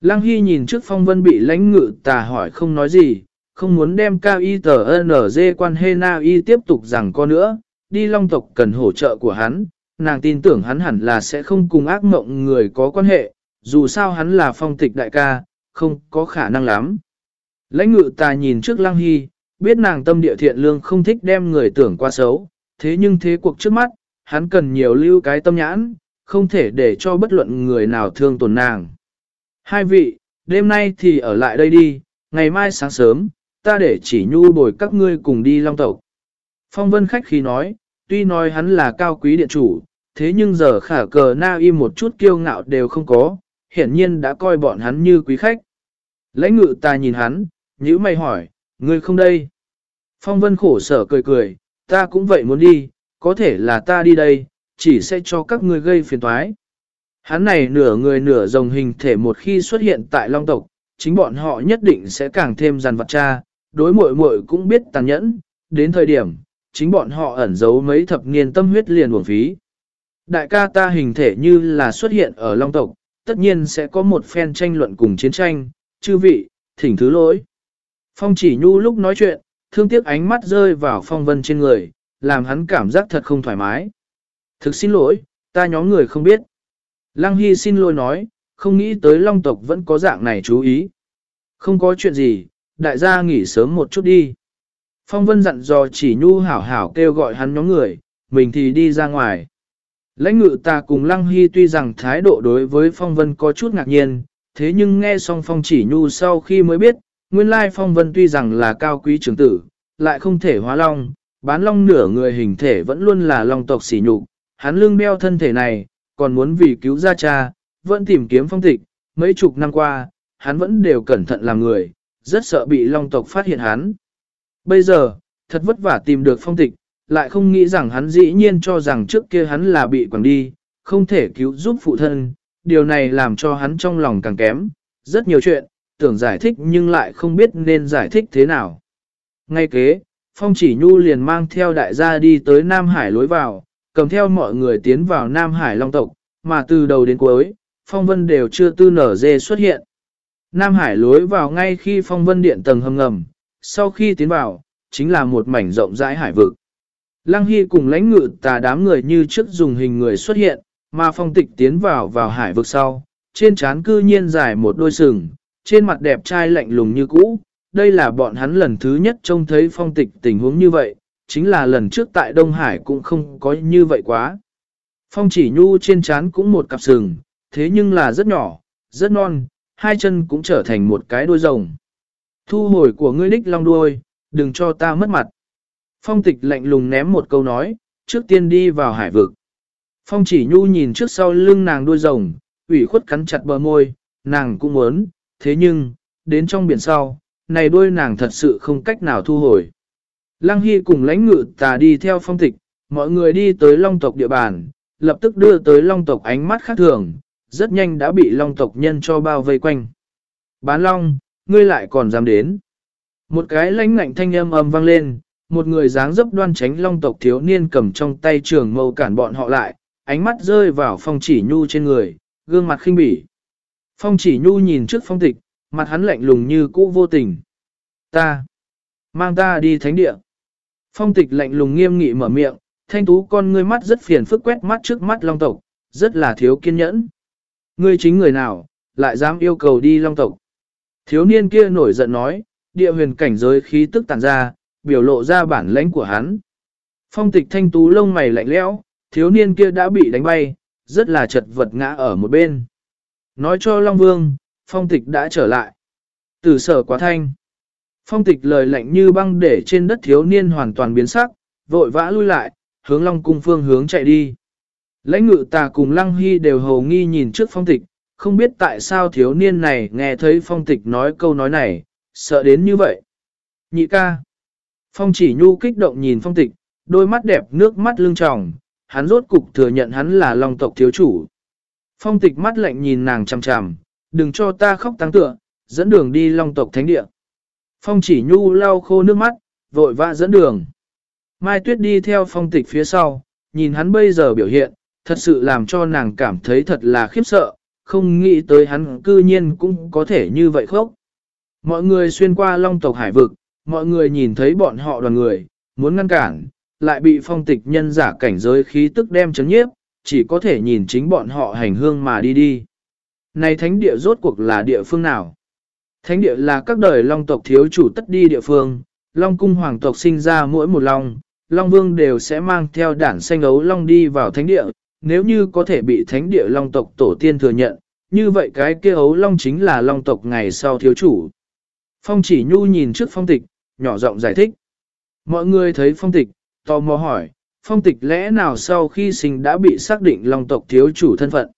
Lăng Hy nhìn trước phong vân bị lãnh ngự tà hỏi không nói gì, không muốn đem cao y tờ NG quan hê na y tiếp tục rằng có nữa, đi long tộc cần hỗ trợ của hắn, nàng tin tưởng hắn hẳn là sẽ không cùng ác mộng người có quan hệ, dù sao hắn là phong tịch đại ca, không có khả năng lắm. Lãnh ngự tà nhìn trước Lăng Hy, biết nàng tâm địa thiện lương không thích đem người tưởng qua xấu, thế nhưng thế cuộc trước mắt, hắn cần nhiều lưu cái tâm nhãn, không thể để cho bất luận người nào thương tổn nàng. Hai vị, đêm nay thì ở lại đây đi, ngày mai sáng sớm, ta để chỉ nhu bồi các ngươi cùng đi long tộc. Phong vân khách khi nói, tuy nói hắn là cao quý điện chủ, thế nhưng giờ khả cờ na im một chút kiêu ngạo đều không có, hiển nhiên đã coi bọn hắn như quý khách. Lãnh ngự ta nhìn hắn, nhữ mày hỏi, ngươi không đây? Phong vân khổ sở cười cười, ta cũng vậy muốn đi, có thể là ta đi đây, chỉ sẽ cho các ngươi gây phiền toái. Hắn này nửa người nửa rồng hình thể một khi xuất hiện tại Long tộc, chính bọn họ nhất định sẽ càng thêm dàn vặt cha, đối muội muội cũng biết tàn nhẫn, đến thời điểm, chính bọn họ ẩn giấu mấy thập niên tâm huyết liền uổng phí. Đại ca ta hình thể như là xuất hiện ở Long tộc, tất nhiên sẽ có một phen tranh luận cùng chiến tranh, chư vị, thỉnh thứ lỗi. Phong chỉ nhu lúc nói chuyện, thương tiếc ánh mắt rơi vào phong vân trên người, làm hắn cảm giác thật không thoải mái. Thực xin lỗi, ta nhóm người không biết. Lăng Hy xin lỗi nói, không nghĩ tới long tộc vẫn có dạng này chú ý. Không có chuyện gì, đại gia nghỉ sớm một chút đi. Phong vân dặn dò chỉ nhu hảo hảo kêu gọi hắn nhóm người, mình thì đi ra ngoài. Lãnh ngự ta cùng Lăng Hy tuy rằng thái độ đối với phong vân có chút ngạc nhiên, thế nhưng nghe xong phong chỉ nhu sau khi mới biết, nguyên lai phong vân tuy rằng là cao quý trưởng tử, lại không thể hóa long, bán long nửa người hình thể vẫn luôn là long tộc sỉ nhục, hắn lương đeo thân thể này, còn muốn vì cứu gia cha, vẫn tìm kiếm phong tịch, mấy chục năm qua, hắn vẫn đều cẩn thận làm người, rất sợ bị long tộc phát hiện hắn. Bây giờ, thật vất vả tìm được phong tịch, lại không nghĩ rằng hắn dĩ nhiên cho rằng trước kia hắn là bị quẳng đi, không thể cứu giúp phụ thân, điều này làm cho hắn trong lòng càng kém, rất nhiều chuyện, tưởng giải thích nhưng lại không biết nên giải thích thế nào. Ngay kế, Phong chỉ nhu liền mang theo đại gia đi tới Nam Hải lối vào, cầm theo mọi người tiến vào Nam Hải Long tộc, mà từ đầu đến cuối, Phong Vân đều chưa tư nở dê xuất hiện. Nam Hải lối vào ngay khi Phong Vân điện tầng hầm ngầm, sau khi tiến vào, chính là một mảnh rộng rãi hải vực. Lăng Hy cùng lãnh ngự tà đám người như trước dùng hình người xuất hiện, mà phong tịch tiến vào vào hải vực sau, trên trán cư nhiên dài một đôi sừng, trên mặt đẹp trai lạnh lùng như cũ, đây là bọn hắn lần thứ nhất trông thấy phong tịch tình huống như vậy, chính là lần trước tại Đông Hải cũng không có như vậy quá. Phong chỉ nhu trên trán cũng một cặp sừng, thế nhưng là rất nhỏ, rất non, hai chân cũng trở thành một cái đuôi rồng. Thu hồi của ngươi đích long đuôi, đừng cho ta mất mặt. Phong tịch lạnh lùng ném một câu nói, trước tiên đi vào hải vực. Phong chỉ nhu nhìn trước sau lưng nàng đuôi rồng, ủy khuất cắn chặt bờ môi, nàng cũng muốn, thế nhưng, đến trong biển sau, này đôi nàng thật sự không cách nào thu hồi. Lăng Hy cùng lãnh ngự tà đi theo phong tịch, mọi người đi tới long tộc địa bàn, lập tức đưa tới long tộc ánh mắt khác thường, rất nhanh đã bị long tộc nhân cho bao vây quanh. Bán long, ngươi lại còn dám đến. Một cái lãnh ngạnh thanh âm âm vang lên, một người dáng dấp đoan tránh long tộc thiếu niên cầm trong tay trường mâu cản bọn họ lại, ánh mắt rơi vào phong chỉ nhu trên người, gương mặt khinh bỉ. Phong chỉ nhu nhìn trước phong tịch, mặt hắn lạnh lùng như cũ vô tình. Ta, mang ta đi thánh địa. Phong tịch lạnh lùng nghiêm nghị mở miệng, thanh tú con ngươi mắt rất phiền phức quét mắt trước mắt long tộc, rất là thiếu kiên nhẫn. Ngươi chính người nào, lại dám yêu cầu đi long tộc. Thiếu niên kia nổi giận nói, địa huyền cảnh giới khí tức tàn ra, biểu lộ ra bản lãnh của hắn. Phong tịch thanh tú lông mày lạnh lẽo, thiếu niên kia đã bị đánh bay, rất là chật vật ngã ở một bên. Nói cho Long Vương, phong tịch đã trở lại. Tử sở quá thanh. Phong tịch lời lạnh như băng để trên đất thiếu niên hoàn toàn biến sắc, vội vã lui lại, hướng Long cung phương hướng chạy đi. Lãnh ngự tà cùng Lăng Hy đều hầu nghi nhìn trước phong tịch, không biết tại sao thiếu niên này nghe thấy phong tịch nói câu nói này, sợ đến như vậy. Nhị ca. Phong chỉ nhu kích động nhìn phong tịch, đôi mắt đẹp nước mắt lưng tròng, hắn rốt cục thừa nhận hắn là long tộc thiếu chủ. Phong tịch mắt lạnh nhìn nàng chằm chằm, đừng cho ta khóc tăng tựa, dẫn đường đi long tộc thánh địa. Phong chỉ nhu lau khô nước mắt, vội vã dẫn đường. Mai Tuyết đi theo phong tịch phía sau, nhìn hắn bây giờ biểu hiện, thật sự làm cho nàng cảm thấy thật là khiếp sợ, không nghĩ tới hắn cư nhiên cũng có thể như vậy khóc. Mọi người xuyên qua long tộc hải vực, mọi người nhìn thấy bọn họ đoàn người, muốn ngăn cản, lại bị phong tịch nhân giả cảnh giới khí tức đem chấn nhiếp, chỉ có thể nhìn chính bọn họ hành hương mà đi đi. Này thánh địa rốt cuộc là địa phương nào? Thánh địa là các đời long tộc thiếu chủ tất đi địa phương, long cung hoàng tộc sinh ra mỗi một long, long vương đều sẽ mang theo đản xanh ấu long đi vào thánh địa, nếu như có thể bị thánh địa long tộc tổ tiên thừa nhận, như vậy cái kia ấu long chính là long tộc ngày sau thiếu chủ. Phong chỉ nhu nhìn trước phong tịch, nhỏ giọng giải thích. Mọi người thấy phong tịch, tò mò hỏi, phong tịch lẽ nào sau khi sinh đã bị xác định long tộc thiếu chủ thân phận.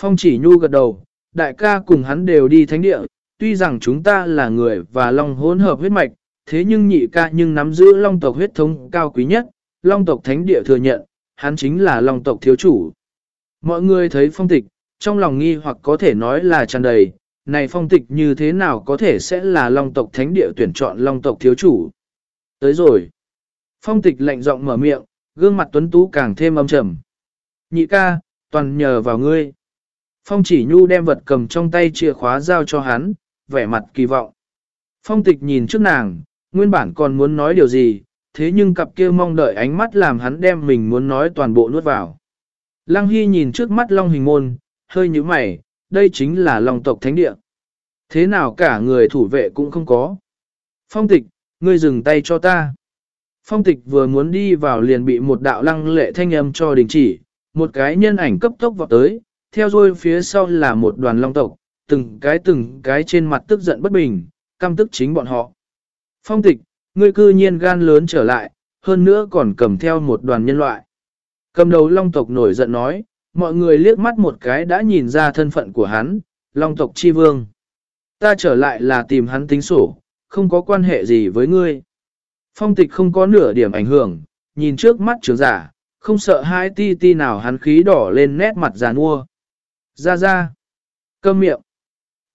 Phong chỉ nhu gật đầu, đại ca cùng hắn đều đi thánh địa, tuy rằng chúng ta là người và long hỗn hợp huyết mạch, thế nhưng nhị ca nhưng nắm giữ long tộc huyết thống cao quý nhất, long tộc thánh địa thừa nhận, hắn chính là long tộc thiếu chủ. Mọi người thấy phong tịch, trong lòng nghi hoặc có thể nói là tràn đầy, này phong tịch như thế nào có thể sẽ là long tộc thánh địa tuyển chọn long tộc thiếu chủ. Tới rồi. Phong tịch lạnh giọng mở miệng, gương mặt tuấn tú càng thêm âm trầm. Nhị ca, toàn nhờ vào ngươi. Phong chỉ nhu đem vật cầm trong tay chìa khóa giao cho hắn, vẻ mặt kỳ vọng. Phong tịch nhìn trước nàng, nguyên bản còn muốn nói điều gì, thế nhưng cặp kia mong đợi ánh mắt làm hắn đem mình muốn nói toàn bộ nuốt vào. Lăng Hy nhìn trước mắt Long Hình Môn, hơi như mày, đây chính là Long tộc thánh địa. Thế nào cả người thủ vệ cũng không có. Phong tịch, ngươi dừng tay cho ta. Phong tịch vừa muốn đi vào liền bị một đạo lăng lệ thanh âm cho đình chỉ, một cái nhân ảnh cấp tốc vào tới, theo dôi phía sau là một đoàn long tộc, từng cái từng cái trên mặt tức giận bất bình, căm tức chính bọn họ. Phong tịch, ngươi cư nhiên gan lớn trở lại, hơn nữa còn cầm theo một đoàn nhân loại. Cầm đầu long tộc nổi giận nói, mọi người liếc mắt một cái đã nhìn ra thân phận của hắn, long tộc chi vương. Ta trở lại là tìm hắn tính sổ, không có quan hệ gì với ngươi. Phong tịch không có nửa điểm ảnh hưởng, nhìn trước mắt trưởng giả, không sợ hai ti ti nào hắn khí đỏ lên nét mặt giàn mua. Ra ra. cơm miệng.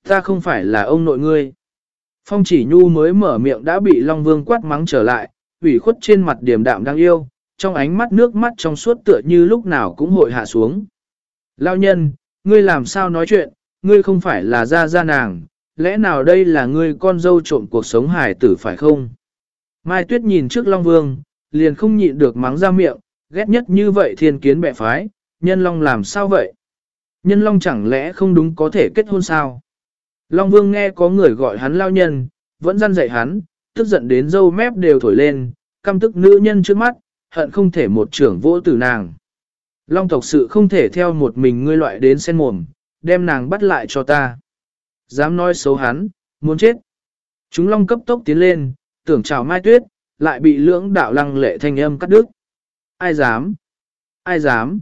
Ta không phải là ông nội ngươi. Phong chỉ nhu mới mở miệng đã bị Long Vương quát mắng trở lại, ủy khuất trên mặt điểm đạm đang yêu, trong ánh mắt nước mắt trong suốt tựa như lúc nào cũng hội hạ xuống. Lao nhân, ngươi làm sao nói chuyện, ngươi không phải là ra ra nàng, lẽ nào đây là ngươi con dâu trộm cuộc sống hải tử phải không? Mai Tuyết nhìn trước Long Vương, liền không nhịn được mắng ra miệng, ghét nhất như vậy thiên kiến bệ phái, nhân Long làm sao vậy? Nhân Long chẳng lẽ không đúng có thể kết hôn sao? Long Vương nghe có người gọi hắn lao nhân, vẫn răn dạy hắn, tức giận đến dâu mép đều thổi lên, căm tức nữ nhân trước mắt, hận không thể một trưởng vỗ tử nàng. Long tộc sự không thể theo một mình ngươi loại đến sen mồm, đem nàng bắt lại cho ta. Dám nói xấu hắn, muốn chết. Chúng long cấp tốc tiến lên, tưởng chào mai tuyết, lại bị lưỡng đạo lăng lệ thanh âm cắt đứt. Ai dám? Ai dám?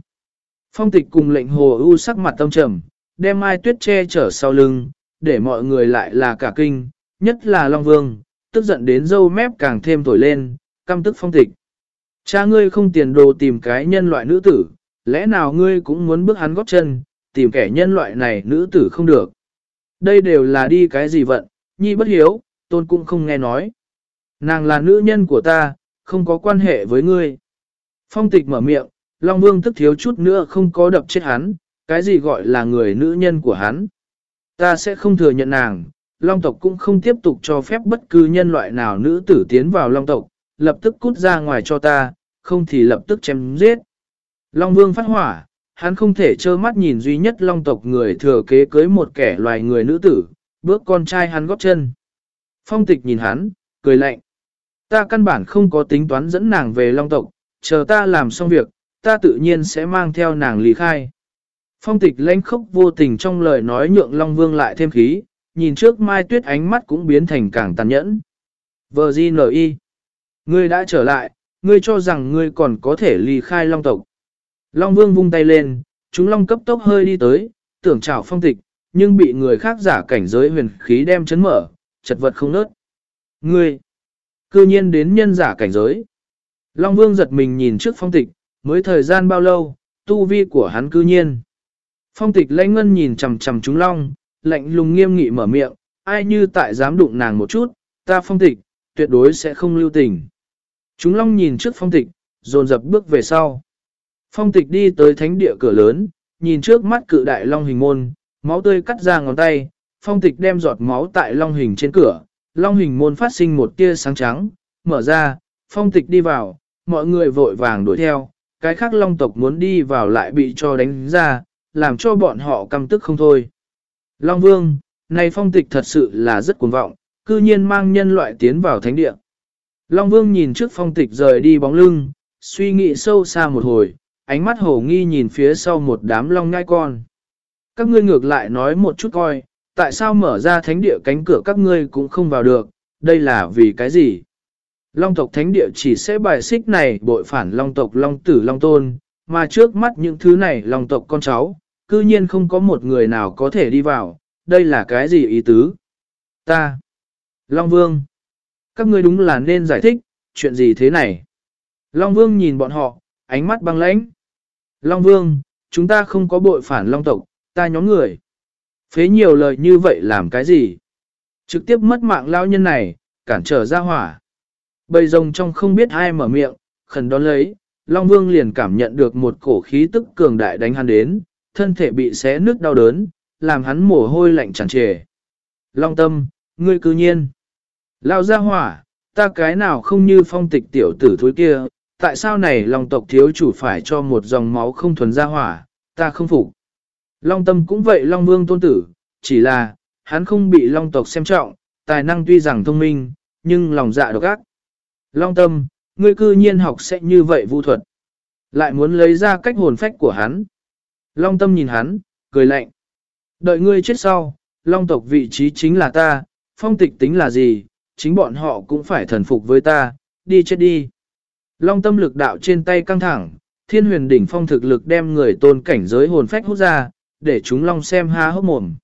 Phong tịch cùng lệnh hồ ưu sắc mặt tâm trầm, đem mai tuyết che chở sau lưng, để mọi người lại là cả kinh, nhất là Long Vương, tức giận đến dâu mép càng thêm thổi lên, căm tức phong tịch. Cha ngươi không tiền đồ tìm cái nhân loại nữ tử, lẽ nào ngươi cũng muốn bước hắn góp chân, tìm kẻ nhân loại này nữ tử không được. Đây đều là đi cái gì vận, nhi bất hiếu, tôn cũng không nghe nói. Nàng là nữ nhân của ta, không có quan hệ với ngươi. Phong tịch mở miệng, Long Vương tức thiếu chút nữa không có đập chết hắn, cái gì gọi là người nữ nhân của hắn. Ta sẽ không thừa nhận nàng, Long tộc cũng không tiếp tục cho phép bất cứ nhân loại nào nữ tử tiến vào Long tộc, lập tức cút ra ngoài cho ta, không thì lập tức chém giết. Long Vương phát hỏa, hắn không thể trơ mắt nhìn duy nhất Long tộc người thừa kế cưới một kẻ loài người nữ tử, bước con trai hắn góp chân. Phong tịch nhìn hắn, cười lạnh. Ta căn bản không có tính toán dẫn nàng về Long tộc, chờ ta làm xong việc, ta tự nhiên sẽ mang theo nàng lý khai. Phong tịch lãnh khốc vô tình trong lời nói nhượng Long Vương lại thêm khí, nhìn trước Mai Tuyết ánh mắt cũng biến thành càng tàn nhẫn. Vợ Di N.I. Ngươi đã trở lại, ngươi cho rằng ngươi còn có thể ly khai Long tộc. Long Vương vung tay lên, chúng Long cấp tốc hơi đi tới, tưởng chào phong tịch, nhưng bị người khác giả cảnh giới huyền khí đem chấn mở, chật vật không nớt. Ngươi, cư nhiên đến nhân giả cảnh giới. Long Vương giật mình nhìn trước phong tịch, mới thời gian bao lâu, tu vi của hắn cư nhiên. Phong tịch lãnh ngân nhìn chầm chầm chúng long, lạnh lùng nghiêm nghị mở miệng, ai như tại dám đụng nàng một chút, ta phong tịch, tuyệt đối sẽ không lưu tình. Chúng long nhìn trước phong tịch, dồn dập bước về sau. Phong tịch đi tới thánh địa cửa lớn, nhìn trước mắt cự đại long hình môn, máu tươi cắt ra ngón tay, phong tịch đem giọt máu tại long hình trên cửa, long hình môn phát sinh một tia sáng trắng, mở ra, phong tịch đi vào, mọi người vội vàng đuổi theo, cái khác long tộc muốn đi vào lại bị cho đánh ra, làm cho bọn họ căm tức không thôi. Long vương, này phong tịch thật sự là rất cuồng vọng, cư nhiên mang nhân loại tiến vào thánh địa. Long vương nhìn trước phong tịch rời đi bóng lưng, suy nghĩ sâu xa một hồi, ánh mắt hổ nghi nhìn phía sau một đám long ngai con. Các ngươi ngược lại nói một chút coi, tại sao mở ra thánh địa cánh cửa các ngươi cũng không vào được, đây là vì cái gì? Long tộc thánh địa chỉ sẽ bài xích này bội phản long tộc long tử long tôn, mà trước mắt những thứ này long tộc con cháu, cư nhiên không có một người nào có thể đi vào, đây là cái gì ý tứ? Ta! Long Vương! Các ngươi đúng là nên giải thích, chuyện gì thế này? Long Vương nhìn bọn họ, ánh mắt băng lãnh. Long Vương, chúng ta không có bội phản Long tộc, ta nhóm người. Phế nhiều lời như vậy làm cái gì? Trực tiếp mất mạng lao nhân này, cản trở ra hỏa. Bầy rồng trong không biết ai mở miệng, khẩn đón lấy, Long Vương liền cảm nhận được một cổ khí tức cường đại đánh hắn đến, thân thể bị xé nước đau đớn, làm hắn mồ hôi lạnh tràn trề. Long tâm, ngươi cư nhiên. Lao ra hỏa, ta cái nào không như phong tịch tiểu tử thối kia, tại sao này Long tộc thiếu chủ phải cho một dòng máu không thuần ra hỏa, ta không phục. Long tâm cũng vậy Long Vương tôn tử, chỉ là, hắn không bị Long tộc xem trọng, tài năng tuy rằng thông minh, nhưng lòng dạ độc ác. Long tâm, ngươi cư nhiên học sẽ như vậy vu thuật. Lại muốn lấy ra cách hồn phách của hắn. Long tâm nhìn hắn, cười lạnh. Đợi ngươi chết sau, long tộc vị trí chính là ta, phong tịch tính là gì, chính bọn họ cũng phải thần phục với ta, đi chết đi. Long tâm lực đạo trên tay căng thẳng, thiên huyền đỉnh phong thực lực đem người tôn cảnh giới hồn phách hút ra, để chúng long xem ha hốc mồm.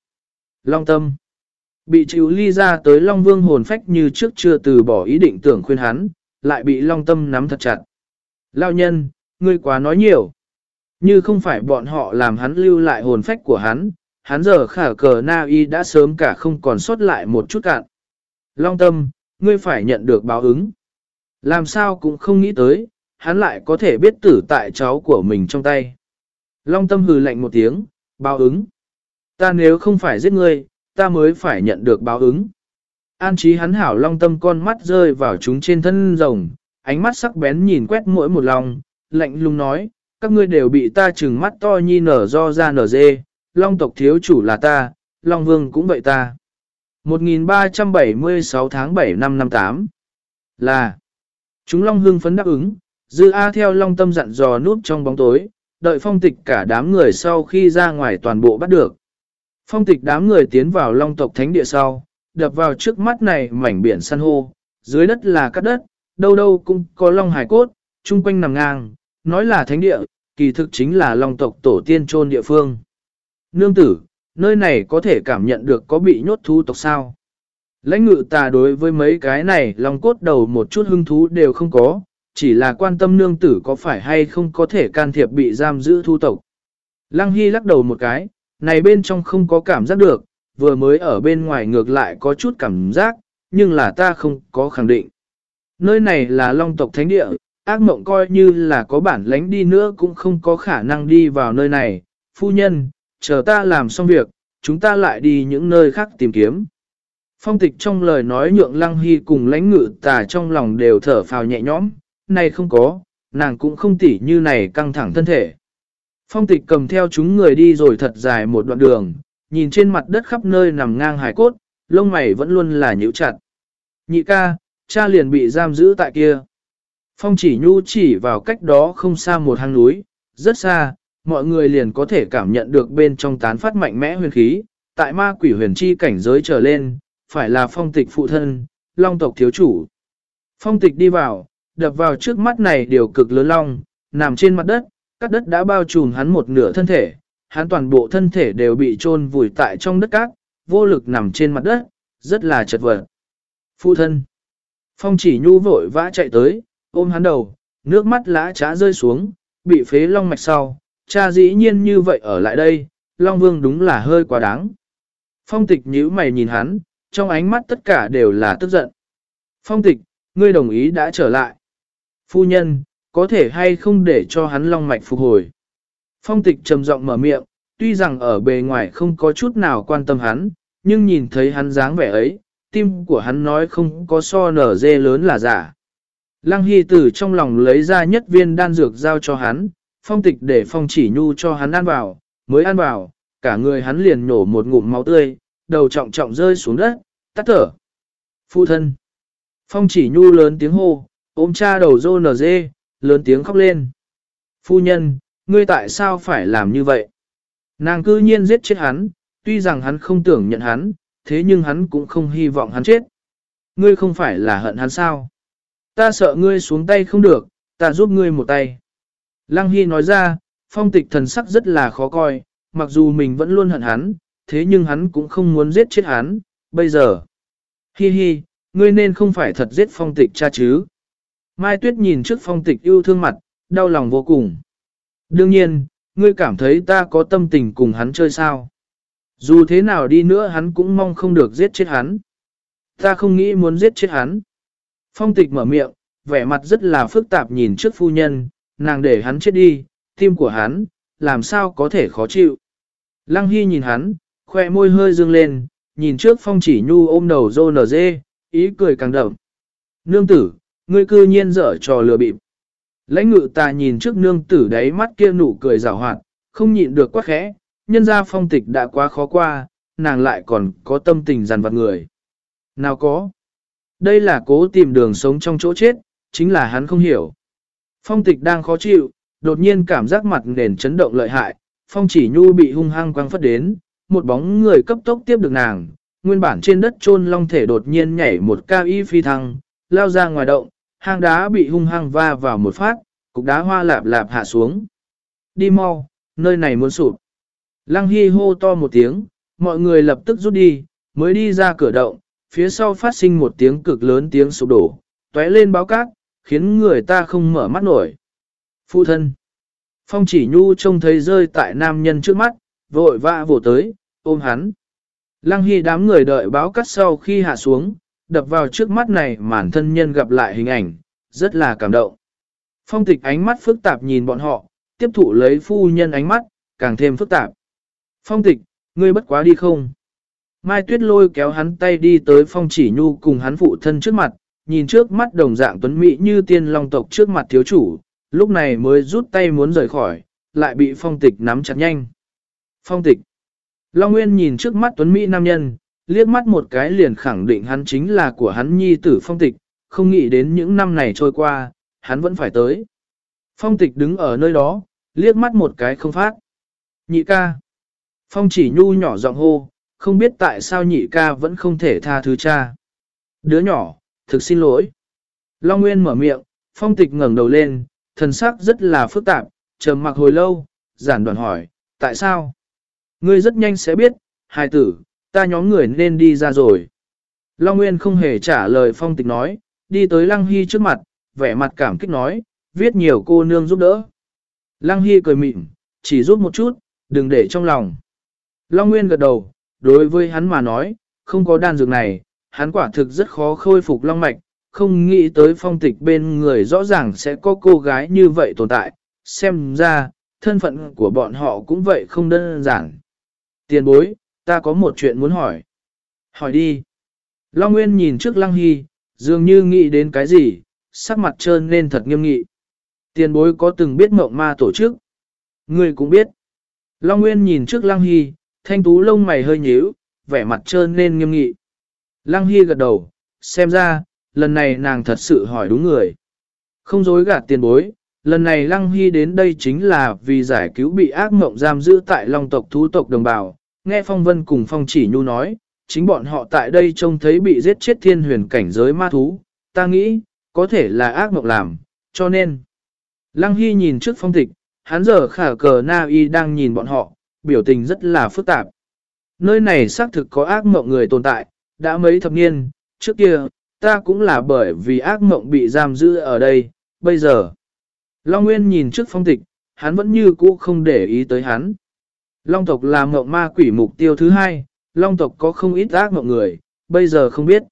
Long tâm Bị chịu ly ra tới Long Vương hồn phách như trước chưa từ bỏ ý định tưởng khuyên hắn, lại bị Long Tâm nắm thật chặt. Lao nhân, ngươi quá nói nhiều. Như không phải bọn họ làm hắn lưu lại hồn phách của hắn, hắn giờ khả cờ na y đã sớm cả không còn sót lại một chút cạn. Long Tâm, ngươi phải nhận được báo ứng. Làm sao cũng không nghĩ tới, hắn lại có thể biết tử tại cháu của mình trong tay. Long Tâm hừ lạnh một tiếng, báo ứng. Ta nếu không phải giết ngươi, ta mới phải nhận được báo ứng. An trí hắn hảo long tâm con mắt rơi vào chúng trên thân rồng, ánh mắt sắc bén nhìn quét mỗi một lòng, lạnh lùng nói, các ngươi đều bị ta trừng mắt to nhi nở do ra nở dê, long tộc thiếu chủ là ta, long vương cũng vậy ta. 1376 tháng 7 năm 58 là chúng long hương phấn đáp ứng, dư A theo long tâm dặn dò núp trong bóng tối, đợi phong tịch cả đám người sau khi ra ngoài toàn bộ bắt được. Phong tịch đám người tiến vào long tộc thánh địa sau, đập vào trước mắt này mảnh biển san hô, dưới đất là cát đất, đâu đâu cũng có long hải cốt, chung quanh nằm ngang, nói là thánh địa, kỳ thực chính là long tộc tổ tiên trôn địa phương. Nương tử, nơi này có thể cảm nhận được có bị nhốt thú tộc sao? Lãnh ngự ta đối với mấy cái này long cốt đầu một chút hứng thú đều không có, chỉ là quan tâm nương tử có phải hay không có thể can thiệp bị giam giữ thu tộc. Lăng Hy lắc đầu một cái, này bên trong không có cảm giác được, vừa mới ở bên ngoài ngược lại có chút cảm giác, nhưng là ta không có khẳng định. Nơi này là long tộc thánh địa, ác mộng coi như là có bản lánh đi nữa cũng không có khả năng đi vào nơi này. Phu nhân, chờ ta làm xong việc, chúng ta lại đi những nơi khác tìm kiếm. Phong tịch trong lời nói nhượng lăng hy cùng lãnh ngự tà trong lòng đều thở phào nhẹ nhõm, này không có, nàng cũng không tỉ như này căng thẳng thân thể. Phong tịch cầm theo chúng người đi rồi thật dài một đoạn đường, nhìn trên mặt đất khắp nơi nằm ngang hài cốt, lông mày vẫn luôn là nhíu chặt. Nhị ca, cha liền bị giam giữ tại kia. Phong chỉ nhu chỉ vào cách đó không xa một hang núi, rất xa, mọi người liền có thể cảm nhận được bên trong tán phát mạnh mẽ huyền khí, tại ma quỷ huyền chi cảnh giới trở lên, phải là phong tịch phụ thân, long tộc thiếu chủ. Phong tịch đi vào, đập vào trước mắt này điều cực lớn long, nằm trên mặt đất, các đất đã bao trùm hắn một nửa thân thể, hắn toàn bộ thân thể đều bị chôn vùi tại trong đất cát, vô lực nằm trên mặt đất, rất là chật vật. Phụ thân. Phong chỉ nhu vội vã chạy tới, ôm hắn đầu, nước mắt lã trá rơi xuống, bị phế long mạch sau, cha dĩ nhiên như vậy ở lại đây, long vương đúng là hơi quá đáng. Phong tịch nhíu mày nhìn hắn, trong ánh mắt tất cả đều là tức giận. Phong tịch, ngươi đồng ý đã trở lại. Phu nhân, có thể hay không để cho hắn long mạch phục hồi. Phong tịch trầm giọng mở miệng, tuy rằng ở bề ngoài không có chút nào quan tâm hắn, nhưng nhìn thấy hắn dáng vẻ ấy, tim của hắn nói không có so nở dê lớn là giả. Lăng Hy Tử trong lòng lấy ra nhất viên đan dược giao cho hắn, phong tịch để phong chỉ nhu cho hắn ăn vào, mới ăn vào, cả người hắn liền nhổ một ngụm máu tươi, đầu trọng trọng rơi xuống đất, tắt thở. Phu thân. Phong chỉ nhu lớn tiếng hô, ôm cha đầu rô nở dê, lớn tiếng khóc lên. Phu nhân, ngươi tại sao phải làm như vậy? Nàng cư nhiên giết chết hắn, tuy rằng hắn không tưởng nhận hắn, thế nhưng hắn cũng không hy vọng hắn chết. Ngươi không phải là hận hắn sao? Ta sợ ngươi xuống tay không được, ta giúp ngươi một tay. Lăng Hy nói ra, phong tịch thần sắc rất là khó coi, mặc dù mình vẫn luôn hận hắn, thế nhưng hắn cũng không muốn giết chết hắn, bây giờ. Hi hi, ngươi nên không phải thật giết phong tịch cha chứ. Mai Tuyết nhìn trước phong tịch yêu thương mặt, đau lòng vô cùng. Đương nhiên, ngươi cảm thấy ta có tâm tình cùng hắn chơi sao. Dù thế nào đi nữa hắn cũng mong không được giết chết hắn. Ta không nghĩ muốn giết chết hắn. Phong tịch mở miệng, vẻ mặt rất là phức tạp nhìn trước phu nhân, nàng để hắn chết đi, tim của hắn, làm sao có thể khó chịu. Lăng Hy nhìn hắn, khoe môi hơi dương lên, nhìn trước phong chỉ nhu ôm đầu rô nở dê, ý cười càng đậm. Nương tử, ngươi cư nhiên dở trò lừa bịp. Lãnh ngự ta nhìn trước nương tử đáy mắt kia nụ cười rào hoạt, không nhịn được quá khẽ, nhân ra phong tịch đã quá khó qua, nàng lại còn có tâm tình dằn vặt người. Nào có. Đây là cố tìm đường sống trong chỗ chết, chính là hắn không hiểu. Phong tịch đang khó chịu, đột nhiên cảm giác mặt nền chấn động lợi hại, phong chỉ nhu bị hung hăng quăng phất đến, một bóng người cấp tốc tiếp được nàng, nguyên bản trên đất trôn long thể đột nhiên nhảy một cao y phi thăng, lao ra ngoài động, hang đá bị hung hăng va vào một phát, cục đá hoa lạp lạp hạ xuống. Đi mau, nơi này muốn sụp. Lăng Hy hô to một tiếng, mọi người lập tức rút đi, mới đi ra cửa động, phía sau phát sinh một tiếng cực lớn tiếng sụp đổ, tóe lên báo cát, khiến người ta không mở mắt nổi. Phụ thân. Phong chỉ nhu trông thấy rơi tại nam nhân trước mắt, vội vã vỗ tới, ôm hắn. Lăng Hy đám người đợi báo cắt sau khi hạ xuống, đập vào trước mắt này màn thân nhân gặp lại hình ảnh, rất là cảm động. Phong tịch ánh mắt phức tạp nhìn bọn họ, tiếp thụ lấy phu nhân ánh mắt, càng thêm phức tạp. Phong tịch, ngươi bất quá đi không? Mai Tuyết lôi kéo hắn tay đi tới phong chỉ nhu cùng hắn phụ thân trước mặt, nhìn trước mắt đồng dạng tuấn mỹ như tiên long tộc trước mặt thiếu chủ, lúc này mới rút tay muốn rời khỏi, lại bị phong tịch nắm chặt nhanh. Phong tịch. Long Nguyên nhìn trước mắt tuấn mỹ nam nhân, liếc mắt một cái liền khẳng định hắn chính là của hắn nhi tử phong tịch, không nghĩ đến những năm này trôi qua, hắn vẫn phải tới. Phong tịch đứng ở nơi đó, liếc mắt một cái không phát. Nhị ca. Phong chỉ nhu nhỏ giọng hô, không biết tại sao nhị ca vẫn không thể tha thứ cha. Đứa nhỏ, thực xin lỗi. Long Nguyên mở miệng, phong tịch ngẩng đầu lên, thần sắc rất là phức tạp, trầm mặc hồi lâu, giản đoạn hỏi, tại sao? Ngươi rất nhanh sẽ biết, hài tử, ta nhóm người nên đi ra rồi. Long Nguyên không hề trả lời phong tịch nói, đi tới Lăng Hy trước mặt, vẻ mặt cảm kích nói, viết nhiều cô nương giúp đỡ. Lăng Hy cười mịn, chỉ giúp một chút, đừng để trong lòng. Long Nguyên gật đầu, đối với hắn mà nói, không có đan dược này, hắn quả thực rất khó khôi phục long mạch, không nghĩ tới phong tịch bên người rõ ràng sẽ có cô gái như vậy tồn tại, xem ra, thân phận của bọn họ cũng vậy không đơn giản. Tiền bối, ta có một chuyện muốn hỏi. Hỏi đi. Long Nguyên nhìn trước Lăng Hy, dường như nghĩ đến cái gì, sắc mặt trơn nên thật nghiêm nghị. Tiền bối có từng biết mộng ma tổ chức? Người cũng biết. Long Nguyên nhìn trước Lăng Hy, thanh tú lông mày hơi nhíu, vẻ mặt trơn nên nghiêm nghị. Lăng Hy gật đầu, xem ra, lần này nàng thật sự hỏi đúng người. Không dối gạt tiền bối, lần này Lăng Hy đến đây chính là vì giải cứu bị ác mộng giam giữ tại Long tộc thú tộc đồng bào. Nghe Phong Vân cùng Phong Chỉ Nhu nói, chính bọn họ tại đây trông thấy bị giết chết thiên huyền cảnh giới ma thú, ta nghĩ, có thể là ác mộng làm, cho nên. Lăng Hy nhìn trước phong tịch, hắn giờ khả cờ na y đang nhìn bọn họ, biểu tình rất là phức tạp. Nơi này xác thực có ác mộng người tồn tại, đã mấy thập niên, trước kia, ta cũng là bởi vì ác mộng bị giam giữ ở đây, bây giờ. Long Nguyên nhìn trước phong tịch, hắn vẫn như cũ không để ý tới hắn. Long tộc là mộng ma quỷ mục tiêu thứ hai, Long tộc có không ít ác mộng người, bây giờ không biết.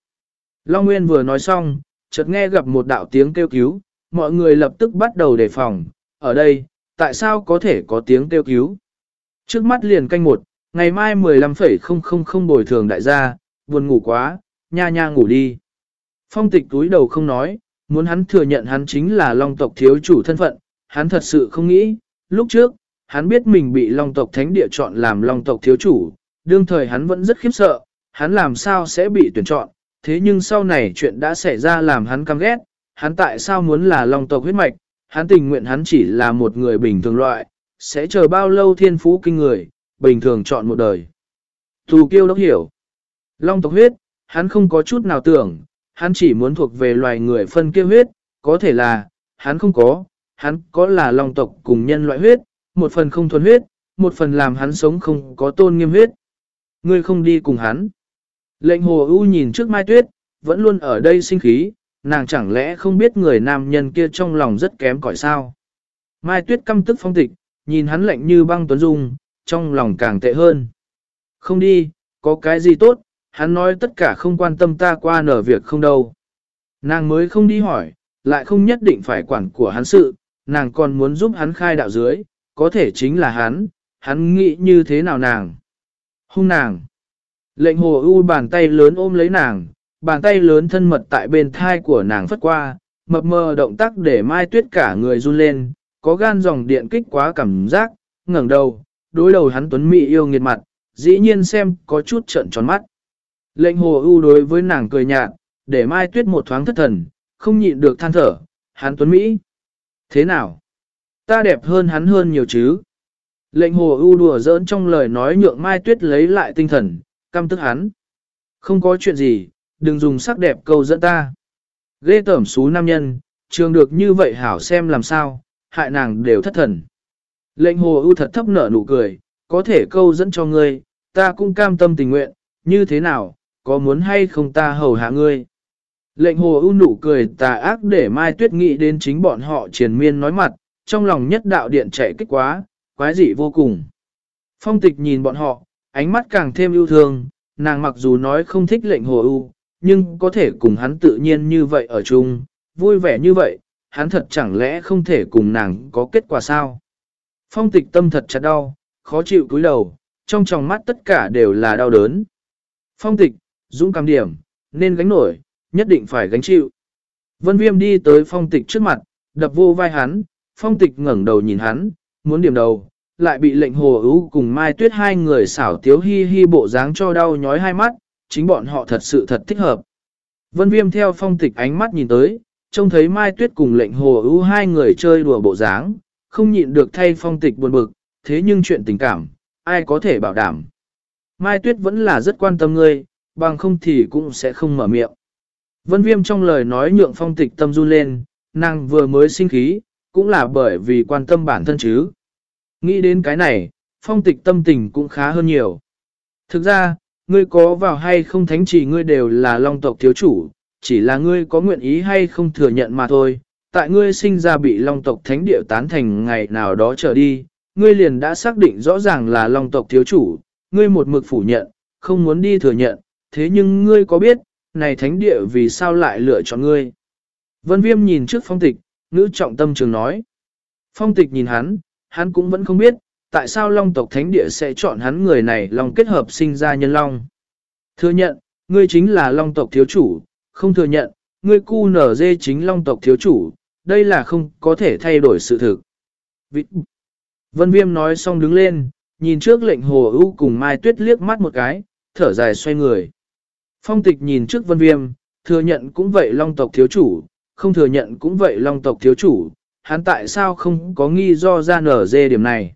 Long Nguyên vừa nói xong, chợt nghe gặp một đạo tiếng kêu cứu, mọi người lập tức bắt đầu đề phòng, ở đây, tại sao có thể có tiếng kêu cứu? Trước mắt liền canh một, ngày mai 15,000 bồi thường đại gia, buồn ngủ quá, nha nha ngủ đi. Phong tịch túi đầu không nói, muốn hắn thừa nhận hắn chính là long tộc thiếu chủ thân phận, hắn thật sự không nghĩ, lúc trước, hắn biết mình bị long tộc thánh địa chọn làm long tộc thiếu chủ, đương thời hắn vẫn rất khiếp sợ, hắn làm sao sẽ bị tuyển chọn, thế nhưng sau này chuyện đã xảy ra làm hắn căm ghét, hắn tại sao muốn là long tộc huyết mạch, hắn tình nguyện hắn chỉ là một người bình thường loại, sẽ chờ bao lâu thiên phú kinh người, bình thường chọn một đời. Thù kiêu đốc hiểu. Long tộc huyết, hắn không có chút nào tưởng, hắn chỉ muốn thuộc về loài người phân kia huyết, có thể là, hắn không có, hắn có là long tộc cùng nhân loại huyết, một phần không thuần huyết, một phần làm hắn sống không có tôn nghiêm huyết. Ngươi không đi cùng hắn. Lệnh hồ ưu nhìn trước mai tuyết, vẫn luôn ở đây sinh khí, nàng chẳng lẽ không biết người nam nhân kia trong lòng rất kém cỏi sao. Mai tuyết căm tức phong tịch, nhìn hắn lạnh như băng tuấn dung, trong lòng càng tệ hơn. Không đi, có cái gì tốt, hắn nói tất cả không quan tâm ta qua nở việc không đâu. Nàng mới không đi hỏi, lại không nhất định phải quản của hắn sự, nàng còn muốn giúp hắn khai đạo dưới, có thể chính là hắn, hắn nghĩ như thế nào nàng. Hung nàng. Lệnh hồ u bàn tay lớn ôm lấy nàng, bàn tay lớn thân mật tại bên thai của nàng phất qua, mập mờ động tác để mai tuyết cả người run lên, có gan dòng điện kích quá cảm giác, ngẩng đầu, đối đầu hắn tuấn mị yêu nghiệt mặt, dĩ nhiên xem có chút trận tròn mắt. Lệnh hồ u đối với nàng cười nhạt, để mai tuyết một thoáng thất thần, không nhịn được than thở, hắn tuấn Mỹ. Thế nào? Ta đẹp hơn hắn hơn nhiều chứ? Lệnh hồ ưu đùa giỡn trong lời nói nhượng mai tuyết lấy lại tinh thần, căm tức hắn. Không có chuyện gì, đừng dùng sắc đẹp câu dẫn ta. Ghê tởm xú nam nhân, trường được như vậy hảo xem làm sao, hại nàng đều thất thần. Lệnh hồ ưu thật thấp nở nụ cười, có thể câu dẫn cho ngươi, ta cũng cam tâm tình nguyện, như thế nào, có muốn hay không ta hầu hạ ngươi. Lệnh hồ ưu nụ cười tà ác để Mai Tuyết nghĩ đến chính bọn họ triền miên nói mặt, trong lòng nhất đạo điện chạy kích quá, quái dị vô cùng. Phong tịch nhìn bọn họ, ánh mắt càng thêm yêu thương, nàng mặc dù nói không thích lệnh hồ ưu, nhưng có thể cùng hắn tự nhiên như vậy ở chung, vui vẻ như vậy, hắn thật chẳng lẽ không thể cùng nàng có kết quả sao. Phong tịch tâm thật chặt đau, khó chịu cúi đầu, trong tròng mắt tất cả đều là đau đớn. Phong tịch, dũng cảm điểm, nên gánh nổi, nhất định phải gánh chịu. Vân viêm đi tới phong tịch trước mặt, đập vô vai hắn, phong tịch ngẩng đầu nhìn hắn, muốn điểm đầu, lại bị lệnh hồ ưu cùng Mai Tuyết hai người xảo tiếu hi hi bộ dáng cho đau nhói hai mắt, chính bọn họ thật sự thật thích hợp. Vân viêm theo phong tịch ánh mắt nhìn tới, trông thấy Mai Tuyết cùng lệnh hồ ưu hai người chơi đùa bộ dáng, không nhịn được thay phong tịch buồn bực, thế nhưng chuyện tình cảm, ai có thể bảo đảm. Mai Tuyết vẫn là rất quan tâm ngươi, bằng không thì cũng sẽ không mở miệng. Vân Viêm trong lời nói nhượng phong tịch tâm run lên, nàng vừa mới sinh khí, cũng là bởi vì quan tâm bản thân chứ. Nghĩ đến cái này, phong tịch tâm tình cũng khá hơn nhiều. Thực ra, ngươi có vào hay không thánh chỉ ngươi đều là long tộc thiếu chủ, chỉ là ngươi có nguyện ý hay không thừa nhận mà thôi. Tại ngươi sinh ra bị long tộc thánh địa tán thành ngày nào đó trở đi, ngươi liền đã xác định rõ ràng là long tộc thiếu chủ, ngươi một mực phủ nhận, không muốn đi thừa nhận, thế nhưng ngươi có biết, này thánh địa vì sao lại lựa chọn ngươi? Vân Viêm nhìn trước phong tịch, ngữ trọng tâm trường nói. Phong tịch nhìn hắn, hắn cũng vẫn không biết, tại sao long tộc thánh địa sẽ chọn hắn người này long kết hợp sinh ra nhân long. Thừa nhận, ngươi chính là long tộc thiếu chủ, không thừa nhận, ngươi cu nở dê chính long tộc thiếu chủ, đây là không có thể thay đổi sự thực. Vân Viêm nói xong đứng lên, nhìn trước lệnh hồ ưu cùng Mai Tuyết liếc mắt một cái, thở dài xoay người. Phong tịch nhìn trước Vân Viêm, thừa nhận cũng vậy long tộc thiếu chủ, không thừa nhận cũng vậy long tộc thiếu chủ, hắn tại sao không có nghi do ra nở dê điểm này.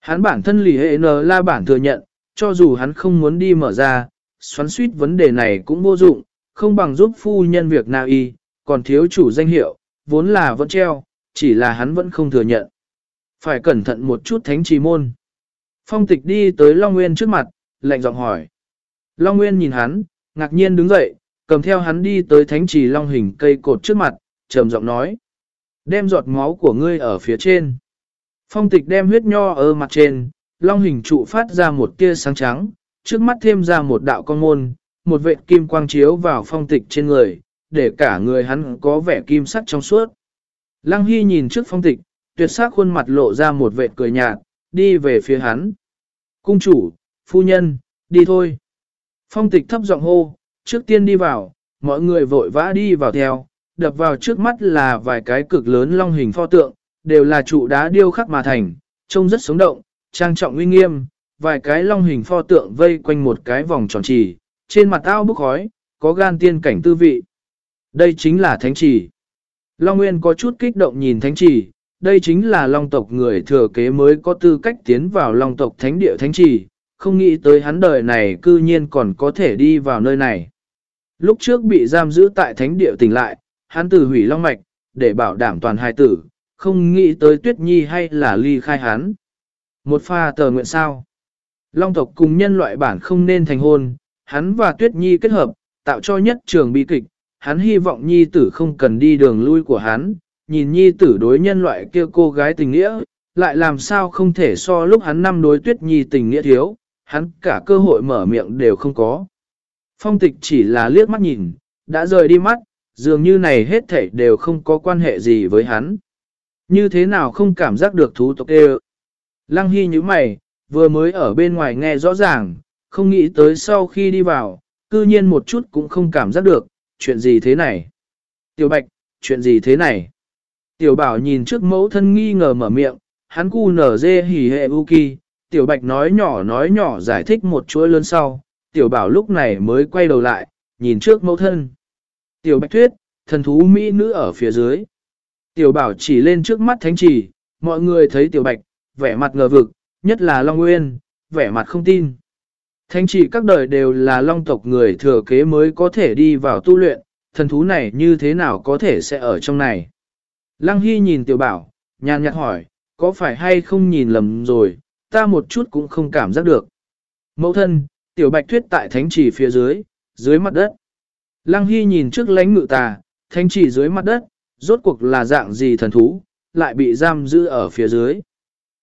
Hắn bản thân lì hệ nở la bản thừa nhận, cho dù hắn không muốn đi mở ra, xoắn suýt vấn đề này cũng vô dụng, không bằng giúp phu nhân việc nào y, còn thiếu chủ danh hiệu, vốn là vẫn treo, chỉ là hắn vẫn không thừa nhận. Phải cẩn thận một chút thánh trì môn. Phong tịch đi tới Long Nguyên trước mặt, lạnh giọng hỏi. Long Nguyên nhìn hắn, ngạc nhiên đứng dậy, cầm theo hắn đi tới thánh trì Long hình cây cột trước mặt, trầm giọng nói. Đem giọt máu của ngươi ở phía trên. Phong tịch đem huyết nho ở mặt trên, Long hình trụ phát ra một tia sáng trắng, trước mắt thêm ra một đạo con môn, một vệt kim quang chiếu vào phong tịch trên người, để cả người hắn có vẻ kim sắc trong suốt. Lăng Hy nhìn trước phong tịch, tuyệt sắc khuôn mặt lộ ra một vệt cười nhạt, đi về phía hắn. Cung chủ, phu nhân, đi thôi. Phong tịch thấp giọng hô, trước tiên đi vào, mọi người vội vã đi vào theo, đập vào trước mắt là vài cái cực lớn long hình pho tượng, đều là trụ đá điêu khắc mà thành, trông rất sống động, trang trọng uy nghiêm, vài cái long hình pho tượng vây quanh một cái vòng tròn trì, trên mặt ao bức khói, có gan tiên cảnh tư vị. Đây chính là thánh trì. Long Nguyên có chút kích động nhìn thánh trì, đây chính là long tộc người thừa kế mới có tư cách tiến vào long tộc thánh địa thánh trì, không nghĩ tới hắn đời này cư nhiên còn có thể đi vào nơi này. Lúc trước bị giam giữ tại thánh địa tỉnh lại, hắn từ hủy long mạch, để bảo đảm toàn hai tử, không nghĩ tới tuyết nhi hay là ly khai hắn. Một pha tờ nguyện sao. Long tộc cùng nhân loại bản không nên thành hôn, hắn và tuyết nhi kết hợp, tạo cho nhất trường bi kịch, hắn hy vọng nhi tử không cần đi đường lui của hắn, nhìn nhi tử đối nhân loại kia cô gái tình nghĩa, lại làm sao không thể so lúc hắn năm đối tuyết nhi tình nghĩa thiếu, hắn cả cơ hội mở miệng đều không có. Phong tịch chỉ là liếc mắt nhìn, đã rời đi mắt, dường như này hết thảy đều không có quan hệ gì với hắn. Như thế nào không cảm giác được thú tộc đều, Lăng Hy như mày, vừa mới ở bên ngoài nghe rõ ràng, không nghĩ tới sau khi đi vào, cư nhiên một chút cũng không cảm giác được, chuyện gì thế này? Tiểu Bạch, chuyện gì thế này? Tiểu Bảo nhìn trước mẫu thân nghi ngờ mở miệng, hắn cu nở dê hỉ hệ u kỳ, Tiểu Bạch nói nhỏ nói nhỏ giải thích một chuỗi lớn sau, Tiểu Bảo lúc này mới quay đầu lại, nhìn trước mẫu thân. Tiểu Bạch thuyết, thần thú mỹ nữ ở phía dưới. Tiểu Bảo chỉ lên trước mắt thánh trì, mọi người thấy Tiểu Bạch, vẻ mặt ngờ vực, nhất là Long Nguyên, vẻ mặt không tin. Thánh chỉ các đời đều là long tộc người thừa kế mới có thể đi vào tu luyện, thần thú này như thế nào có thể sẽ ở trong này. Lăng Hy nhìn tiểu bảo, nhàn nhạt hỏi, có phải hay không nhìn lầm rồi, ta một chút cũng không cảm giác được. Mẫu thân, tiểu bạch thuyết tại thánh chỉ phía dưới, dưới mặt đất. Lăng Hy nhìn trước lánh ngự tà, thánh chỉ dưới mặt đất, rốt cuộc là dạng gì thần thú, lại bị giam giữ ở phía dưới.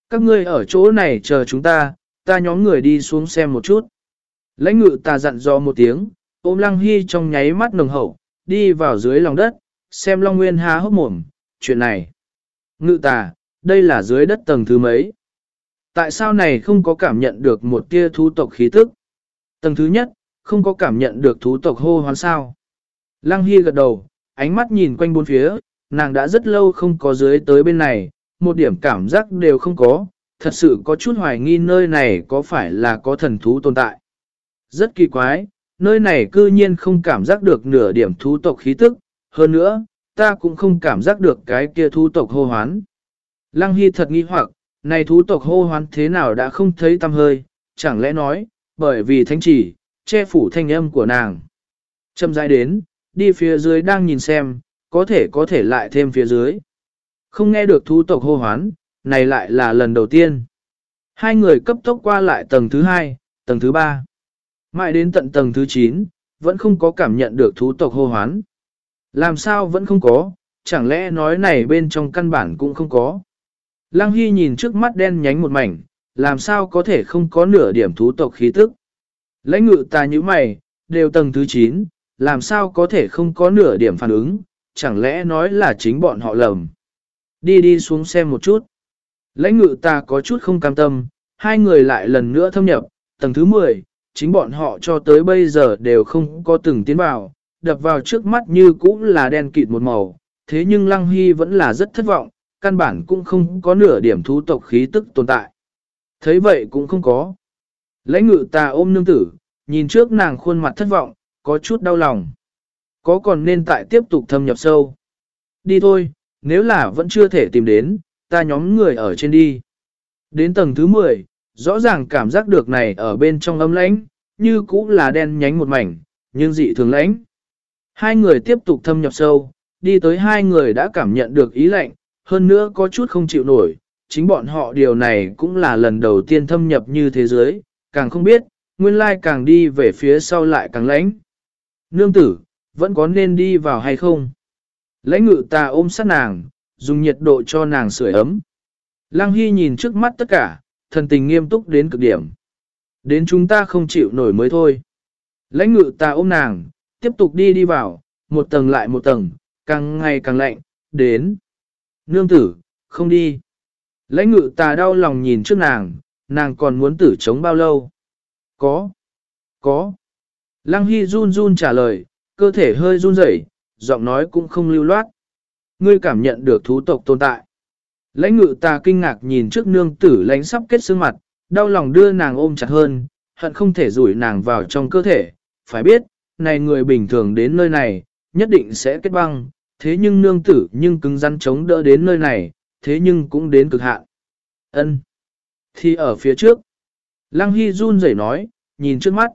Các ngươi ở chỗ này chờ chúng ta, ta nhóm người đi xuống xem một chút. Lãnh ngự ta dặn dò một tiếng, ôm lăng hy trong nháy mắt nồng hậu, đi vào dưới lòng đất, xem Long Nguyên há hốc mồm, chuyện này. Ngự tà, đây là dưới đất tầng thứ mấy? Tại sao này không có cảm nhận được một tia thú tộc khí tức? Tầng thứ nhất, không có cảm nhận được thú tộc hô hoán sao? Lăng Hy gật đầu, ánh mắt nhìn quanh bốn phía, nàng đã rất lâu không có dưới tới bên này, một điểm cảm giác đều không có, thật sự có chút hoài nghi nơi này có phải là có thần thú tồn tại. Rất kỳ quái, nơi này cư nhiên không cảm giác được nửa điểm thú tộc khí tức, hơn nữa, ta cũng không cảm giác được cái kia thú tộc hô hoán. Lăng Hy thật nghi hoặc, này thú tộc hô hoán thế nào đã không thấy tâm hơi, chẳng lẽ nói, bởi vì thánh chỉ, che phủ thanh âm của nàng. Châm dài đến, đi phía dưới đang nhìn xem, có thể có thể lại thêm phía dưới. Không nghe được thú tộc hô hoán, này lại là lần đầu tiên. Hai người cấp tốc qua lại tầng thứ hai, tầng thứ ba. Mãi đến tận tầng thứ 9, vẫn không có cảm nhận được thú tộc hô hoán. Làm sao vẫn không có, chẳng lẽ nói này bên trong căn bản cũng không có. Lăng Hy nhìn trước mắt đen nhánh một mảnh, làm sao có thể không có nửa điểm thú tộc khí tức. Lãnh ngự ta như mày, đều tầng thứ 9, làm sao có thể không có nửa điểm phản ứng, chẳng lẽ nói là chính bọn họ lầm. Đi đi xuống xem một chút. Lãnh ngự ta có chút không cam tâm, hai người lại lần nữa thâm nhập, tầng thứ 10, chính bọn họ cho tới bây giờ đều không có từng tiến vào, đập vào trước mắt như cũng là đen kịt một màu, thế nhưng Lăng Hy vẫn là rất thất vọng, căn bản cũng không có nửa điểm thú tộc khí tức tồn tại. Thấy vậy cũng không có. Lãnh ngự ta ôm nương tử, nhìn trước nàng khuôn mặt thất vọng, có chút đau lòng. Có còn nên tại tiếp tục thâm nhập sâu. Đi thôi, nếu là vẫn chưa thể tìm đến, ta nhóm người ở trên đi. Đến tầng thứ 10, rõ ràng cảm giác được này ở bên trong âm lãnh, như cũ là đen nhánh một mảnh, nhưng dị thường lãnh. Hai người tiếp tục thâm nhập sâu, đi tới hai người đã cảm nhận được ý lạnh, hơn nữa có chút không chịu nổi, chính bọn họ điều này cũng là lần đầu tiên thâm nhập như thế giới, càng không biết, nguyên lai càng đi về phía sau lại càng lãnh. Nương tử, vẫn có nên đi vào hay không? Lãnh ngự ta ôm sát nàng, dùng nhiệt độ cho nàng sưởi ấm. Lăng Hy nhìn trước mắt tất cả, thần tình nghiêm túc đến cực điểm. Đến chúng ta không chịu nổi mới thôi. Lãnh ngự ta ôm nàng, tiếp tục đi đi vào, một tầng lại một tầng, càng ngày càng lạnh, đến. Nương tử, không đi. Lãnh ngự ta đau lòng nhìn trước nàng, nàng còn muốn tử chống bao lâu? Có. Có. Lăng Hy run run trả lời, cơ thể hơi run rẩy, giọng nói cũng không lưu loát. Ngươi cảm nhận được thú tộc tồn tại. Lãnh ngự ta kinh ngạc nhìn trước nương tử lãnh sắp kết xương mặt, đau lòng đưa nàng ôm chặt hơn, hận không thể rủi nàng vào trong cơ thể. Phải biết, này người bình thường đến nơi này, nhất định sẽ kết băng, thế nhưng nương tử nhưng cứng rắn chống đỡ đến nơi này, thế nhưng cũng đến cực hạn. Ân, Thì ở phía trước. Lăng Hy run rẩy nói, nhìn trước mắt.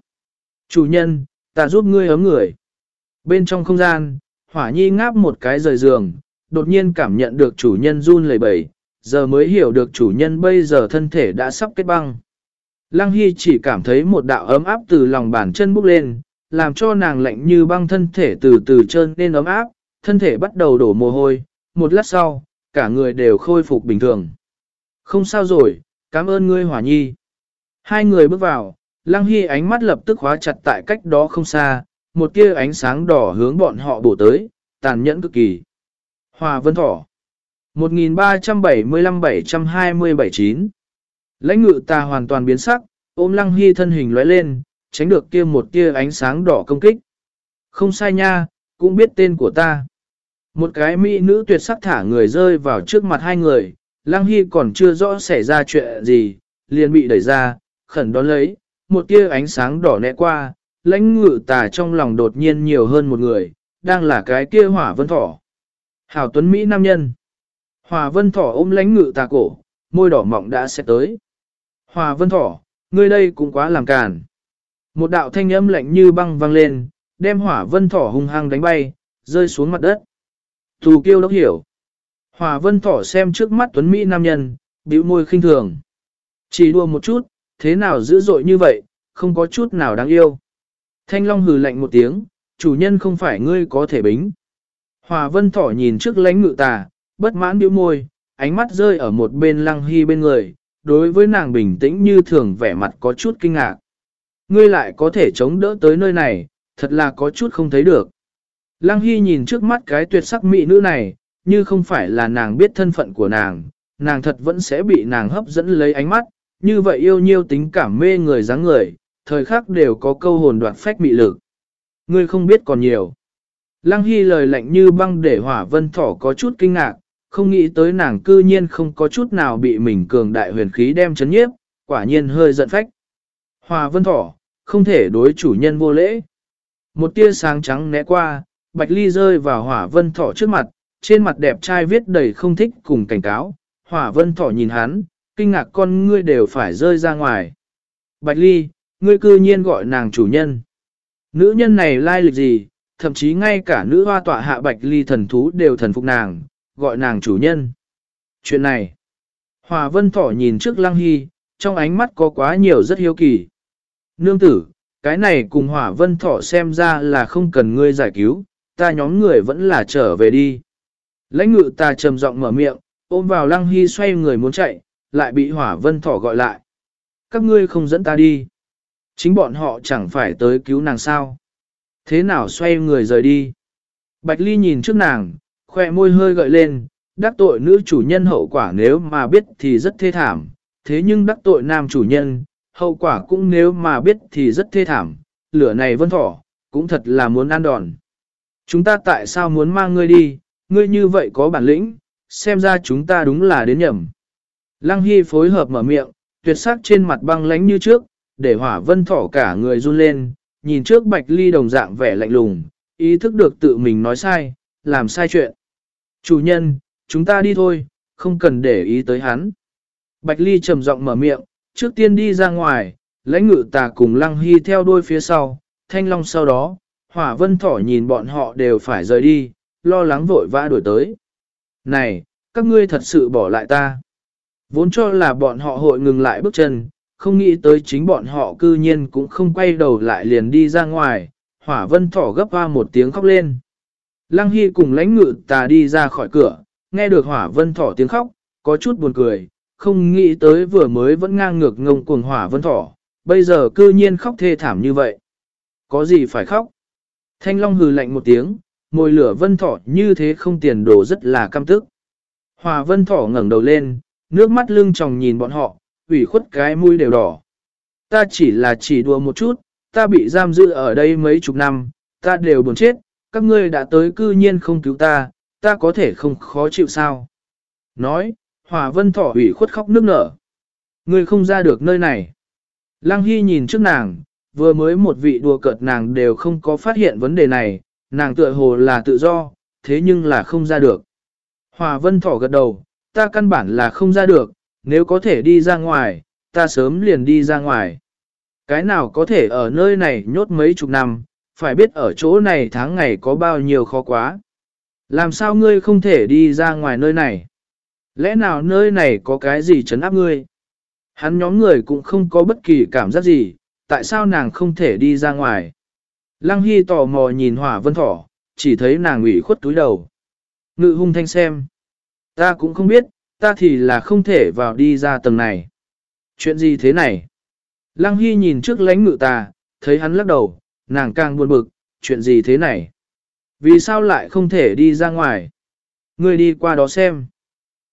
Chủ nhân, ta giúp ngươi ấm người. Bên trong không gian, hỏa nhi ngáp một cái rời giường, đột nhiên cảm nhận được chủ nhân run lẩy bẩy, giờ mới hiểu được chủ nhân bây giờ thân thể đã sắp kết băng. Lăng Hy chỉ cảm thấy một đạo ấm áp từ lòng bàn chân bốc lên, làm cho nàng lạnh như băng thân thể từ từ trơn nên ấm áp, thân thể bắt đầu đổ mồ hôi, một lát sau, cả người đều khôi phục bình thường. Không sao rồi, cảm ơn ngươi hỏa nhi. Hai người bước vào, Lăng Hy ánh mắt lập tức khóa chặt tại cách đó không xa, một tia ánh sáng đỏ hướng bọn họ bổ tới, tàn nhẫn cực kỳ. Hòa Vân Thỏ 1375-720-79 Lãnh ngự ta hoàn toàn biến sắc, ôm Lăng Hy thân hình lóe lên, tránh được kia một tia ánh sáng đỏ công kích. Không sai nha, cũng biết tên của ta. Một cái mỹ nữ tuyệt sắc thả người rơi vào trước mặt hai người, Lăng Hy còn chưa rõ xảy ra chuyện gì, liền bị đẩy ra, khẩn đón lấy, một tia ánh sáng đỏ nẹ qua, lãnh ngự tà trong lòng đột nhiên nhiều hơn một người, đang là cái kia hỏa vân thỏ. Hảo tuấn Mỹ nam nhân. Hỏa vân thỏ ôm lãnh ngự tà cổ, môi đỏ mọng đã sẽ tới. Hỏa vân thỏ, ngươi đây cũng quá làm càn. Một đạo thanh âm lạnh như băng vang lên, đem hỏa vân thỏ hung hăng đánh bay, rơi xuống mặt đất. Thù kiêu đốc hiểu. Hòa vân thỏ xem trước mắt tuấn Mỹ nam nhân, bĩu môi khinh thường. Chỉ đua một chút, thế nào dữ dội như vậy, không có chút nào đáng yêu. Thanh Long hừ lạnh một tiếng, chủ nhân không phải ngươi có thể bính. Hòa vân thỏ nhìn trước lánh ngự tà, bất mãn bĩu môi, ánh mắt rơi ở một bên lăng hy bên người, đối với nàng bình tĩnh như thường vẻ mặt có chút kinh ngạc. Ngươi lại có thể chống đỡ tới nơi này, thật là có chút không thấy được. Lăng hy nhìn trước mắt cái tuyệt sắc mỹ nữ này, như không phải là nàng biết thân phận của nàng, nàng thật vẫn sẽ bị nàng hấp dẫn lấy ánh mắt, như vậy yêu nhiêu tính cảm mê người dáng người, thời khắc đều có câu hồn đoạt phách mị lực. Ngươi không biết còn nhiều. Lăng Hy lời lạnh như băng để hỏa vân thỏ có chút kinh ngạc, không nghĩ tới nàng cư nhiên không có chút nào bị mình cường đại huyền khí đem chấn nhiếp, quả nhiên hơi giận phách. Hỏa vân thỏ, không thể đối chủ nhân vô lễ. Một tia sáng trắng né qua, bạch ly rơi vào hỏa vân thỏ trước mặt, trên mặt đẹp trai viết đầy không thích cùng cảnh cáo. Hỏa vân thỏ nhìn hắn, kinh ngạc con ngươi đều phải rơi ra ngoài. Bạch ly, ngươi cư nhiên gọi nàng chủ nhân. Nữ nhân này lai lịch gì, thậm chí ngay cả nữ hoa tọa hạ bạch ly thần thú đều thần phục nàng, gọi nàng chủ nhân. Chuyện này, Hòa Vân Thỏ nhìn trước Lăng Hy, trong ánh mắt có quá nhiều rất hiếu kỳ. Nương tử, cái này cùng Hỏa Vân Thỏ xem ra là không cần ngươi giải cứu, ta nhóm người vẫn là trở về đi. Lãnh ngự ta trầm giọng mở miệng, ôm vào Lăng Hy xoay người muốn chạy, lại bị Hỏa Vân Thỏ gọi lại. Các ngươi không dẫn ta đi. Chính bọn họ chẳng phải tới cứu nàng sao. Thế nào xoay người rời đi. Bạch Ly nhìn trước nàng, khoe môi hơi gợi lên, đắc tội nữ chủ nhân hậu quả nếu mà biết thì rất thê thảm, thế nhưng đắc tội nam chủ nhân, hậu quả cũng nếu mà biết thì rất thê thảm, lửa này vân thỏ, cũng thật là muốn ăn đòn. Chúng ta tại sao muốn mang ngươi đi, ngươi như vậy có bản lĩnh, xem ra chúng ta đúng là đến nhầm. Lăng Hy phối hợp mở miệng, tuyệt sắc trên mặt băng lánh như trước, để hỏa vân thỏ cả người run lên, nhìn trước bạch ly đồng dạng vẻ lạnh lùng, ý thức được tự mình nói sai, làm sai chuyện. Chủ nhân, chúng ta đi thôi, không cần để ý tới hắn. Bạch ly trầm giọng mở miệng, trước tiên đi ra ngoài, lãnh ngự tà cùng lăng hy theo đuôi phía sau, thanh long sau đó, hỏa vân thỏ nhìn bọn họ đều phải rời đi, lo lắng vội vã đuổi tới. Này, các ngươi thật sự bỏ lại ta. Vốn cho là bọn họ hội ngừng lại bước chân, không nghĩ tới chính bọn họ cư nhiên cũng không quay đầu lại liền đi ra ngoài, hỏa vân thỏ gấp hoa một tiếng khóc lên. Lăng Hy cùng lãnh ngự tà đi ra khỏi cửa, nghe được hỏa vân thỏ tiếng khóc, có chút buồn cười, không nghĩ tới vừa mới vẫn ngang ngược ngông cuồng hỏa vân thỏ, bây giờ cư nhiên khóc thê thảm như vậy. có gì phải khóc. Thanh Long hừ lạnh một tiếng, môi lửa vân thỏ như thế không tiền đồ rất là căm tức. Hòa vân thỏ ngẩng đầu lên, nước mắt lưng tròng nhìn bọn họ, ủy khuất cái mũi đều đỏ. Ta chỉ là chỉ đùa một chút, ta bị giam giữ ở đây mấy chục năm, ta đều buồn chết, các ngươi đã tới cư nhiên không cứu ta, ta có thể không khó chịu sao. Nói, Hòa Vân Thỏ ủy khuất khóc nước nở. Ngươi không ra được nơi này. Lăng Hy nhìn trước nàng, vừa mới một vị đùa cợt nàng đều không có phát hiện vấn đề này, nàng tựa hồ là tự do, thế nhưng là không ra được. Hòa Vân Thỏ gật đầu, ta căn bản là không ra được, nếu có thể đi ra ngoài, ta sớm liền đi ra ngoài. Cái nào có thể ở nơi này nhốt mấy chục năm, phải biết ở chỗ này tháng ngày có bao nhiêu khó quá. Làm sao ngươi không thể đi ra ngoài nơi này? Lẽ nào nơi này có cái gì chấn áp ngươi? Hắn nhóm người cũng không có bất kỳ cảm giác gì, tại sao nàng không thể đi ra ngoài? Lăng Hy tò mò nhìn hỏa vân thỏ, chỉ thấy nàng ủy khuất túi đầu. Ngự hung thanh xem. Ta cũng không biết, ta thì là không thể vào đi ra tầng này. Chuyện gì thế này? Lăng Hy nhìn trước lánh ngự ta, thấy hắn lắc đầu, nàng càng buồn bực, chuyện gì thế này? Vì sao lại không thể đi ra ngoài? Người đi qua đó xem.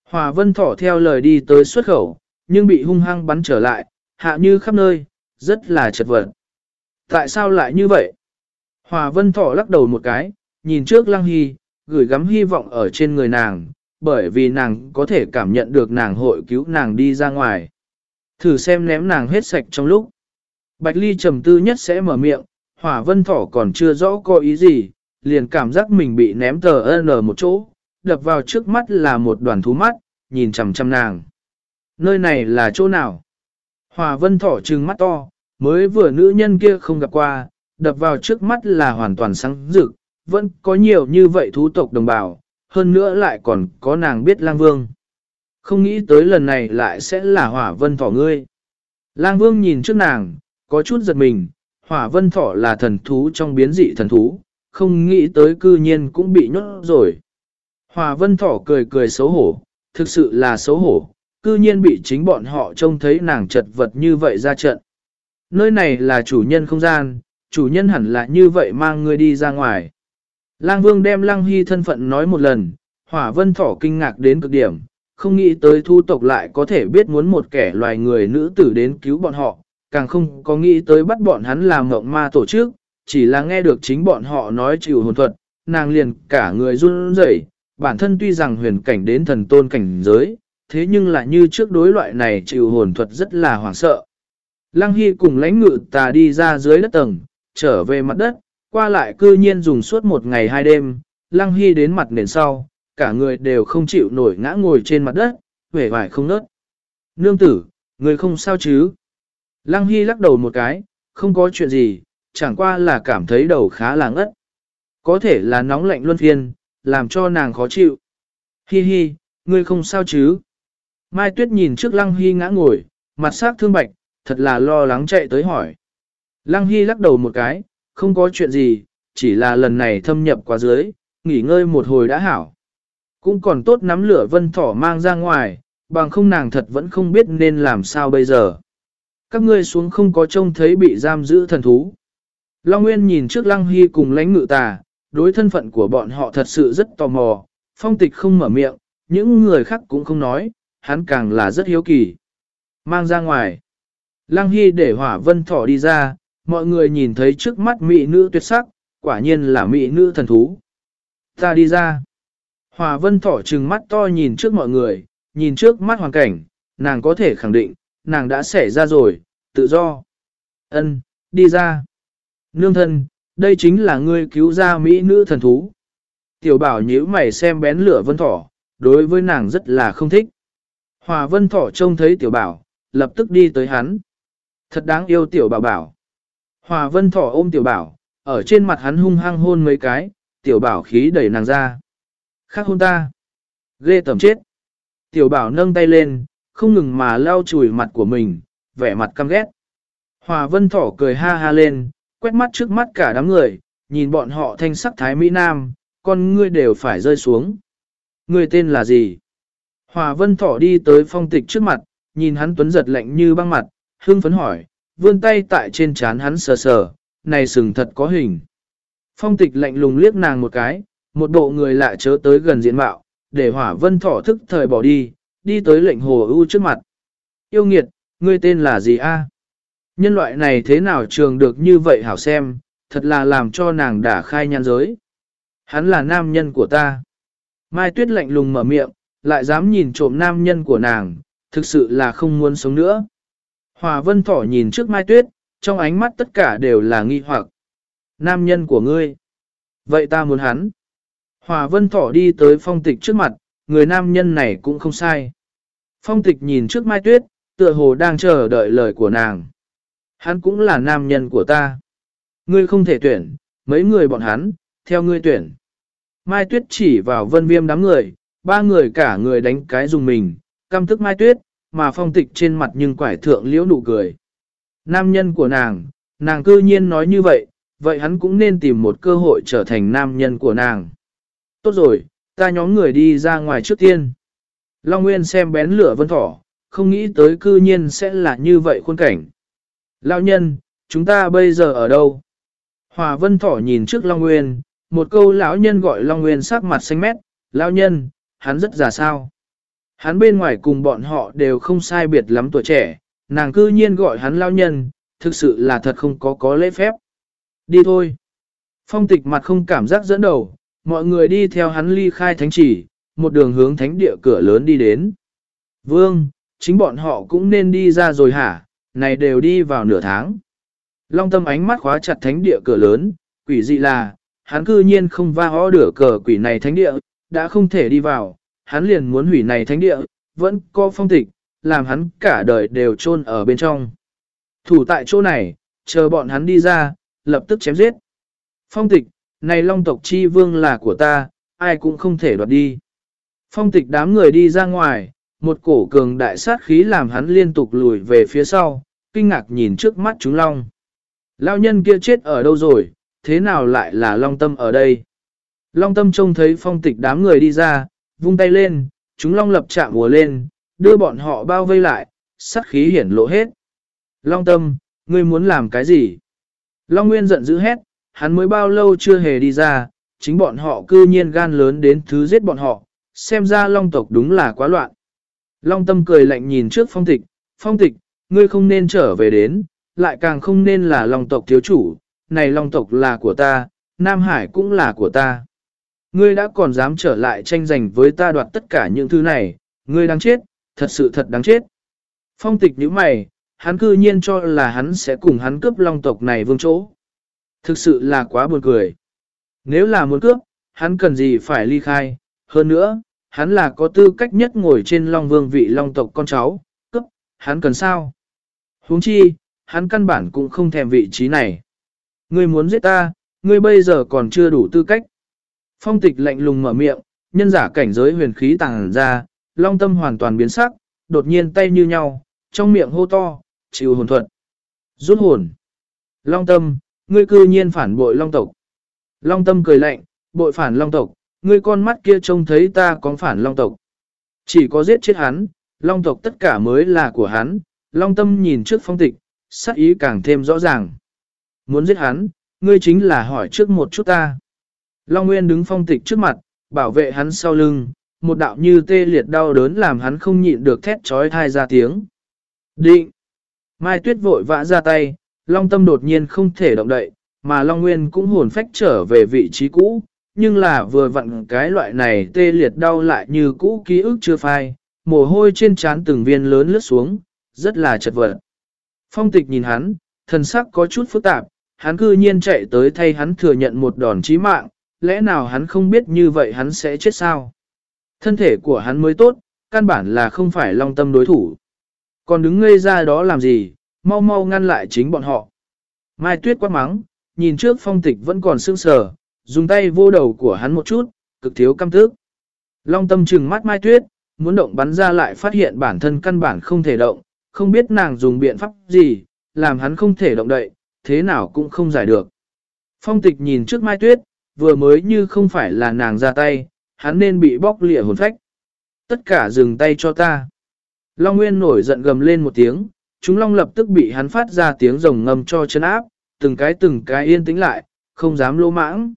Hòa vân thỏ theo lời đi tới xuất khẩu, nhưng bị hung hăng bắn trở lại, hạ như khắp nơi, rất là chật vật. Tại sao lại như vậy? Hòa vân thỏ lắc đầu một cái, nhìn trước lăng hy, gửi gắm hy vọng ở trên người nàng, bởi vì nàng có thể cảm nhận được nàng hội cứu nàng đi ra ngoài. Thử xem ném nàng hết sạch trong lúc. Bạch Ly trầm tư nhất sẽ mở miệng, hỏa vân thỏ còn chưa rõ có ý gì, liền cảm giác mình bị ném tờ N một chỗ, đập vào trước mắt là một đoàn thú mắt, nhìn chằm chằm nàng. Nơi này là chỗ nào? Hòa vân thỏ trừng mắt to, mới vừa nữ nhân kia không gặp qua, đập vào trước mắt là hoàn toàn sáng rực, vẫn có nhiều như vậy thú tộc đồng bào, hơn nữa lại còn có nàng biết lang vương. Không nghĩ tới lần này lại sẽ là hỏa vân thỏ ngươi. Lang vương nhìn trước nàng, có chút giật mình, hỏa vân thỏ là thần thú trong biến dị thần thú, không nghĩ tới cư nhiên cũng bị nhốt rồi. Hỏa vân thỏ cười cười xấu hổ, thực sự là xấu hổ, cư nhiên bị chính bọn họ trông thấy nàng chật vật như vậy ra trận. Nơi này là chủ nhân không gian, chủ nhân hẳn là như vậy mang ngươi đi ra ngoài. Lang Vương đem Lang Hy thân phận nói một lần, hỏa vân thỏ kinh ngạc đến cực điểm, không nghĩ tới thu tộc lại có thể biết muốn một kẻ loài người nữ tử đến cứu bọn họ, càng không có nghĩ tới bắt bọn hắn làm ngộng ma tổ chức, chỉ là nghe được chính bọn họ nói chịu hồn thuật, nàng liền cả người run rẩy, bản thân tuy rằng huyền cảnh đến thần tôn cảnh giới, thế nhưng là như trước đối loại này chịu hồn thuật rất là hoảng sợ. Lăng Hy cùng lãnh ngự tà đi ra dưới đất tầng, trở về mặt đất, qua lại cư nhiên dùng suốt một ngày hai đêm, Lăng Hy đến mặt nền sau, cả người đều không chịu nổi ngã ngồi trên mặt đất, vẻ vải không nớt. Nương tử, người không sao chứ? Lăng Hy lắc đầu một cái, không có chuyện gì, chẳng qua là cảm thấy đầu khá là ngất. Có thể là nóng lạnh luân phiên, làm cho nàng khó chịu. Hi hi, ngươi không sao chứ? Mai Tuyết nhìn trước Lăng Hy ngã ngồi, mặt sắc thương bạch, thật là lo lắng chạy tới hỏi. Lăng Hy lắc đầu một cái, không có chuyện gì, chỉ là lần này thâm nhập qua dưới, nghỉ ngơi một hồi đã hảo. Cũng còn tốt nắm lửa vân thỏ mang ra ngoài, bằng không nàng thật vẫn không biết nên làm sao bây giờ. Các ngươi xuống không có trông thấy bị giam giữ thần thú. Long Nguyên nhìn trước Lăng Hy cùng lãnh ngự tà, đối thân phận của bọn họ thật sự rất tò mò, phong tịch không mở miệng, những người khác cũng không nói, hắn càng là rất hiếu kỳ. Mang ra ngoài. Lăng Hy để hỏa vân thỏ đi ra, mọi người nhìn thấy trước mắt mỹ nữ tuyệt sắc, quả nhiên là mỹ nữ thần thú. Ta đi ra. Hòa vân thỏ trừng mắt to nhìn trước mọi người, nhìn trước mắt hoàn cảnh, nàng có thể khẳng định, nàng đã xảy ra rồi, tự do. Ân, đi ra. Nương thân, đây chính là ngươi cứu ra mỹ nữ thần thú. Tiểu bảo nhíu mày xem bén lửa vân thỏ, đối với nàng rất là không thích. Hòa vân thỏ trông thấy tiểu bảo, lập tức đi tới hắn. Thật đáng yêu tiểu bảo bảo. Hòa vân thỏ ôm tiểu bảo, ở trên mặt hắn hung hăng hôn mấy cái, tiểu bảo khí đẩy nàng ra. Khác hôn ta. Ghê tầm chết. Tiểu bảo nâng tay lên, không ngừng mà lau chùi mặt của mình, vẻ mặt căm ghét. Hòa vân thỏ cười ha ha lên, quét mắt trước mắt cả đám người, nhìn bọn họ thanh sắc thái Mỹ Nam, con ngươi đều phải rơi xuống. Người tên là gì? Hòa vân thỏ đi tới phong tịch trước mặt, nhìn hắn tuấn giật lạnh như băng mặt, hương phấn hỏi, vươn tay tại trên trán hắn sờ sờ, này sừng thật có hình. Phong tịch lạnh lùng liếc nàng một cái, một bộ người lạ chớ tới gần diện mạo, để hỏa vân thỏ thức thời bỏ đi, đi tới lệnh hồ ưu trước mặt. Yêu nghiệt, ngươi tên là gì a? Nhân loại này thế nào trường được như vậy hảo xem, thật là làm cho nàng đả khai nhan giới. Hắn là nam nhân của ta. Mai tuyết lạnh lùng mở miệng, lại dám nhìn trộm nam nhân của nàng, thực sự là không muốn sống nữa. Hòa vân thỏ nhìn trước mai tuyết, trong ánh mắt tất cả đều là nghi hoặc. Nam nhân của ngươi. Vậy ta muốn hắn. Hòa vân thỏ đi tới phong tịch trước mặt, người nam nhân này cũng không sai. Phong tịch nhìn trước mai tuyết, tựa hồ đang chờ đợi lời của nàng. Hắn cũng là nam nhân của ta. Ngươi không thể tuyển, mấy người bọn hắn, theo ngươi tuyển. Mai tuyết chỉ vào vân viêm đám người, ba người cả người đánh cái dùng mình, căm tức mai tuyết, mà phong tịch trên mặt nhưng quải thượng liễu nụ cười. Nam nhân của nàng, nàng cư nhiên nói như vậy, vậy hắn cũng nên tìm một cơ hội trở thành nam nhân của nàng. Tốt rồi, ta nhóm người đi ra ngoài trước tiên. Long Nguyên xem bén lửa vân thỏ, không nghĩ tới cư nhiên sẽ là như vậy khuôn cảnh. Lão nhân, chúng ta bây giờ ở đâu? Hòa vân thỏ nhìn trước Long Nguyên, một câu lão nhân gọi Long Nguyên sắc mặt xanh mét, lão nhân, hắn rất già sao. Hắn bên ngoài cùng bọn họ đều không sai biệt lắm tuổi trẻ, nàng cư nhiên gọi hắn lao nhân, thực sự là thật không có có lễ phép. Đi thôi. Phong tịch mặt không cảm giác dẫn đầu, mọi người đi theo hắn ly khai thánh chỉ, một đường hướng thánh địa cửa lớn đi đến. Vương, chính bọn họ cũng nên đi ra rồi hả, này đều đi vào nửa tháng. Long tâm ánh mắt khóa chặt thánh địa cửa lớn, quỷ dị là, hắn cư nhiên không va ho đửa cờ quỷ này thánh địa, đã không thể đi vào, hắn liền muốn hủy này thánh địa, vẫn có phong tịch, làm hắn cả đời đều chôn ở bên trong. Thủ tại chỗ này, chờ bọn hắn đi ra, lập tức chém giết. Phong tịch, này long tộc chi vương là của ta, ai cũng không thể đoạt đi. Phong tịch đám người đi ra ngoài, một cổ cường đại sát khí làm hắn liên tục lùi về phía sau, kinh ngạc nhìn trước mắt chúng long. Lao nhân kia chết ở đâu rồi, thế nào lại là long tâm ở đây? Long tâm trông thấy phong tịch đám người đi ra, vung tay lên, chúng long lập chạm mùa lên, đưa bọn họ bao vây lại, sát khí hiển lộ hết. Long tâm, ngươi muốn làm cái gì? Long Nguyên giận dữ hét, hắn mới bao lâu chưa hề đi ra, chính bọn họ cư nhiên gan lớn đến thứ giết bọn họ, xem ra Long tộc đúng là quá loạn. Long tâm cười lạnh nhìn trước phong tịch, phong tịch, ngươi không nên trở về đến, lại càng không nên là Long tộc thiếu chủ, này Long tộc là của ta, Nam Hải cũng là của ta. Ngươi đã còn dám trở lại tranh giành với ta đoạt tất cả những thứ này, ngươi đáng chết, thật sự thật đáng chết. Phong tịch như mày, hắn cư nhiên cho là hắn sẽ cùng hắn cướp long tộc này vương chỗ. Thực sự là quá buồn cười. Nếu là muốn cướp, hắn cần gì phải ly khai, hơn nữa, hắn là có tư cách nhất ngồi trên long vương vị long tộc con cháu, cướp, hắn cần sao? huống chi, hắn căn bản cũng không thèm vị trí này. Ngươi muốn giết ta, ngươi bây giờ còn chưa đủ tư cách. Phong tịch lạnh lùng mở miệng, nhân giả cảnh giới huyền khí tàng ra, long tâm hoàn toàn biến sắc, đột nhiên tay như nhau, trong miệng hô to, chịu hồn thuật. Rút hồn. Long tâm, ngươi cư nhiên phản bội long tộc. Long tâm cười lạnh, bội phản long tộc, ngươi con mắt kia trông thấy ta có phản long tộc. Chỉ có giết chết hắn, long tộc tất cả mới là của hắn. Long tâm nhìn trước phong tịch, sắc ý càng thêm rõ ràng. Muốn giết hắn, ngươi chính là hỏi trước một chút ta. Long Nguyên đứng phong tịch trước mặt, bảo vệ hắn sau lưng, một đạo như tê liệt đau đớn làm hắn không nhịn được thét trói thai ra tiếng. Định! Mai Tuyết vội vã ra tay, Long Tâm đột nhiên không thể động đậy, mà Long Nguyên cũng hồn phách trở về vị trí cũ, nhưng là vừa vặn cái loại này tê liệt đau lại như cũ ký ức chưa phai, mồ hôi trên trán từng viên lớn lướt xuống, rất là chật vật. Phong tịch nhìn hắn, thần sắc có chút phức tạp, hắn cư nhiên chạy tới thay hắn thừa nhận một đòn chí mạng, lẽ nào hắn không biết như vậy hắn sẽ chết sao? Thân thể của hắn mới tốt, căn bản là không phải long tâm đối thủ. Còn đứng ngây ra đó làm gì, mau mau ngăn lại chính bọn họ. Mai tuyết quát mắng, nhìn trước phong tịch vẫn còn sương sờ, dùng tay vô đầu của hắn một chút, cực thiếu căm tức. Long tâm trừng mắt mai tuyết, muốn động bắn ra lại phát hiện bản thân căn bản không thể động, không biết nàng dùng biện pháp gì, làm hắn không thể động đậy, thế nào cũng không giải được. Phong tịch nhìn trước mai tuyết, vừa mới như không phải là nàng ra tay, hắn nên bị bóc lịa hồn phách. Tất cả dừng tay cho ta. Long Nguyên nổi giận gầm lên một tiếng, chúng long lập tức bị hắn phát ra tiếng rồng ngầm cho chân áp, từng cái từng cái yên tĩnh lại, không dám lô mãng.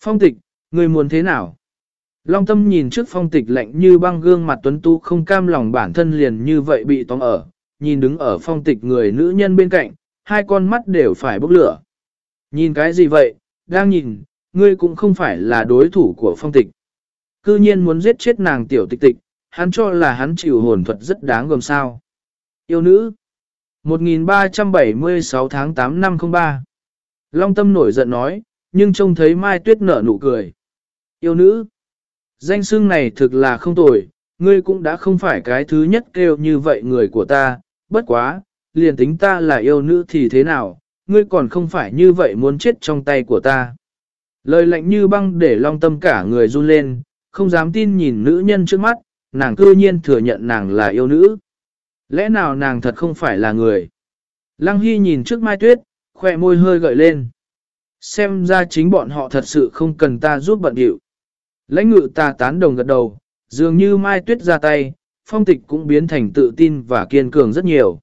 Phong tịch, người muốn thế nào? Long tâm nhìn trước phong tịch lạnh như băng gương mặt tuấn tu không cam lòng bản thân liền như vậy bị tóm ở, nhìn đứng ở phong tịch người nữ nhân bên cạnh, hai con mắt đều phải bốc lửa. Nhìn cái gì vậy, đang nhìn, ngươi cũng không phải là đối thủ của phong tịch. Cư nhiên muốn giết chết nàng tiểu tịch tịch, hắn cho là hắn chịu hồn thuật rất đáng gồm sao. Yêu nữ 1376 tháng 8 năm 03 Long tâm nổi giận nói, nhưng trông thấy Mai Tuyết nở nụ cười. Yêu nữ Danh xưng này thực là không tồi, ngươi cũng đã không phải cái thứ nhất kêu như vậy người của ta, bất quá, liền tính ta là yêu nữ thì thế nào, ngươi còn không phải như vậy muốn chết trong tay của ta. Lời lạnh như băng để long tâm cả người run lên, không dám tin nhìn nữ nhân trước mắt, nàng cư nhiên thừa nhận nàng là yêu nữ. Lẽ nào nàng thật không phải là người? Lăng Hy nhìn trước Mai Tuyết, khỏe môi hơi gợi lên. Xem ra chính bọn họ thật sự không cần ta giúp bận điệu. Lãnh ngự ta tán đồng gật đầu, dường như Mai Tuyết ra tay, phong tịch cũng biến thành tự tin và kiên cường rất nhiều.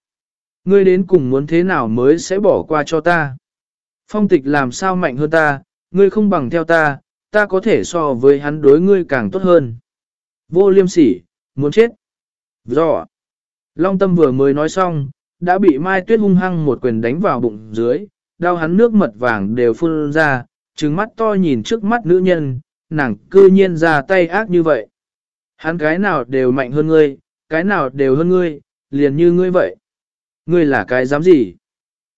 Ngươi đến cùng muốn thế nào mới sẽ bỏ qua cho ta? Phong tịch làm sao mạnh hơn ta, ngươi không bằng theo ta, ta có thể so với hắn đối ngươi càng tốt hơn. Vô liêm sỉ, muốn chết. Rõ. Long tâm vừa mới nói xong, đã bị Mai Tuyết hung hăng một quyền đánh vào bụng dưới, đau hắn nước mật vàng đều phun ra, trừng mắt to nhìn trước mắt nữ nhân, nàng cư nhiên ra tay ác như vậy. Hắn cái nào đều mạnh hơn ngươi, cái nào đều hơn ngươi, liền như ngươi vậy. Ngươi là cái dám gì?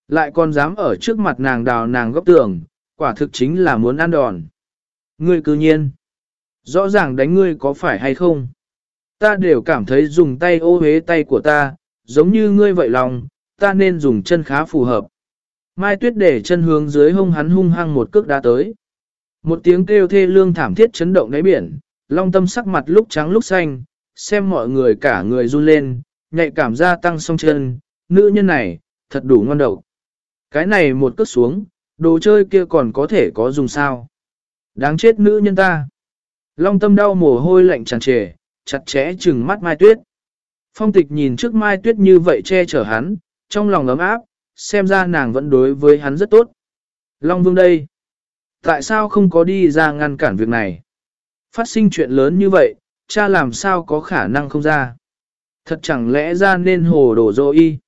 Lại còn dám ở trước mặt nàng đào nàng góc tường, quả thực chính là muốn ăn đòn. Ngươi cư nhiên. Rõ ràng đánh ngươi có phải hay không? Ta đều cảm thấy dùng tay ô hế tay của ta, giống như ngươi vậy lòng, ta nên dùng chân khá phù hợp. Mai tuyết để chân hướng dưới hông hắn hung hăng một cước đá tới. Một tiếng kêu thê lương thảm thiết chấn động đáy biển, long tâm sắc mặt lúc trắng lúc xanh, xem mọi người cả người run lên, nhạy cảm gia tăng song chân, nữ nhân này, thật đủ ngon độc. Cái này một cước xuống, đồ chơi kia còn có thể có dùng sao. Đáng chết nữ nhân ta. Long tâm đau mồ hôi lạnh tràn trề, chặt chẽ chừng mắt Mai Tuyết. Phong tịch nhìn trước Mai Tuyết như vậy che chở hắn, trong lòng ấm áp, xem ra nàng vẫn đối với hắn rất tốt. Long Vương đây. Tại sao không có đi ra ngăn cản việc này? Phát sinh chuyện lớn như vậy, cha làm sao có khả năng không ra? Thật chẳng lẽ ra nên hồ đổ dô y?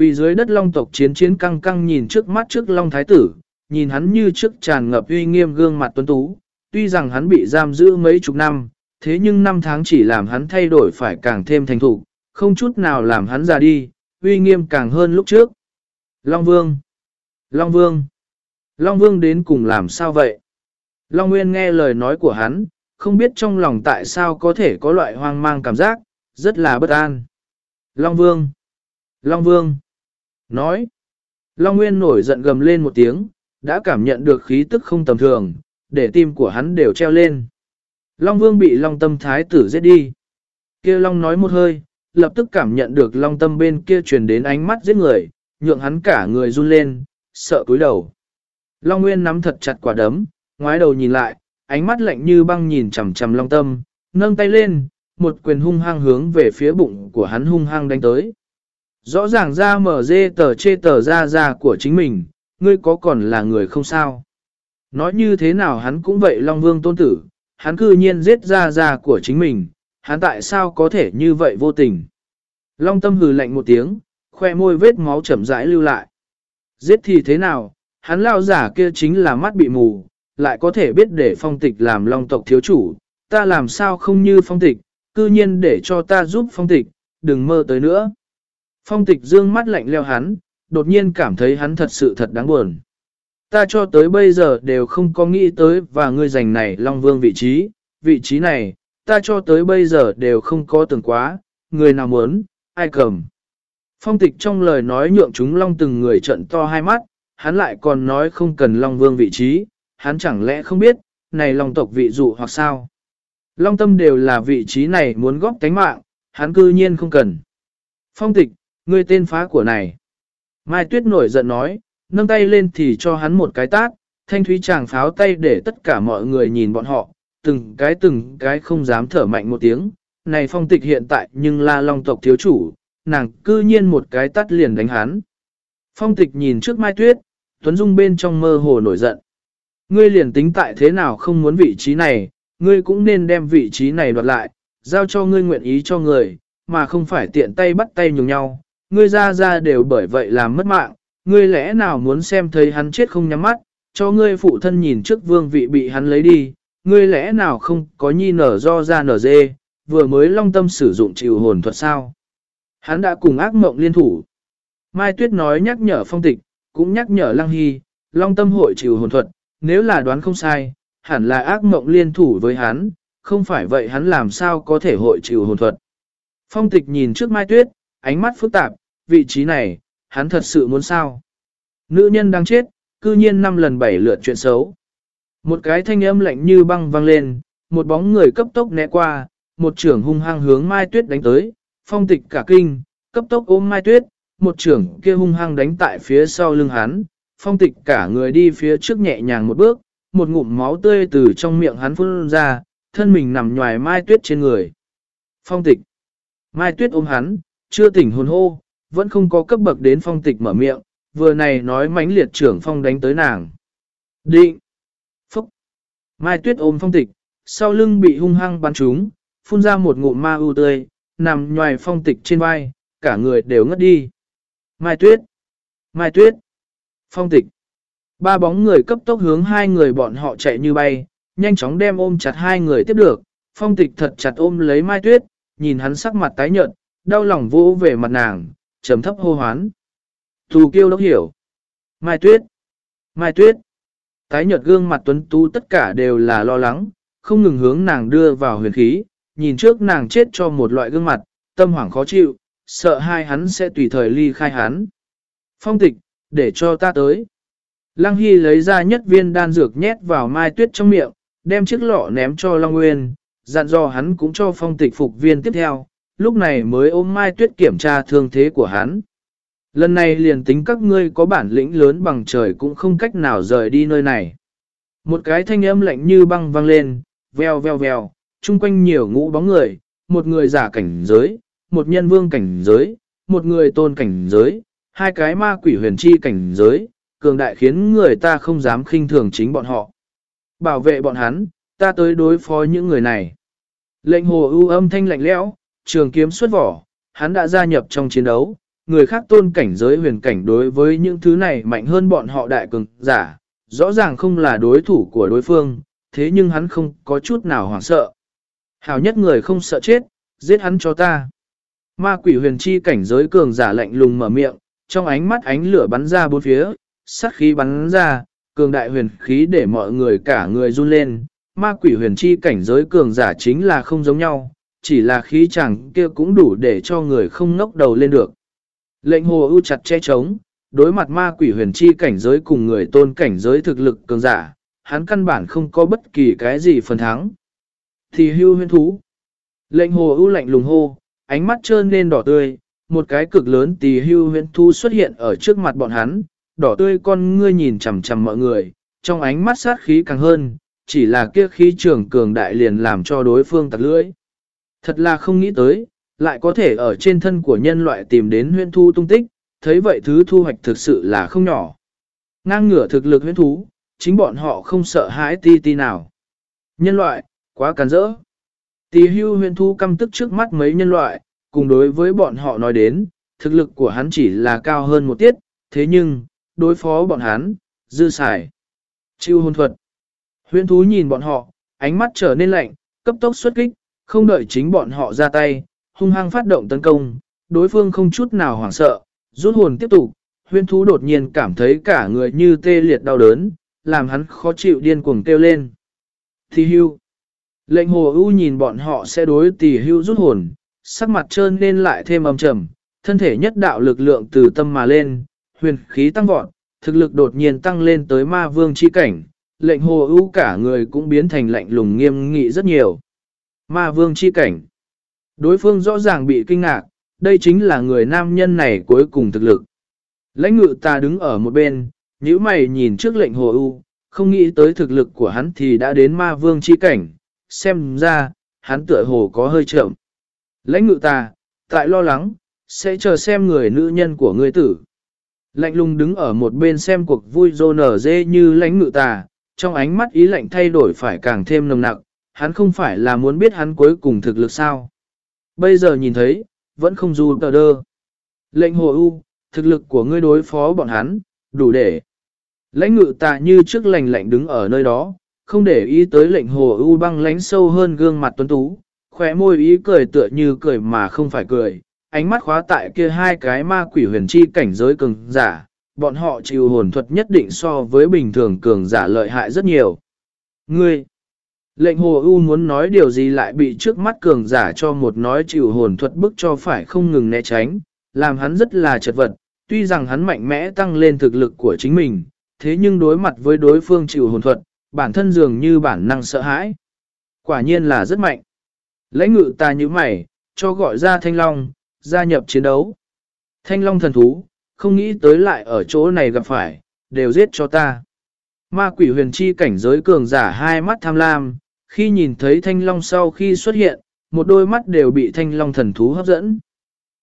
Quỳ dưới đất long tộc chiến chiến căng căng nhìn trước mắt trước long thái tử, nhìn hắn như trước tràn ngập uy nghiêm gương mặt tuấn tú. Tuy rằng hắn bị giam giữ mấy chục năm, thế nhưng năm tháng chỉ làm hắn thay đổi phải càng thêm thành thục, không chút nào làm hắn già đi, uy nghiêm càng hơn lúc trước. Long Vương Long Vương Long Vương đến cùng làm sao vậy? Long Nguyên nghe lời nói của hắn, không biết trong lòng tại sao có thể có loại hoang mang cảm giác, rất là bất an. Long Vương Long Vương Nói Long Nguyên nổi giận gầm lên một tiếng, đã cảm nhận được khí tức không tầm thường, để tim của hắn đều treo lên. Long Vương bị Long Tâm Thái tử giết đi. kia Long nói một hơi, lập tức cảm nhận được Long Tâm bên kia truyền đến ánh mắt giết người, nhượng hắn cả người run lên, sợ cúi đầu. Long Nguyên nắm thật chặt quả đấm, ngoái đầu nhìn lại, ánh mắt lạnh như băng nhìn chằm chằm Long Tâm, nâng tay lên, một quyền hung hăng hướng về phía bụng của hắn hung hăng đánh tới. Rõ ràng ra mở dê tờ chê tờ ra ra của chính mình, ngươi có còn là người không sao. Nói như thế nào hắn cũng vậy Long Vương tôn tử, hắn cư nhiên giết ra ra của chính mình, hắn tại sao có thể như vậy vô tình. Long tâm hừ lạnh một tiếng, khoe môi vết máu chậm rãi lưu lại. Giết thì thế nào, hắn lao giả kia chính là mắt bị mù, lại có thể biết để phong tịch làm long tộc thiếu chủ, ta làm sao không như phong tịch, cư nhiên để cho ta giúp phong tịch, đừng mơ tới nữa. Phong tịch dương mắt lạnh leo hắn, đột nhiên cảm thấy hắn thật sự thật đáng buồn. Ta cho tới bây giờ đều không có nghĩ tới và ngươi giành này Long Vương vị trí, vị trí này, ta cho tới bây giờ đều không có tưởng quá, người nào muốn, ai cầm. Phong tịch trong lời nói nhượng chúng Long từng người trận to hai mắt, hắn lại còn nói không cần Long Vương vị trí, hắn chẳng lẽ không biết, này Long tộc vị dụ hoặc sao. Long tâm đều là vị trí này muốn góp tánh mạng, hắn cư nhiên không cần. Phong tịch, ngươi tên phá của này. Mai Tuyết nổi giận nói, nâng tay lên thì cho hắn một cái tát, thanh thúy chàng pháo tay để tất cả mọi người nhìn bọn họ, từng cái từng cái không dám thở mạnh một tiếng. Này phong tịch hiện tại nhưng là long tộc thiếu chủ, nàng cư nhiên một cái tát liền đánh hắn. Phong tịch nhìn trước Mai Tuyết, Tuấn Dung bên trong mơ hồ nổi giận. Ngươi liền tính tại thế nào không muốn vị trí này, ngươi cũng nên đem vị trí này đoạt lại, giao cho ngươi nguyện ý cho người, mà không phải tiện tay bắt tay nhường nhau. Ngươi ra ra đều bởi vậy làm mất mạng, ngươi lẽ nào muốn xem thấy hắn chết không nhắm mắt, cho ngươi phụ thân nhìn trước vương vị bị hắn lấy đi, ngươi lẽ nào không có nhi nở do ra nở dê, vừa mới long tâm sử dụng chịu hồn thuật sao. Hắn đã cùng ác mộng liên thủ. Mai Tuyết nói nhắc nhở phong tịch, cũng nhắc nhở Lăng Hy, long tâm hội chịu hồn thuật, nếu là đoán không sai, hẳn là ác mộng liên thủ với hắn, không phải vậy hắn làm sao có thể hội chịu hồn thuật. Phong tịch nhìn trước Mai Tuyết, ánh mắt phức tạp, vị trí này, hắn thật sự muốn sao. Nữ nhân đang chết, cư nhiên năm lần bảy lượt chuyện xấu. Một cái thanh âm lạnh như băng vang lên, một bóng người cấp tốc né qua, một trưởng hung hăng hướng Mai Tuyết đánh tới, phong tịch cả kinh, cấp tốc ôm Mai Tuyết, một trưởng kia hung hăng đánh tại phía sau lưng hắn, phong tịch cả người đi phía trước nhẹ nhàng một bước, một ngụm máu tươi từ trong miệng hắn phun ra, thân mình nằm nhòi Mai Tuyết trên người. Phong tịch, Mai Tuyết ôm hắn, chưa tỉnh hồn hô, vẫn không có cấp bậc đến phong tịch mở miệng, vừa này nói mãnh liệt trưởng phong đánh tới nàng. Định! Phúc! Mai tuyết ôm phong tịch, sau lưng bị hung hăng bắn trúng, phun ra một ngụm ma ưu tươi, nằm nhòi phong tịch trên vai, cả người đều ngất đi. Mai tuyết! Mai tuyết! Phong tịch! Ba bóng người cấp tốc hướng hai người bọn họ chạy như bay, nhanh chóng đem ôm chặt hai người tiếp được. Phong tịch thật chặt ôm lấy Mai Tuyết, nhìn hắn sắc mặt tái nhợt, đau lòng vỗ về mặt nàng, trầm thấp hô hoán. Thù kiêu đốc hiểu. Mai Tuyết. Mai Tuyết. Tái nhợt gương mặt tuấn tú tất cả đều là lo lắng, không ngừng hướng nàng đưa vào huyền khí, nhìn trước nàng chết cho một loại gương mặt, tâm hoảng khó chịu, sợ hai hắn sẽ tùy thời ly khai hắn. Phong tịch, để cho ta tới. Lăng Hy lấy ra nhất viên đan dược nhét vào Mai Tuyết trong miệng, đem chiếc lọ ném cho Long Nguyên, dặn dò hắn cũng cho phong tịch phục viên tiếp theo, lúc này mới ôm Mai Tuyết kiểm tra thương thế của hắn. Lần này liền tính các ngươi có bản lĩnh lớn bằng trời cũng không cách nào rời đi nơi này. Một cái thanh âm lạnh như băng vang lên, veo veo veo, chung quanh nhiều ngũ bóng người, một người giả cảnh giới, một nhân vương cảnh giới, một người tôn cảnh giới, hai cái ma quỷ huyền chi cảnh giới, cường đại khiến người ta không dám khinh thường chính bọn họ. Bảo vệ bọn hắn, ta tới đối phó những người này. Lệnh hồ ưu âm thanh lạnh lẽo, trường kiếm xuất vỏ, hắn đã gia nhập trong chiến đấu, người khác tôn cảnh giới huyền cảnh đối với những thứ này mạnh hơn bọn họ đại cường giả, rõ ràng không là đối thủ của đối phương, thế nhưng hắn không có chút nào hoảng sợ. Hảo nhất người không sợ chết, giết hắn cho ta. Ma quỷ huyền chi cảnh giới cường giả lạnh lùng mở miệng, trong ánh mắt ánh lửa bắn ra bốn phía, sát khí bắn ra, cường đại huyền khí để mọi người cả người run lên. Ma quỷ huyền chi cảnh giới cường giả chính là không giống nhau, chỉ là khí chẳng kia cũng đủ để cho người không ngốc đầu lên được. Lệnh hồ ưu chặt che chống, đối mặt ma quỷ huyền chi cảnh giới cùng người tôn cảnh giới thực lực cường giả, hắn căn bản không có bất kỳ cái gì phần thắng. Thì hưu huyên thú. Lệnh hồ ưu lạnh lùng hô, ánh mắt trơn lên đỏ tươi, một cái cực lớn tỳ hưu huyên thú xuất hiện ở trước mặt bọn hắn, đỏ tươi con ngươi nhìn chằm chằm mọi người, trong ánh mắt sát khí càng hơn, chỉ là kia khí trường cường đại liền làm cho đối phương tặc lưỡi. Thật là không nghĩ tới, lại có thể ở trên thân của nhân loại tìm đến huyên thu tung tích, thấy vậy thứ thu hoạch thực sự là không nhỏ. Ngang ngửa thực lực huyên thú, chính bọn họ không sợ hãi ti ti nào. Nhân loại, quá cắn rỡ. Tì hưu huyên thú căm tức trước mắt mấy nhân loại, cùng đối với bọn họ nói đến, thực lực của hắn chỉ là cao hơn một tiết, thế nhưng, đối phó bọn hắn, dư xài. Chiêu hôn thuật. Huyên thú nhìn bọn họ, ánh mắt trở nên lạnh, cấp tốc xuất kích, không đợi chính bọn họ ra tay, hung hăng phát động tấn công, đối phương không chút nào hoảng sợ, rút hồn tiếp tục, huyên thú đột nhiên cảm thấy cả người như tê liệt đau đớn, làm hắn khó chịu điên cuồng kêu lên. Thì hưu. Lệnh hồ ưu nhìn bọn họ sẽ đối tỷ hưu rút hồn, sắc mặt trơn nên lại thêm âm trầm, thân thể nhất đạo lực lượng từ tâm mà lên, huyền khí tăng vọt, thực lực đột nhiên tăng lên tới ma vương chi cảnh, lệnh hồ ưu cả người cũng biến thành lạnh lùng nghiêm nghị rất nhiều. Ma vương chi cảnh. Đối phương rõ ràng bị kinh ngạc, đây chính là người nam nhân này cuối cùng thực lực. Lãnh ngự ta đứng ở một bên, nhíu mày nhìn trước lệnh hồ ưu, không nghĩ tới thực lực của hắn thì đã đến ma vương chi cảnh, xem ra, hắn tựa hồ có hơi chậm. Lãnh ngự ta, tại lo lắng, sẽ chờ xem người nữ nhân của ngươi tử. Lạnh lùng đứng ở một bên xem cuộc vui rô nở dê như lãnh ngự ta trong ánh mắt ý lạnh thay đổi phải càng thêm nồng nặng, hắn không phải là muốn biết hắn cuối cùng thực lực sao. Bây giờ nhìn thấy, vẫn không dù tờ đơ. Lệnh hồ u, thực lực của ngươi đối phó bọn hắn, đủ để. Lãnh ngự tạ như trước lành lạnh đứng ở nơi đó, không để ý tới lệnh hồ u băng lánh sâu hơn gương mặt tuấn tú, khỏe môi ý cười tựa như cười mà không phải cười, ánh mắt khóa tại kia hai cái ma quỷ huyền chi cảnh giới cường giả, bọn họ chịu hồn thuật nhất định so với bình thường cường giả lợi hại rất nhiều. Ngươi, lệnh hồ u muốn nói điều gì lại bị trước mắt cường giả cho một nói chịu hồn thuật bức cho phải không ngừng né tránh, làm hắn rất là chật vật, tuy rằng hắn mạnh mẽ tăng lên thực lực của chính mình, thế nhưng đối mặt với đối phương chịu hồn thuật, bản thân dường như bản năng sợ hãi. Quả nhiên là rất mạnh. Lãnh ngự ta như mày, cho gọi ra thanh long, gia nhập chiến đấu. Thanh long thần thú, không nghĩ tới lại ở chỗ này gặp phải, đều giết cho ta. Ma quỷ huyền chi cảnh giới cường giả hai mắt tham lam, khi nhìn thấy thanh long sau khi xuất hiện, một đôi mắt đều bị thanh long thần thú hấp dẫn.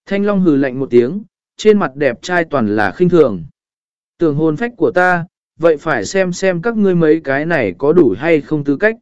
Thanh long hừ lạnh một tiếng, trên mặt đẹp trai toàn là khinh thường. Tưởng hồn phách của ta, vậy phải xem xem các ngươi mấy cái này có đủ hay không tư cách.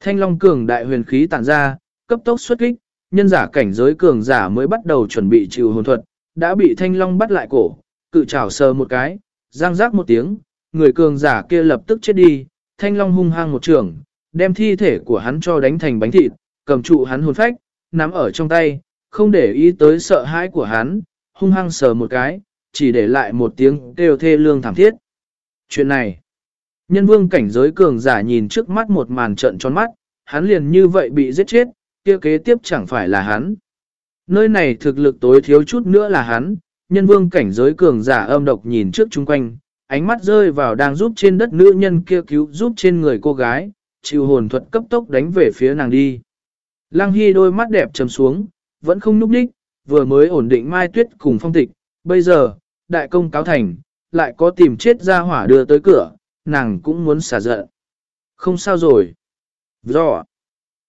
Thanh long cường đại huyền khí tản ra, cấp tốc xuất kích, nhân giả cảnh giới cường giả mới bắt đầu chuẩn bị chịu hồn thuật, đã bị thanh long bắt lại cổ, cự trảo sờ một cái, giang rác một tiếng, người cường giả kia lập tức chết đi, thanh long hung hăng một trường, đem thi thể của hắn cho đánh thành bánh thịt, cầm trụ hắn hồn phách, nắm ở trong tay, không để ý tới sợ hãi của hắn, hung hăng sờ một cái, chỉ để lại một tiếng kêu thê lương thảm thiết. Chuyện này, nhân vương cảnh giới cường giả nhìn trước mắt một màn trận tròn mắt, hắn liền như vậy bị giết chết, kia kế tiếp chẳng phải là hắn. Nơi này thực lực tối thiếu chút nữa là hắn, nhân vương cảnh giới cường giả âm độc nhìn trước chung quanh, ánh mắt rơi vào đang giúp trên đất nữ nhân kia cứu giúp trên người cô gái, chịu hồn thuật cấp tốc đánh về phía nàng đi. Lăng Hy đôi mắt đẹp trầm xuống, vẫn không núp đích, vừa mới ổn định Mai Tuyết cùng phong tịch, bây giờ, đại công cáo thành, lại có tìm chết ra hỏa đưa tới cửa, nàng cũng muốn xả giận. Không sao rồi. Rõ.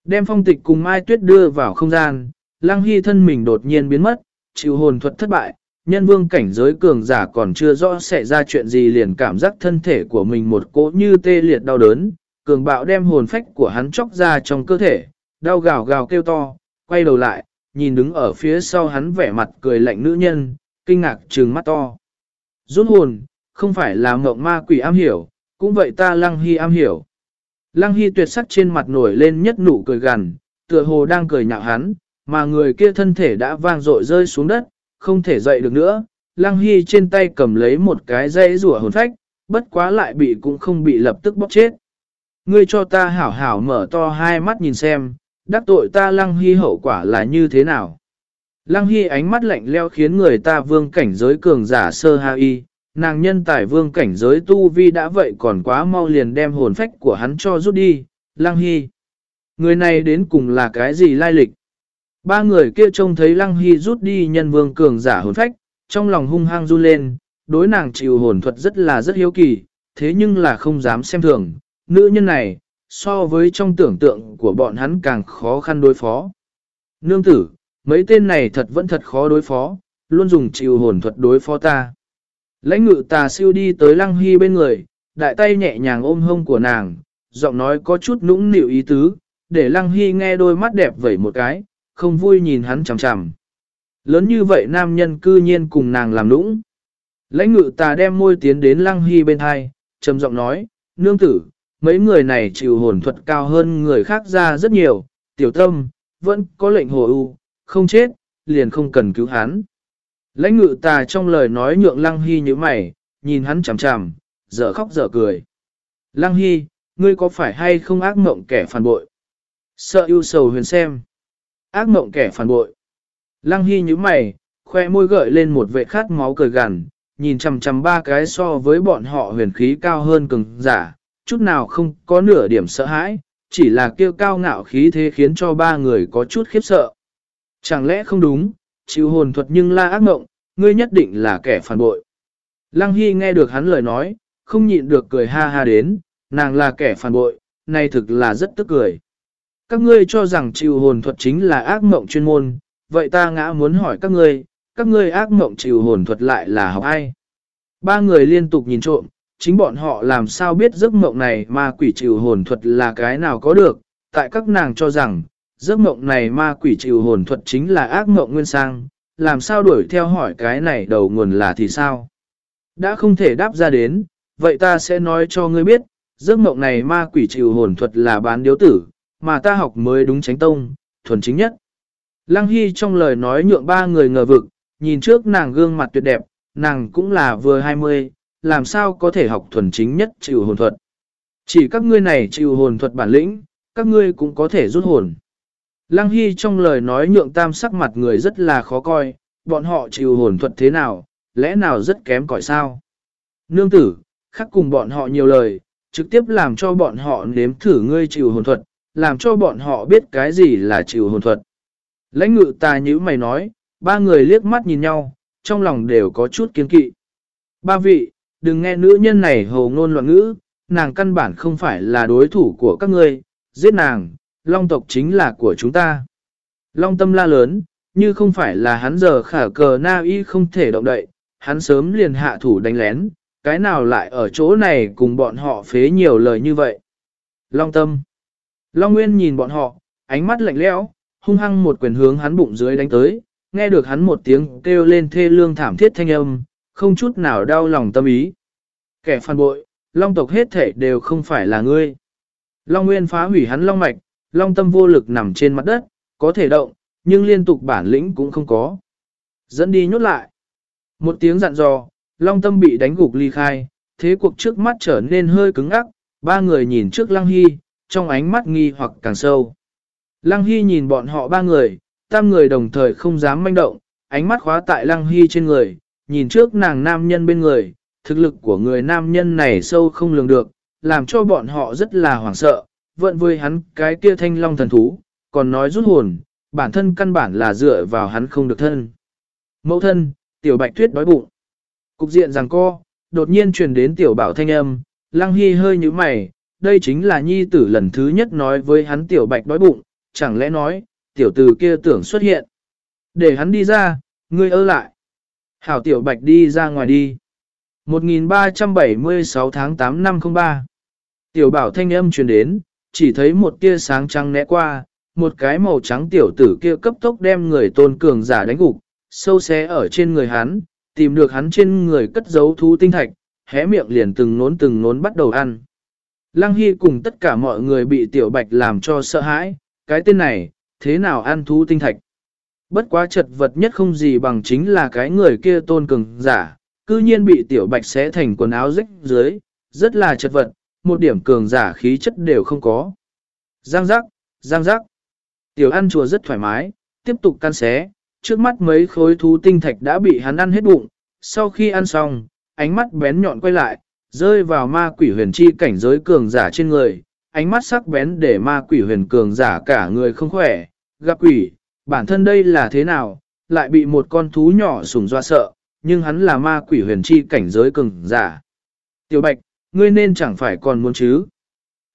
đem phong tịch cùng Mai Tuyết đưa vào không gian, Lăng Hy thân mình đột nhiên biến mất, chịu hồn thuật thất bại, nhân vương cảnh giới cường giả còn chưa rõ xảy ra chuyện gì liền cảm giác thân thể của mình một cỗ như tê liệt đau đớn, cường bạo đem hồn phách của hắn chóc ra trong cơ thể, đau gào gào kêu to, quay đầu lại, nhìn đứng ở phía sau hắn vẻ mặt cười lạnh nữ nhân, kinh ngạc trừng mắt to. Rút hồn, không phải là mộng ma quỷ am hiểu, cũng vậy ta lăng hy am hiểu. Lăng hy tuyệt sắc trên mặt nổi lên nhất nụ cười gằn, tựa hồ đang cười nhạo hắn, mà người kia thân thể đã vang dội rơi xuống đất, không thể dậy được nữa. Lăng hy trên tay cầm lấy một cái dây rủa hồn phách, bất quá lại bị cũng không bị lập tức bóp chết. Ngươi cho ta hảo hảo mở to hai mắt nhìn xem, đắc tội ta lăng hy hậu quả là như thế nào. Lăng hy ánh mắt lạnh leo khiến người ta vương cảnh giới cường giả sơ ha y, nàng nhân tài vương cảnh giới tu vi đã vậy còn quá mau liền đem hồn phách của hắn cho rút đi, lăng hy. Người này đến cùng là cái gì lai lịch? Ba người kia trông thấy lăng hy rút đi nhân vương cường giả hồn phách, trong lòng hung hăng run lên, đối nàng chịu hồn thuật rất là rất hiếu kỳ, thế nhưng là không dám xem thường, nữ nhân này, so với trong tưởng tượng của bọn hắn càng khó khăn đối phó. Nương tử, mấy tên này thật vẫn thật khó đối phó, luôn dùng chịu hồn thuật đối phó ta. Lãnh ngự tà siêu đi tới lăng hy bên người, đại tay nhẹ nhàng ôm hông của nàng, giọng nói có chút nũng nịu ý tứ, để lăng hy nghe đôi mắt đẹp vẩy một cái, không vui nhìn hắn chằm chằm. Lớn như vậy nam nhân cư nhiên cùng nàng làm nũng. Lãnh ngự tà đem môi tiến đến lăng hy bên hai, trầm giọng nói, nương tử, mấy người này chịu hồn thuật cao hơn người khác ra rất nhiều, tiểu tâm, vẫn có lệnh hồ ưu, không chết, liền không cần cứu hắn. Lãnh ngự tà trong lời nói nhượng Lăng Hy như mày, nhìn hắn chằm chằm, dở khóc dở cười. Lăng Hy, ngươi có phải hay không ác mộng kẻ phản bội? Sợ ưu sầu huyền xem. Ác mộng kẻ phản bội. Lăng Hy như mày, khoe môi gợi lên một vệ khát máu cười gằn, nhìn chằm chằm ba cái so với bọn họ huyền khí cao hơn cường giả, chút nào không có nửa điểm sợ hãi, chỉ là kêu cao ngạo khí thế khiến cho ba người có chút khiếp sợ. Chẳng lẽ không đúng, chịu hồn thuật nhưng la ác ngộng, ngươi nhất định là kẻ phản bội. Lăng Hy nghe được hắn lời nói, không nhịn được cười ha ha đến, nàng là kẻ phản bội, này thực là rất tức cười. Các ngươi cho rằng chịu hồn thuật chính là ác mộng chuyên môn, vậy ta ngã muốn hỏi các ngươi, các ngươi ác mộng chịu hồn thuật lại là học ai? ba người liên tục nhìn trộm, chính bọn họ làm sao biết giấc mộng này ma quỷ trừ hồn thuật là cái nào có được, tại các nàng cho rằng, giấc mộng này ma quỷ trừ hồn thuật chính là ác mộng nguyên sang, làm sao đuổi theo hỏi cái này đầu nguồn là thì sao? Đã không thể đáp ra đến, vậy ta sẽ nói cho ngươi biết, giấc mộng này ma quỷ trừ hồn thuật là bán điếu tử, mà ta học mới đúng tránh tông, thuần chính nhất. Lăng Hy trong lời nói nhượng ba người ngờ vực, nhìn trước nàng gương mặt tuyệt đẹp, nàng cũng là vừa 20, làm sao có thể học thuần chính nhất chịu hồn thuật. Chỉ các ngươi này chịu hồn thuật bản lĩnh, các ngươi cũng có thể rút hồn. Lăng Hy trong lời nói nhượng tam sắc mặt người rất là khó coi, bọn họ chịu hồn thuật thế nào, lẽ nào rất kém cỏi sao. Nương tử, khắc cùng bọn họ nhiều lời, trực tiếp làm cho bọn họ nếm thử ngươi chịu hồn thuật, làm cho bọn họ biết cái gì là chịu hồn thuật. Lãnh ngự ta như mày nói, ba người liếc mắt nhìn nhau, trong lòng đều có chút kiến kỵ. Ba vị, đừng nghe nữ nhân này hồ ngôn loạn ngữ, nàng căn bản không phải là đối thủ của các ngươi, giết nàng, long tộc chính là của chúng ta. Long tâm la lớn, như không phải là hắn giờ khả cờ na y không thể động đậy, hắn sớm liền hạ thủ đánh lén, cái nào lại ở chỗ này cùng bọn họ phế nhiều lời như vậy. Long tâm. Long Nguyên nhìn bọn họ, ánh mắt lạnh lẽo, hung hăng một quyền hướng hắn bụng dưới đánh tới, nghe được hắn một tiếng kêu lên thê lương thảm thiết thanh âm, không chút nào đau lòng tâm ý. Kẻ phản bội, long tộc hết thể đều không phải là ngươi. Long Nguyên phá hủy hắn long mạch, long tâm vô lực nằm trên mặt đất, có thể động, nhưng liên tục bản lĩnh cũng không có. Dẫn đi nhốt lại. Một tiếng dặn dò, long tâm bị đánh gục ly khai, thế cuộc trước mắt trở nên hơi cứng ắc, ba người nhìn trước lăng hy, trong ánh mắt nghi hoặc càng sâu. Lăng hy nhìn bọn họ ba người, tam người đồng thời không dám manh động, ánh mắt khóa tại lăng hy trên người, nhìn trước nàng nam nhân bên người, thực lực của người nam nhân này sâu không lường được, làm cho bọn họ rất là hoảng sợ, vận với hắn cái kia thanh long thần thú, còn nói rút hồn, bản thân căn bản là dựa vào hắn không được thân. Mẫu thân, tiểu bạch tuyết đói bụng. Cục diện rằng co, đột nhiên truyền đến tiểu bảo thanh âm, lăng hy hơi như mày, đây chính là nhi tử lần thứ nhất nói với hắn tiểu bạch đói bụng, chẳng lẽ nói, tiểu tử kia tưởng xuất hiện. Để hắn đi ra, ngươi ơ lại. Hảo tiểu bạch đi ra ngoài đi. 1376 tháng 8 năm 03 Tiểu bảo thanh âm truyền đến, chỉ thấy một tia sáng trắng né qua, một cái màu trắng tiểu tử kia cấp tốc đem người tôn cường giả đánh gục, sâu xé ở trên người hắn, tìm được hắn trên người cất giấu thú tinh thạch, hé miệng liền từng nốn từng nốn bắt đầu ăn. Lăng Hy cùng tất cả mọi người bị tiểu bạch làm cho sợ hãi, cái tên này, thế nào ăn thú tinh thạch. Bất quá chật vật nhất không gì bằng chính là cái người kia tôn cường giả, cư nhiên bị tiểu bạch xé thành quần áo rách dưới, rất là chật vật, một điểm cường giả khí chất đều không có. Giang giác, giang giác. Tiểu ăn chùa rất thoải mái, tiếp tục căn xé, trước mắt mấy khối thú tinh thạch đã bị hắn ăn hết bụng, sau khi ăn xong, ánh mắt bén nhọn quay lại, rơi vào ma quỷ huyền chi cảnh giới cường giả trên người, ánh mắt sắc bén để ma quỷ huyền cường giả cả người không khỏe, gặp quỷ, bản thân đây là thế nào, lại bị một con thú nhỏ sủng doa sợ, nhưng hắn là ma quỷ huyền chi cảnh giới cường giả. Tiểu Bạch, ngươi nên chẳng phải còn muốn chứ.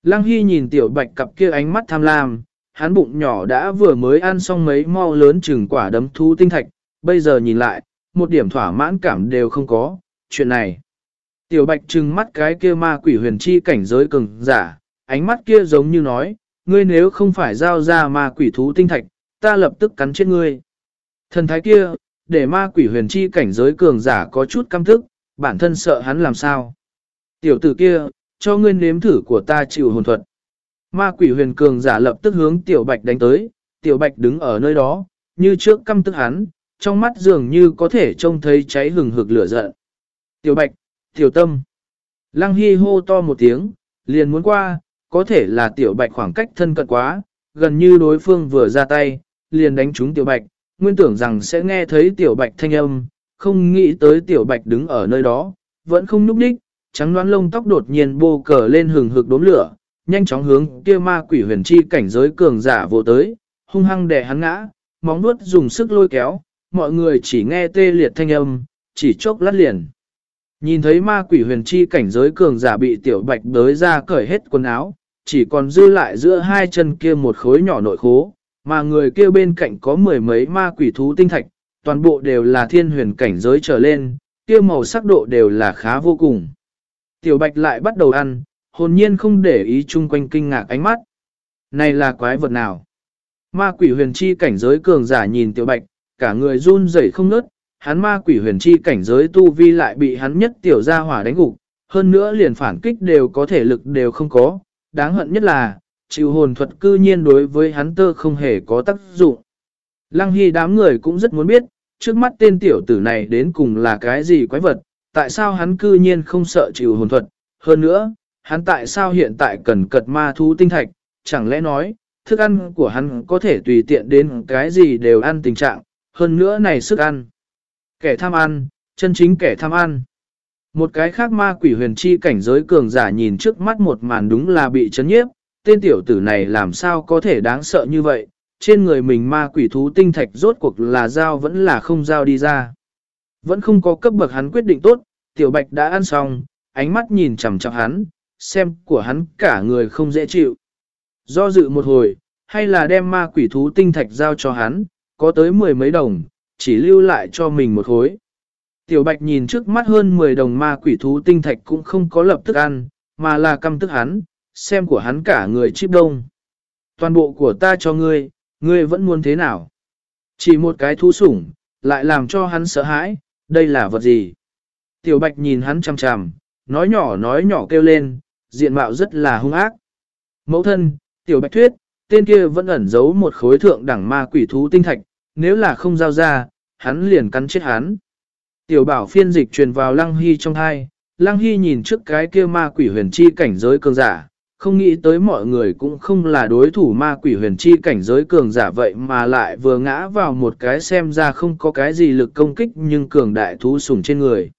Lăng Hy nhìn Tiểu Bạch cặp kia ánh mắt tham lam, hắn bụng nhỏ đã vừa mới ăn xong mấy mau lớn chừng quả đấm thú tinh thạch, bây giờ nhìn lại, một điểm thỏa mãn cảm đều không có, chuyện này. Tiểu Bạch trừng mắt cái kia ma quỷ huyền chi cảnh giới cường giả, ánh mắt kia giống như nói, ngươi nếu không phải giao ra ma quỷ thú tinh thạch, ta lập tức cắn chết ngươi. Thần thái kia, để ma quỷ huyền chi cảnh giới cường giả có chút căm thức, bản thân sợ hắn làm sao. Tiểu tử kia, cho ngươi nếm thử của ta chịu hồn thuật. Ma quỷ huyền cường giả lập tức hướng tiểu bạch đánh tới, tiểu bạch đứng ở nơi đó, như trước căm tức hắn, trong mắt dường như có thể trông thấy cháy hừng hực lửa giận. Tiểu bạch, tiểu tâm. Lăng Hy hô to một tiếng, liền muốn qua, có thể là tiểu bạch khoảng cách thân cận quá, gần như đối phương vừa ra tay, liền đánh trúng tiểu bạch, nguyên tưởng rằng sẽ nghe thấy tiểu bạch thanh âm, không nghĩ tới tiểu bạch đứng ở nơi đó, vẫn không núp đích, trắng đoán lông tóc đột nhiên bô cờ lên hừng hực đốm lửa, nhanh chóng hướng kia ma quỷ huyền chi cảnh giới cường giả vô tới, hung hăng đè hắn ngã, móng nuốt dùng sức lôi kéo, mọi người chỉ nghe tê liệt thanh âm, chỉ chốc lát liền. Nhìn thấy ma quỷ huyền chi cảnh giới cường giả bị tiểu bạch đới ra cởi hết quần áo, chỉ còn dư lại giữa hai chân kia một khối nhỏ nội khố, mà người kia bên cạnh có mười mấy ma quỷ thú tinh thạch, toàn bộ đều là thiên huyền cảnh giới trở lên, kia màu sắc độ đều là khá vô cùng. Tiểu bạch lại bắt đầu ăn, hồn nhiên không để ý chung quanh kinh ngạc ánh mắt. Này là quái vật nào? Ma quỷ huyền chi cảnh giới cường giả nhìn tiểu bạch, cả người run rẩy không nớt, hắn ma quỷ huyền chi cảnh giới tu vi lại bị hắn nhất tiểu gia hỏa đánh gục, hơn nữa liền phản kích đều có thể lực đều không có, đáng hận nhất là, chịu hồn thuật cư nhiên đối với hắn tơ không hề có tác dụng. Lăng Hy đám người cũng rất muốn biết, trước mắt tên tiểu tử này đến cùng là cái gì quái vật, tại sao hắn cư nhiên không sợ chịu hồn thuật, hơn nữa, hắn tại sao hiện tại cần cật ma thú tinh thạch, chẳng lẽ nói, thức ăn của hắn có thể tùy tiện đến cái gì đều ăn tình trạng, hơn nữa này sức ăn. Kẻ tham ăn, chân chính kẻ tham ăn. Một cái khác ma quỷ huyền chi cảnh giới cường giả nhìn trước mắt một màn đúng là bị chấn nhiếp, tên tiểu tử này làm sao có thể đáng sợ như vậy, trên người mình ma quỷ thú tinh thạch rốt cuộc là giao vẫn là không giao đi ra. Vẫn không có cấp bậc hắn quyết định tốt, tiểu bạch đã ăn xong, ánh mắt nhìn chằm chằm hắn, xem của hắn cả người không dễ chịu. Do dự một hồi, hay là đem ma quỷ thú tinh thạch giao cho hắn, có tới mười mấy đồng, chỉ lưu lại cho mình một khối. Tiểu bạch nhìn trước mắt hơn 10 đồng ma quỷ thú tinh thạch cũng không có lập tức ăn, mà là căm tức hắn, xem của hắn cả người chip đông. Toàn bộ của ta cho ngươi, ngươi vẫn muốn thế nào? Chỉ một cái thu sủng, lại làm cho hắn sợ hãi, đây là vật gì? Tiểu bạch nhìn hắn chằm chằm, nói nhỏ nói nhỏ kêu lên, diện mạo rất là hung ác. Mẫu thân, tiểu bạch thuyết, tên kia vẫn ẩn giấu một khối thượng đẳng ma quỷ thú tinh thạch, nếu là không giao ra, hắn liền cắn chết hắn. Tiểu bảo phiên dịch truyền vào Lăng Hy trong hai, Lăng Hy nhìn trước cái kia ma quỷ huyền chi cảnh giới cường giả, không nghĩ tới mọi người cũng không là đối thủ ma quỷ huyền chi cảnh giới cường giả vậy mà lại vừa ngã vào một cái xem ra không có cái gì lực công kích nhưng cường đại thú sủng trên người.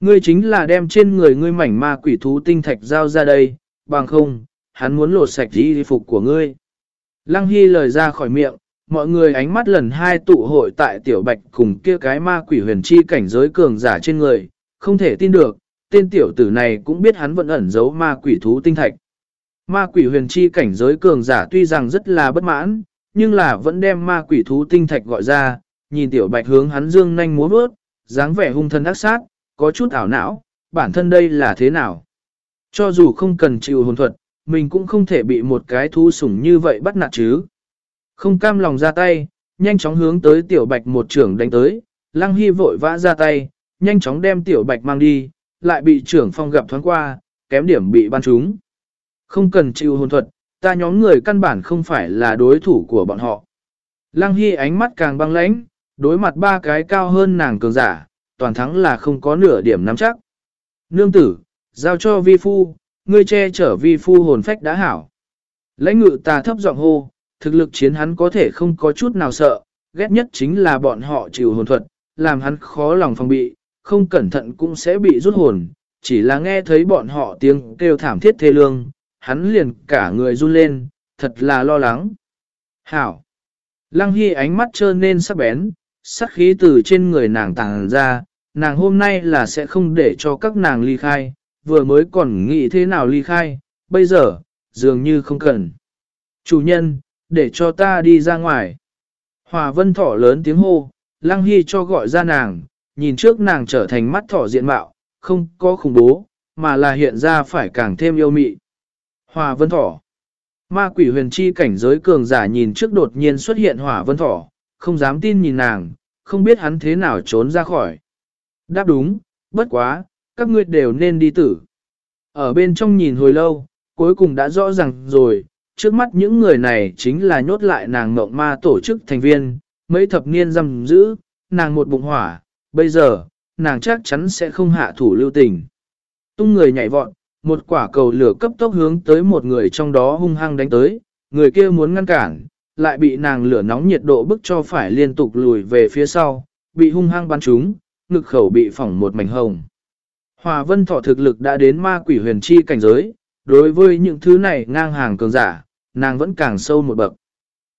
Ngươi chính là đem trên người ngươi mảnh ma quỷ thú tinh thạch giao ra đây, bằng không, hắn muốn lột sạch y phục của ngươi. Lăng Hy lời ra khỏi miệng, mọi người ánh mắt lần hai tụ hội tại tiểu bạch cùng kia cái ma quỷ huyền chi cảnh giới cường giả trên người, không thể tin được, tên tiểu tử này cũng biết hắn vẫn ẩn giấu ma quỷ thú tinh thạch. Ma quỷ huyền chi cảnh giới cường giả tuy rằng rất là bất mãn, nhưng là vẫn đem ma quỷ thú tinh thạch gọi ra, nhìn tiểu bạch hướng hắn dương nhanh múa bước, dáng vẻ hung thân ác sát, có chút ảo não, bản thân đây là thế nào. Cho dù không cần chịu hồn thuật, mình cũng không thể bị một cái thú sủng như vậy bắt nạt chứ. Không cam lòng ra tay, nhanh chóng hướng tới tiểu bạch một trưởng đánh tới, lăng hy vội vã ra tay, nhanh chóng đem tiểu bạch mang đi, lại bị trưởng phong gặp thoáng qua, kém điểm bị ban trúng. Không cần chịu hồn thuật, ta nhóm người căn bản không phải là đối thủ của bọn họ. Lăng Hy ánh mắt càng băng lãnh, đối mặt ba cái cao hơn nàng cường giả, toàn thắng là không có nửa điểm nắm chắc. Nương tử, giao cho vi phu, ngươi che chở vi phu hồn phách đã hảo. Lãnh ngự ta thấp giọng hô, thực lực chiến hắn có thể không có chút nào sợ, ghét nhất chính là bọn họ chịu hồn thuật, làm hắn khó lòng phòng bị, không cẩn thận cũng sẽ bị rút hồn, chỉ là nghe thấy bọn họ tiếng kêu thảm thiết thê lương, hắn liền cả người run lên, thật là lo lắng. Hảo! Lăng Hy ánh mắt trơn nên sắc bén, sắc khí từ trên người nàng tàng ra, nàng hôm nay là sẽ không để cho các nàng ly khai, vừa mới còn nghĩ thế nào ly khai, bây giờ, dường như không cần. Chủ nhân, để cho ta đi ra ngoài. Hòa vân thỏ lớn tiếng hô, lăng hy cho gọi ra nàng, nhìn trước nàng trở thành mắt thỏ diện mạo, không có khủng bố, mà là hiện ra phải càng thêm yêu mị. Hòa vân thỏ. Ma quỷ huyền chi cảnh giới cường giả nhìn trước đột nhiên xuất hiện hỏa vân thỏ, không dám tin nhìn nàng, không biết hắn thế nào trốn ra khỏi. Đáp đúng, bất quá, các ngươi đều nên đi tử. Ở bên trong nhìn hồi lâu, cuối cùng đã rõ ràng rồi, trước mắt những người này chính là nhốt lại nàng mộng ma tổ chức thành viên, mấy thập niên giam giữ, nàng một bụng hỏa, bây giờ, nàng chắc chắn sẽ không hạ thủ lưu tình. Tung người nhảy vọt, một quả cầu lửa cấp tốc hướng tới một người trong đó hung hăng đánh tới, người kia muốn ngăn cản, lại bị nàng lửa nóng nhiệt độ bức cho phải liên tục lùi về phía sau, bị hung hăng bắn trúng, ngực khẩu bị phỏng một mảnh hồng. Hòa vân thọ thực lực đã đến ma quỷ huyền chi cảnh giới, đối với những thứ này ngang hàng cường giả, nàng vẫn càng sâu một bậc.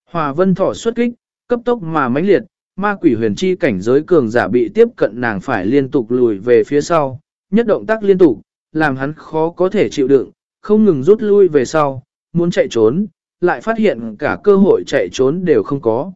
Hòa vân thọ xuất kích, cấp tốc mà mãnh liệt, ma quỷ huyền chi cảnh giới cường giả bị tiếp cận nàng phải liên tục lùi về phía sau, nhất động tác liên tục, làm hắn khó có thể chịu đựng, không ngừng rút lui về sau, muốn chạy trốn, lại phát hiện cả cơ hội chạy trốn đều không có.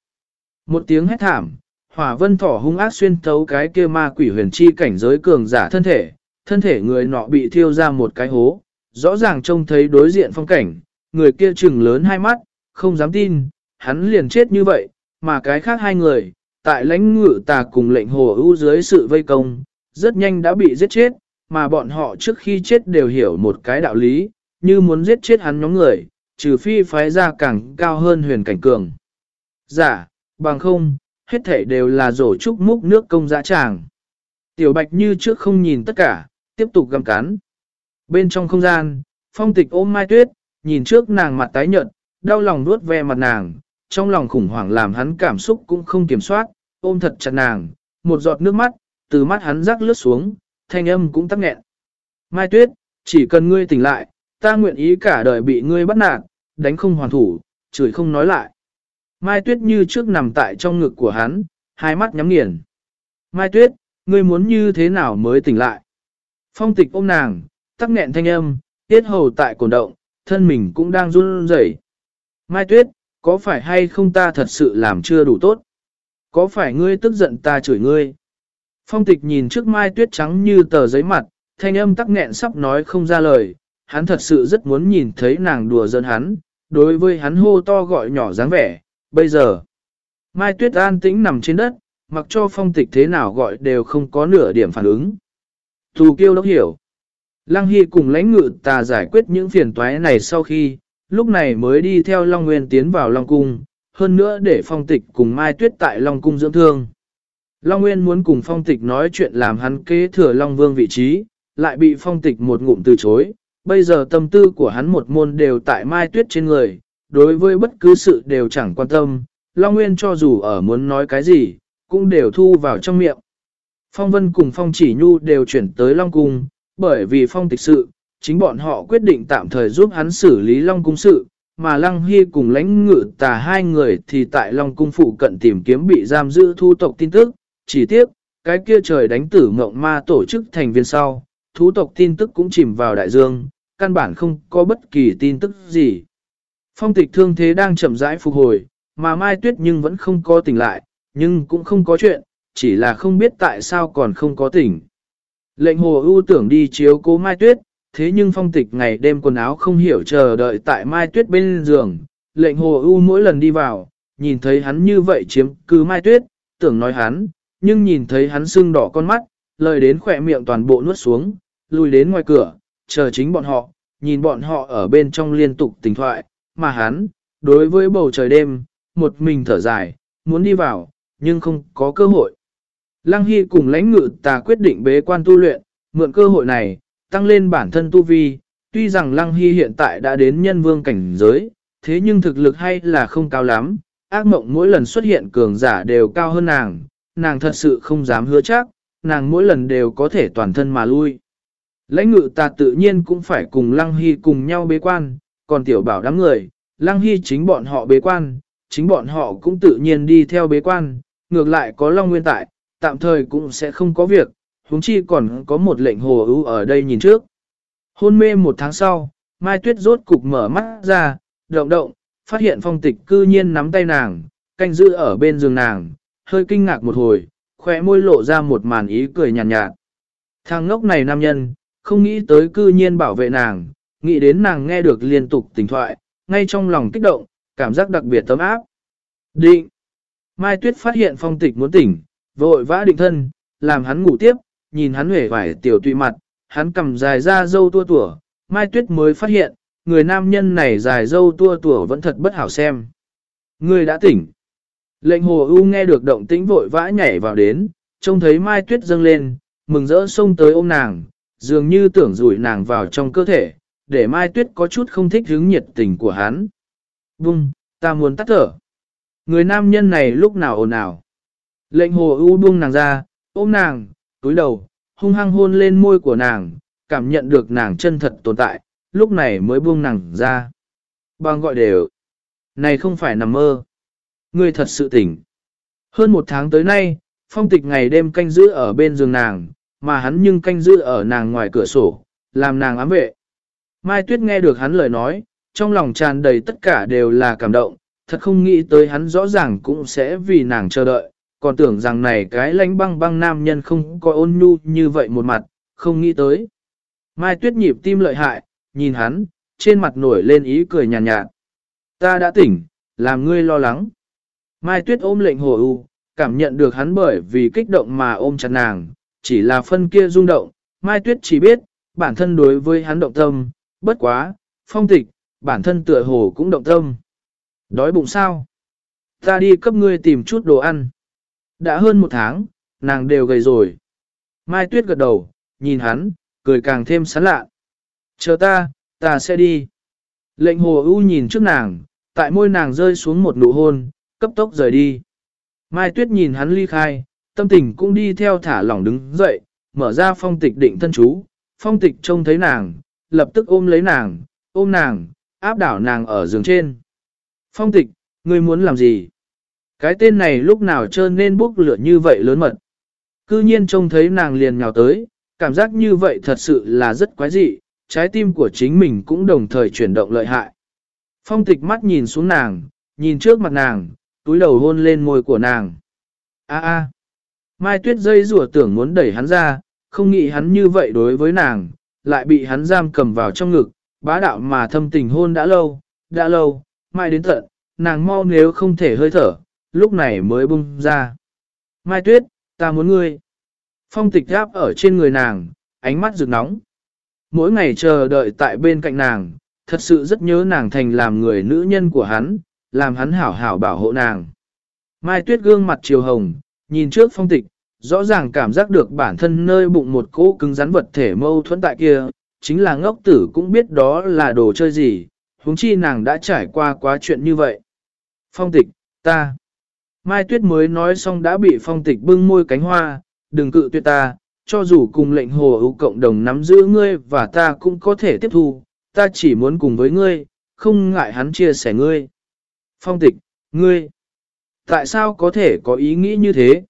Một tiếng hét thảm, Hỏa vân thỏ hung ác xuyên thấu cái kia ma quỷ huyền chi cảnh giới cường giả thân thể, thân thể người nọ bị thiêu ra một cái hố, rõ ràng trông thấy đối diện phong cảnh, người kia trừng lớn hai mắt, không dám tin, hắn liền chết như vậy, mà cái khác hai người, tại lãnh ngự tà cùng lệnh hồ ưu dưới sự vây công, rất nhanh đã bị giết chết, mà bọn họ trước khi chết đều hiểu một cái đạo lý, như muốn giết chết hắn nhóm người, trừ phi phái ra càng cao hơn huyền cảnh cường. Giả, dạ, bằng không, hết thể đều là rổ trúc múc nước công dã tràng. Tiểu bạch như trước không nhìn tất cả, tiếp tục găm cắn. Bên trong không gian, phong tịch ôm mai tuyết, nhìn trước nàng mặt tái nhợt, đau lòng nuốt ve mặt nàng, trong lòng khủng hoảng làm hắn cảm xúc cũng không kiểm soát, ôm thật chặt nàng, một giọt nước mắt, từ mắt hắn rắc lướt xuống, thanh âm cũng tắc nghẹn. Mai tuyết, chỉ cần ngươi tỉnh lại, ta nguyện ý cả đời bị ngươi bắt nạt, đánh không hoàn thủ, chửi không nói lại. Mai tuyết như trước nằm tại trong ngực của hắn, hai mắt nhắm nghiền. Mai tuyết, ngươi muốn như thế nào mới tỉnh lại? Phong tịch ôm nàng, tắc nghẹn thanh âm, tiết hầu tại cổ động, thân mình cũng đang run rẩy. Mai tuyết, có phải hay không ta thật sự làm chưa đủ tốt? Có phải ngươi tức giận ta chửi ngươi? Phong tịch nhìn trước mai tuyết trắng như tờ giấy mặt, thanh âm tắc nghẹn sắp nói không ra lời, hắn thật sự rất muốn nhìn thấy nàng đùa giỡn hắn, đối với hắn hô to gọi nhỏ dáng vẻ, bây giờ. Mai tuyết an tĩnh nằm trên đất, mặc cho phong tịch thế nào gọi đều không có nửa điểm phản ứng. Thù kiêu đốc hiểu. Lăng Hy cùng lãnh ngự tà giải quyết những phiền toái này sau khi, lúc này mới đi theo Long Nguyên tiến vào Long Cung, hơn nữa để phong tịch cùng Mai Tuyết tại Long Cung dưỡng thương. Long Nguyên muốn cùng phong tịch nói chuyện làm hắn kế thừa Long Vương vị trí, lại bị phong tịch một ngụm từ chối. Bây giờ tâm tư của hắn một môn đều tại Mai Tuyết trên người, đối với bất cứ sự đều chẳng quan tâm. Long Nguyên cho dù ở muốn nói cái gì, cũng đều thu vào trong miệng. Phong Vân cùng Phong Chỉ Nhu đều chuyển tới Long Cung, bởi vì Phong tịch sự, chính bọn họ quyết định tạm thời giúp hắn xử lý Long Cung sự, mà Lăng Hy cùng lãnh ngự tà hai người thì tại Long Cung phụ cận tìm kiếm bị giam giữ thu tộc tin tức, chỉ tiếc, cái kia trời đánh tử ngộng ma tổ chức thành viên sau, thú tộc tin tức cũng chìm vào đại dương, căn bản không có bất kỳ tin tức gì. Phong tịch thương thế đang chậm rãi phục hồi, mà Mai Tuyết nhưng vẫn không có tỉnh lại, nhưng cũng không có chuyện, chỉ là không biết tại sao còn không có tỉnh. Lệnh hồ ưu tưởng đi chiếu cố Mai Tuyết, thế nhưng phong tịch ngày đêm quần áo không hiểu chờ đợi tại Mai Tuyết bên giường. Lệnh hồ ưu mỗi lần đi vào, nhìn thấy hắn như vậy chiếm cứ Mai Tuyết, tưởng nói hắn, nhưng nhìn thấy hắn sưng đỏ con mắt, lời đến khỏe miệng toàn bộ nuốt xuống, lùi đến ngoài cửa, chờ chính bọn họ, nhìn bọn họ ở bên trong liên tục tình thoại, mà hắn, đối với bầu trời đêm, một mình thở dài, muốn đi vào, nhưng không có cơ hội. Lăng Hy cùng lãnh ngự tà quyết định bế quan tu luyện, mượn cơ hội này, tăng lên bản thân tu vi, tuy rằng Lăng Hy hiện tại đã đến nhân vương cảnh giới, thế nhưng thực lực hay là không cao lắm, ác mộng mỗi lần xuất hiện cường giả đều cao hơn nàng, nàng thật sự không dám hứa chắc, nàng mỗi lần đều có thể toàn thân mà lui. Lãnh ngự ta tự nhiên cũng phải cùng Lăng Hy cùng nhau bế quan, còn tiểu bảo đám người, Lăng Hy chính bọn họ bế quan, chính bọn họ cũng tự nhiên đi theo bế quan, ngược lại có Long Nguyên tại, tạm thời cũng sẽ không có việc, huống chi còn có một lệnh hồ ưu ở đây nhìn trước. Hôn mê một tháng sau, Mai Tuyết rốt cục mở mắt ra, động động, phát hiện phong tịch cư nhiên nắm tay nàng, canh giữ ở bên giường nàng, hơi kinh ngạc một hồi, khỏe môi lộ ra một màn ý cười nhàn nhạt, nhạt. Thằng ngốc này nam nhân, không nghĩ tới cư nhiên bảo vệ nàng, nghĩ đến nàng nghe được liên tục tình thoại, ngay trong lòng kích động, cảm giác đặc biệt tấm áp. Định! Mai Tuyết phát hiện phong tịch muốn tỉnh, vội vã định thân, làm hắn ngủ tiếp, nhìn hắn hề vải tiểu tụy mặt, hắn cầm dài ra dâu tua tủa, Mai Tuyết mới phát hiện, người nam nhân này dài dâu tua tủa vẫn thật bất hảo xem. Người đã tỉnh. Lệnh hồ ưu nghe được động tĩnh vội vã nhảy vào đến, trông thấy Mai Tuyết dâng lên, mừng rỡ xông tới ôm nàng, dường như tưởng rủi nàng vào trong cơ thể, để Mai Tuyết có chút không thích hứng nhiệt tình của hắn. Bung, ta muốn tắt thở. Người nam nhân này lúc nào ồn ào. Lệnh hồ ưu buông nàng ra, ôm nàng, túi đầu, hung hăng hôn lên môi của nàng, cảm nhận được nàng chân thật tồn tại, lúc này mới buông nàng ra. Bằng gọi đều. Này không phải nằm mơ. Ngươi thật sự tỉnh. Hơn một tháng tới nay, phong tịch ngày đêm canh giữ ở bên giường nàng, mà hắn nhưng canh giữ ở nàng ngoài cửa sổ, làm nàng ám vệ. Mai Tuyết nghe được hắn lời nói, trong lòng tràn đầy tất cả đều là cảm động, thật không nghĩ tới hắn rõ ràng cũng sẽ vì nàng chờ đợi, còn tưởng rằng này cái lánh băng băng nam nhân không có ôn nhu như vậy một mặt, không nghĩ tới. Mai tuyết nhịp tim lợi hại, nhìn hắn, trên mặt nổi lên ý cười nhàn nhạt, nhạt. Ta đã tỉnh, làm ngươi lo lắng. Mai tuyết ôm lệnh hồ u, cảm nhận được hắn bởi vì kích động mà ôm chặt nàng, chỉ là phân kia rung động, Mai tuyết chỉ biết, bản thân đối với hắn động tâm, bất quá, phong tịch, bản thân tựa hồ cũng động tâm. Đói bụng sao? Ta đi cấp ngươi tìm chút đồ ăn. Đã hơn một tháng, nàng đều gầy rồi. Mai tuyết gật đầu, nhìn hắn, cười càng thêm sán lạ. Chờ ta, ta sẽ đi. Lệnh hồ ưu nhìn trước nàng, tại môi nàng rơi xuống một nụ hôn, cấp tốc rời đi. Mai tuyết nhìn hắn ly khai, tâm tình cũng đi theo thả lỏng đứng dậy, mở ra phong tịch định thân chú. Phong tịch trông thấy nàng, lập tức ôm lấy nàng, ôm nàng, áp đảo nàng ở giường trên. Phong tịch, ngươi muốn làm gì? Cái tên này lúc nào trơn nên bốc lửa như vậy lớn mật. Cư nhiên trông thấy nàng liền nhào tới, cảm giác như vậy thật sự là rất quái dị, trái tim của chính mình cũng đồng thời chuyển động lợi hại. Phong tịch mắt nhìn xuống nàng, nhìn trước mặt nàng, túi đầu hôn lên môi của nàng. A a. Mai tuyết dây rủa tưởng muốn đẩy hắn ra, không nghĩ hắn như vậy đối với nàng, lại bị hắn giam cầm vào trong ngực, bá đạo mà thâm tình hôn đã lâu, đã lâu, mai đến tận, nàng mau nếu không thể hơi thở, lúc này mới bung ra. Mai tuyết, ta muốn ngươi. Phong tịch gáp ở trên người nàng, ánh mắt rực nóng. Mỗi ngày chờ đợi tại bên cạnh nàng, thật sự rất nhớ nàng thành làm người nữ nhân của hắn, làm hắn hảo hảo bảo hộ nàng. Mai tuyết gương mặt chiều hồng, nhìn trước phong tịch, rõ ràng cảm giác được bản thân nơi bụng một cỗ cứng rắn vật thể mâu thuẫn tại kia, chính là ngốc tử cũng biết đó là đồ chơi gì, huống chi nàng đã trải qua quá chuyện như vậy. Phong tịch, ta. Mai Tuyết mới nói xong đã bị phong tịch bưng môi cánh hoa, đừng cự tuyệt ta, cho dù cùng lệnh hồ ưu cộng đồng nắm giữ ngươi và ta cũng có thể tiếp thu, ta chỉ muốn cùng với ngươi, không ngại hắn chia sẻ ngươi. Phong tịch, ngươi, tại sao có thể có ý nghĩ như thế?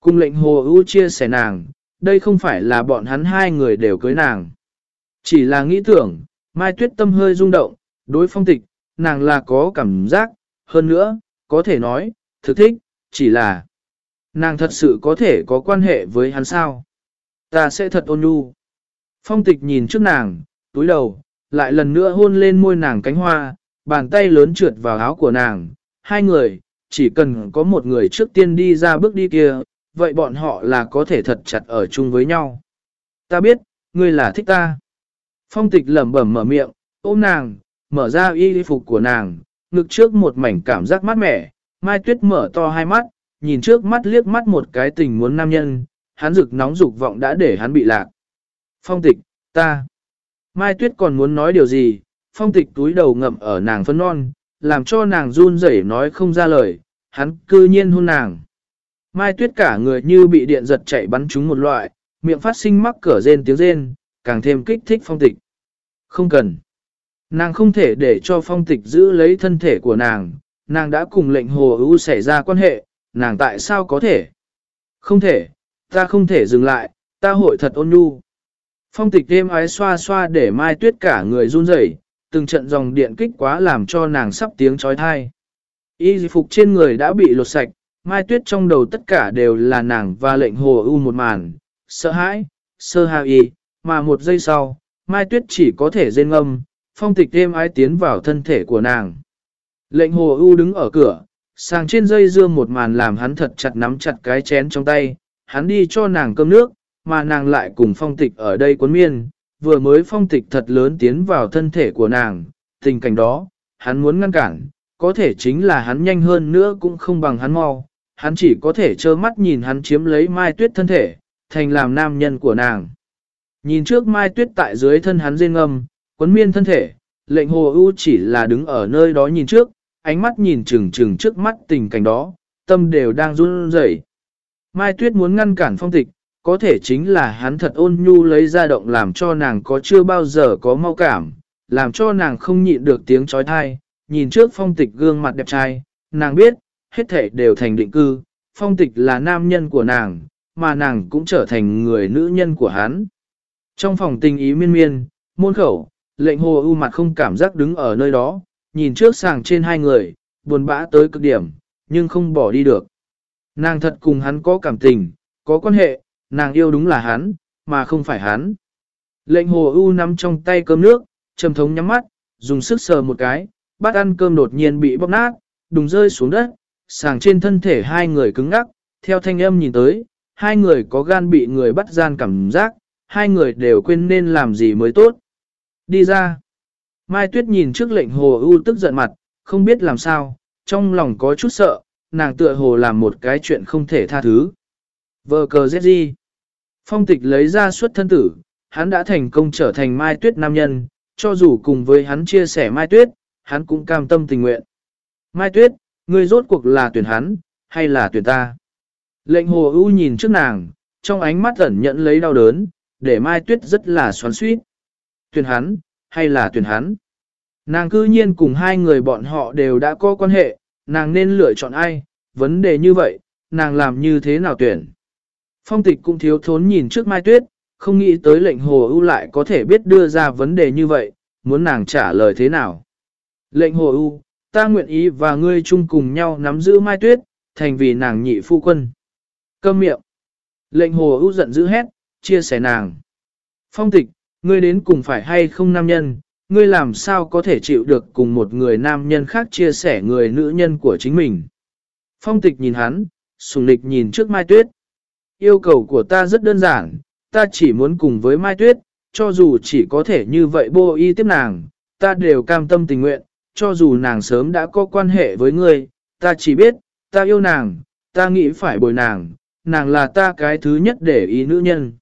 Cùng lệnh hồ ưu chia sẻ nàng, đây không phải là bọn hắn hai người đều cưới nàng. Chỉ là nghĩ tưởng, Mai Tuyết tâm hơi rung động, đối phong tịch, nàng là có cảm giác, hơn nữa, có thể nói, thực thích, chỉ là nàng thật sự có thể có quan hệ với hắn sao. Ta sẽ thật ôn nhu. Phong tịch nhìn trước nàng, túi đầu, lại lần nữa hôn lên môi nàng cánh hoa, bàn tay lớn trượt vào áo của nàng. Hai người, chỉ cần có một người trước tiên đi ra bước đi kia, vậy bọn họ là có thể thật chặt ở chung với nhau. Ta biết, ngươi là thích ta. Phong tịch lẩm bẩm mở miệng, ôm nàng, mở ra y phục của nàng, ngực trước một mảnh cảm giác mát mẻ, Mai Tuyết mở to hai mắt, nhìn trước mắt liếc mắt một cái tình muốn nam nhân, hắn rực nóng dục vọng đã để hắn bị lạc. Phong tịch, ta. Mai Tuyết còn muốn nói điều gì, phong tịch túi đầu ngậm ở nàng phân non, làm cho nàng run rẩy nói không ra lời, hắn cư nhiên hôn nàng. Mai Tuyết cả người như bị điện giật chạy bắn trúng một loại, miệng phát sinh mắc cửa rên tiếng rên, càng thêm kích thích phong tịch. Không cần. Nàng không thể để cho phong tịch giữ lấy thân thể của nàng, nàng đã cùng lệnh hồ ưu xảy ra quan hệ, nàng tại sao có thể? Không thể, ta không thể dừng lại, ta hội thật ôn nhu. Phong tịch đêm ái xoa xoa để mai tuyết cả người run rẩy, từng trận dòng điện kích quá làm cho nàng sắp tiếng trói thai. Y phục trên người đã bị lột sạch, mai tuyết trong đầu tất cả đều là nàng và lệnh hồ ưu một màn, sợ hãi, sơ hào y, mà một giây sau, mai tuyết chỉ có thể rên ngâm, phong tịch đêm ái tiến vào thân thể của nàng. Lệnh hồ ưu đứng ở cửa, sàng trên dây dưa một màn làm hắn thật chặt nắm chặt cái chén trong tay, hắn đi cho nàng cơm nước, mà nàng lại cùng phong tịch ở đây cuốn miên, vừa mới phong tịch thật lớn tiến vào thân thể của nàng, tình cảnh đó, hắn muốn ngăn cản, có thể chính là hắn nhanh hơn nữa cũng không bằng hắn mau, hắn chỉ có thể trơ mắt nhìn hắn chiếm lấy mai tuyết thân thể, thành làm nam nhân của nàng. Nhìn trước mai tuyết tại dưới thân hắn rên ngâm, quấn miên thân thể, lệnh hồ ưu chỉ là đứng ở nơi đó nhìn trước, ánh mắt nhìn chừng chừng trước mắt tình cảnh đó, tâm đều đang run rẩy. Mai Tuyết muốn ngăn cản phong tịch, có thể chính là hắn thật ôn nhu lấy ra động làm cho nàng có chưa bao giờ có mau cảm, làm cho nàng không nhịn được tiếng trói thai, nhìn trước phong tịch gương mặt đẹp trai, nàng biết, hết thể đều thành định cư, phong tịch là nam nhân của nàng, mà nàng cũng trở thành người nữ nhân của hắn. Trong phòng tình ý miên miên, môn khẩu, lệnh hồ ưu mặt không cảm giác đứng ở nơi đó, nhìn trước sàng trên hai người, buồn bã tới cực điểm, nhưng không bỏ đi được. Nàng thật cùng hắn có cảm tình, có quan hệ, nàng yêu đúng là hắn, mà không phải hắn. Lệnh hồ ưu nắm trong tay cơm nước, trầm thống nhắm mắt, dùng sức sờ một cái, bát ăn cơm đột nhiên bị bóp nát, đùng rơi xuống đất, sàng trên thân thể hai người cứng ngắc, theo thanh âm nhìn tới, hai người có gan bị người bắt gian cảm giác, hai người đều quên nên làm gì mới tốt. Đi ra. Mai Tuyết nhìn trước lệnh hồ ưu tức giận mặt, không biết làm sao, trong lòng có chút sợ, nàng tựa hồ làm một cái chuyện không thể tha thứ. Vờ cờ ZG. Phong tịch lấy ra suất thân tử, hắn đã thành công trở thành Mai Tuyết nam nhân, cho dù cùng với hắn chia sẻ Mai Tuyết, hắn cũng cam tâm tình nguyện. Mai Tuyết, ngươi rốt cuộc là tuyển hắn, hay là tuyển ta? Lệnh hồ ưu nhìn trước nàng, trong ánh mắt ẩn nhận lấy đau đớn, để Mai Tuyết rất là xoắn suýt. Tuyển hắn, hay là tuyển hắn? Nàng cư nhiên cùng hai người bọn họ đều đã có quan hệ, nàng nên lựa chọn ai? Vấn đề như vậy, nàng làm như thế nào tuyển? Phong tịch cũng thiếu thốn nhìn trước Mai Tuyết, không nghĩ tới lệnh hồ ưu lại có thể biết đưa ra vấn đề như vậy, muốn nàng trả lời thế nào. Lệnh hồ ưu, ta nguyện ý và ngươi chung cùng nhau nắm giữ Mai Tuyết, thành vì nàng nhị phu quân. Câm miệng. Lệnh hồ ưu giận dữ hét, chia sẻ nàng. Phong tịch, ngươi đến cùng phải hay không nam nhân, ngươi làm sao có thể chịu được cùng một người nam nhân khác chia sẻ người nữ nhân của chính mình. Phong tịch nhìn hắn, sùng lịch nhìn trước Mai Tuyết. Yêu cầu của ta rất đơn giản, ta chỉ muốn cùng với Mai Tuyết, cho dù chỉ có thể như vậy bô y tiếp nàng, ta đều cam tâm tình nguyện, cho dù nàng sớm đã có quan hệ với ngươi, ta chỉ biết, ta yêu nàng, ta nghĩ phải bồi nàng, nàng là ta cái thứ nhất để ý nữ nhân.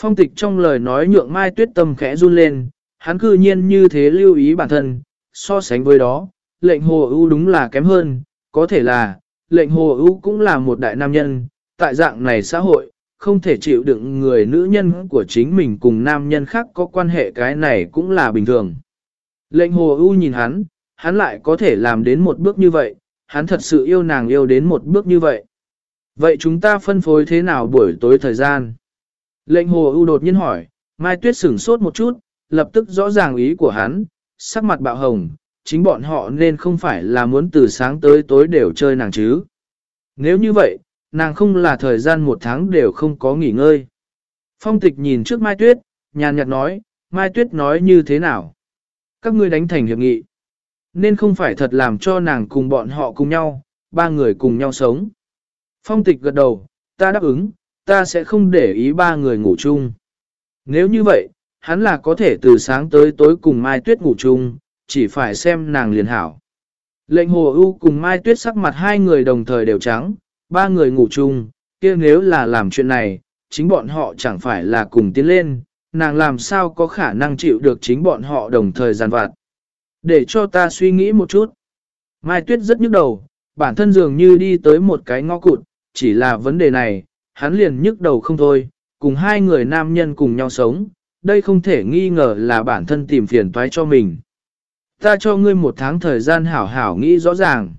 Phong tịch trong lời nói nhượng Mai Tuyết tâm khẽ run lên, hắn cư nhiên như thế lưu ý bản thân, so sánh với đó, lệnh hồ ưu đúng là kém hơn, có thể là, lệnh hồ ưu cũng là một đại nam nhân, tại dạng này xã hội, không thể chịu đựng người nữ nhân của chính mình cùng nam nhân khác có quan hệ cái này cũng là bình thường. Lệnh hồ ưu nhìn hắn, hắn lại có thể làm đến một bước như vậy, hắn thật sự yêu nàng yêu đến một bước như vậy. Vậy chúng ta phân phối thế nào buổi tối thời gian? Lệnh hồ ưu đột nhiên hỏi, Mai Tuyết sửng sốt một chút, lập tức rõ ràng ý của hắn, sắc mặt bạo hồng, chính bọn họ nên không phải là muốn từ sáng tới tối đều chơi nàng chứ. Nếu như vậy, nàng không là thời gian một tháng đều không có nghỉ ngơi. Phong tịch nhìn trước Mai Tuyết, nhàn nhạt nói, Mai Tuyết nói như thế nào? Các ngươi đánh thành hiệp nghị. Nên không phải thật làm cho nàng cùng bọn họ cùng nhau, ba người cùng nhau sống. Phong tịch gật đầu, ta đáp ứng, ta sẽ không để ý ba người ngủ chung. Nếu như vậy, hắn là có thể từ sáng tới tối cùng Mai Tuyết ngủ chung, chỉ phải xem nàng liền hảo. Lệnh hồ ưu cùng Mai Tuyết sắc mặt hai người đồng thời đều trắng, ba người ngủ chung, kia nếu là làm chuyện này, chính bọn họ chẳng phải là cùng tiến lên, nàng làm sao có khả năng chịu được chính bọn họ đồng thời giàn vặt. Để cho ta suy nghĩ một chút. Mai Tuyết rất nhức đầu, bản thân dường như đi tới một cái ngõ cụt, chỉ là vấn đề này, hắn liền nhức đầu không thôi, cùng hai người nam nhân cùng nhau sống, đây không thể nghi ngờ là bản thân tìm phiền toái cho mình. Ta cho ngươi một tháng thời gian hảo hảo nghĩ rõ ràng.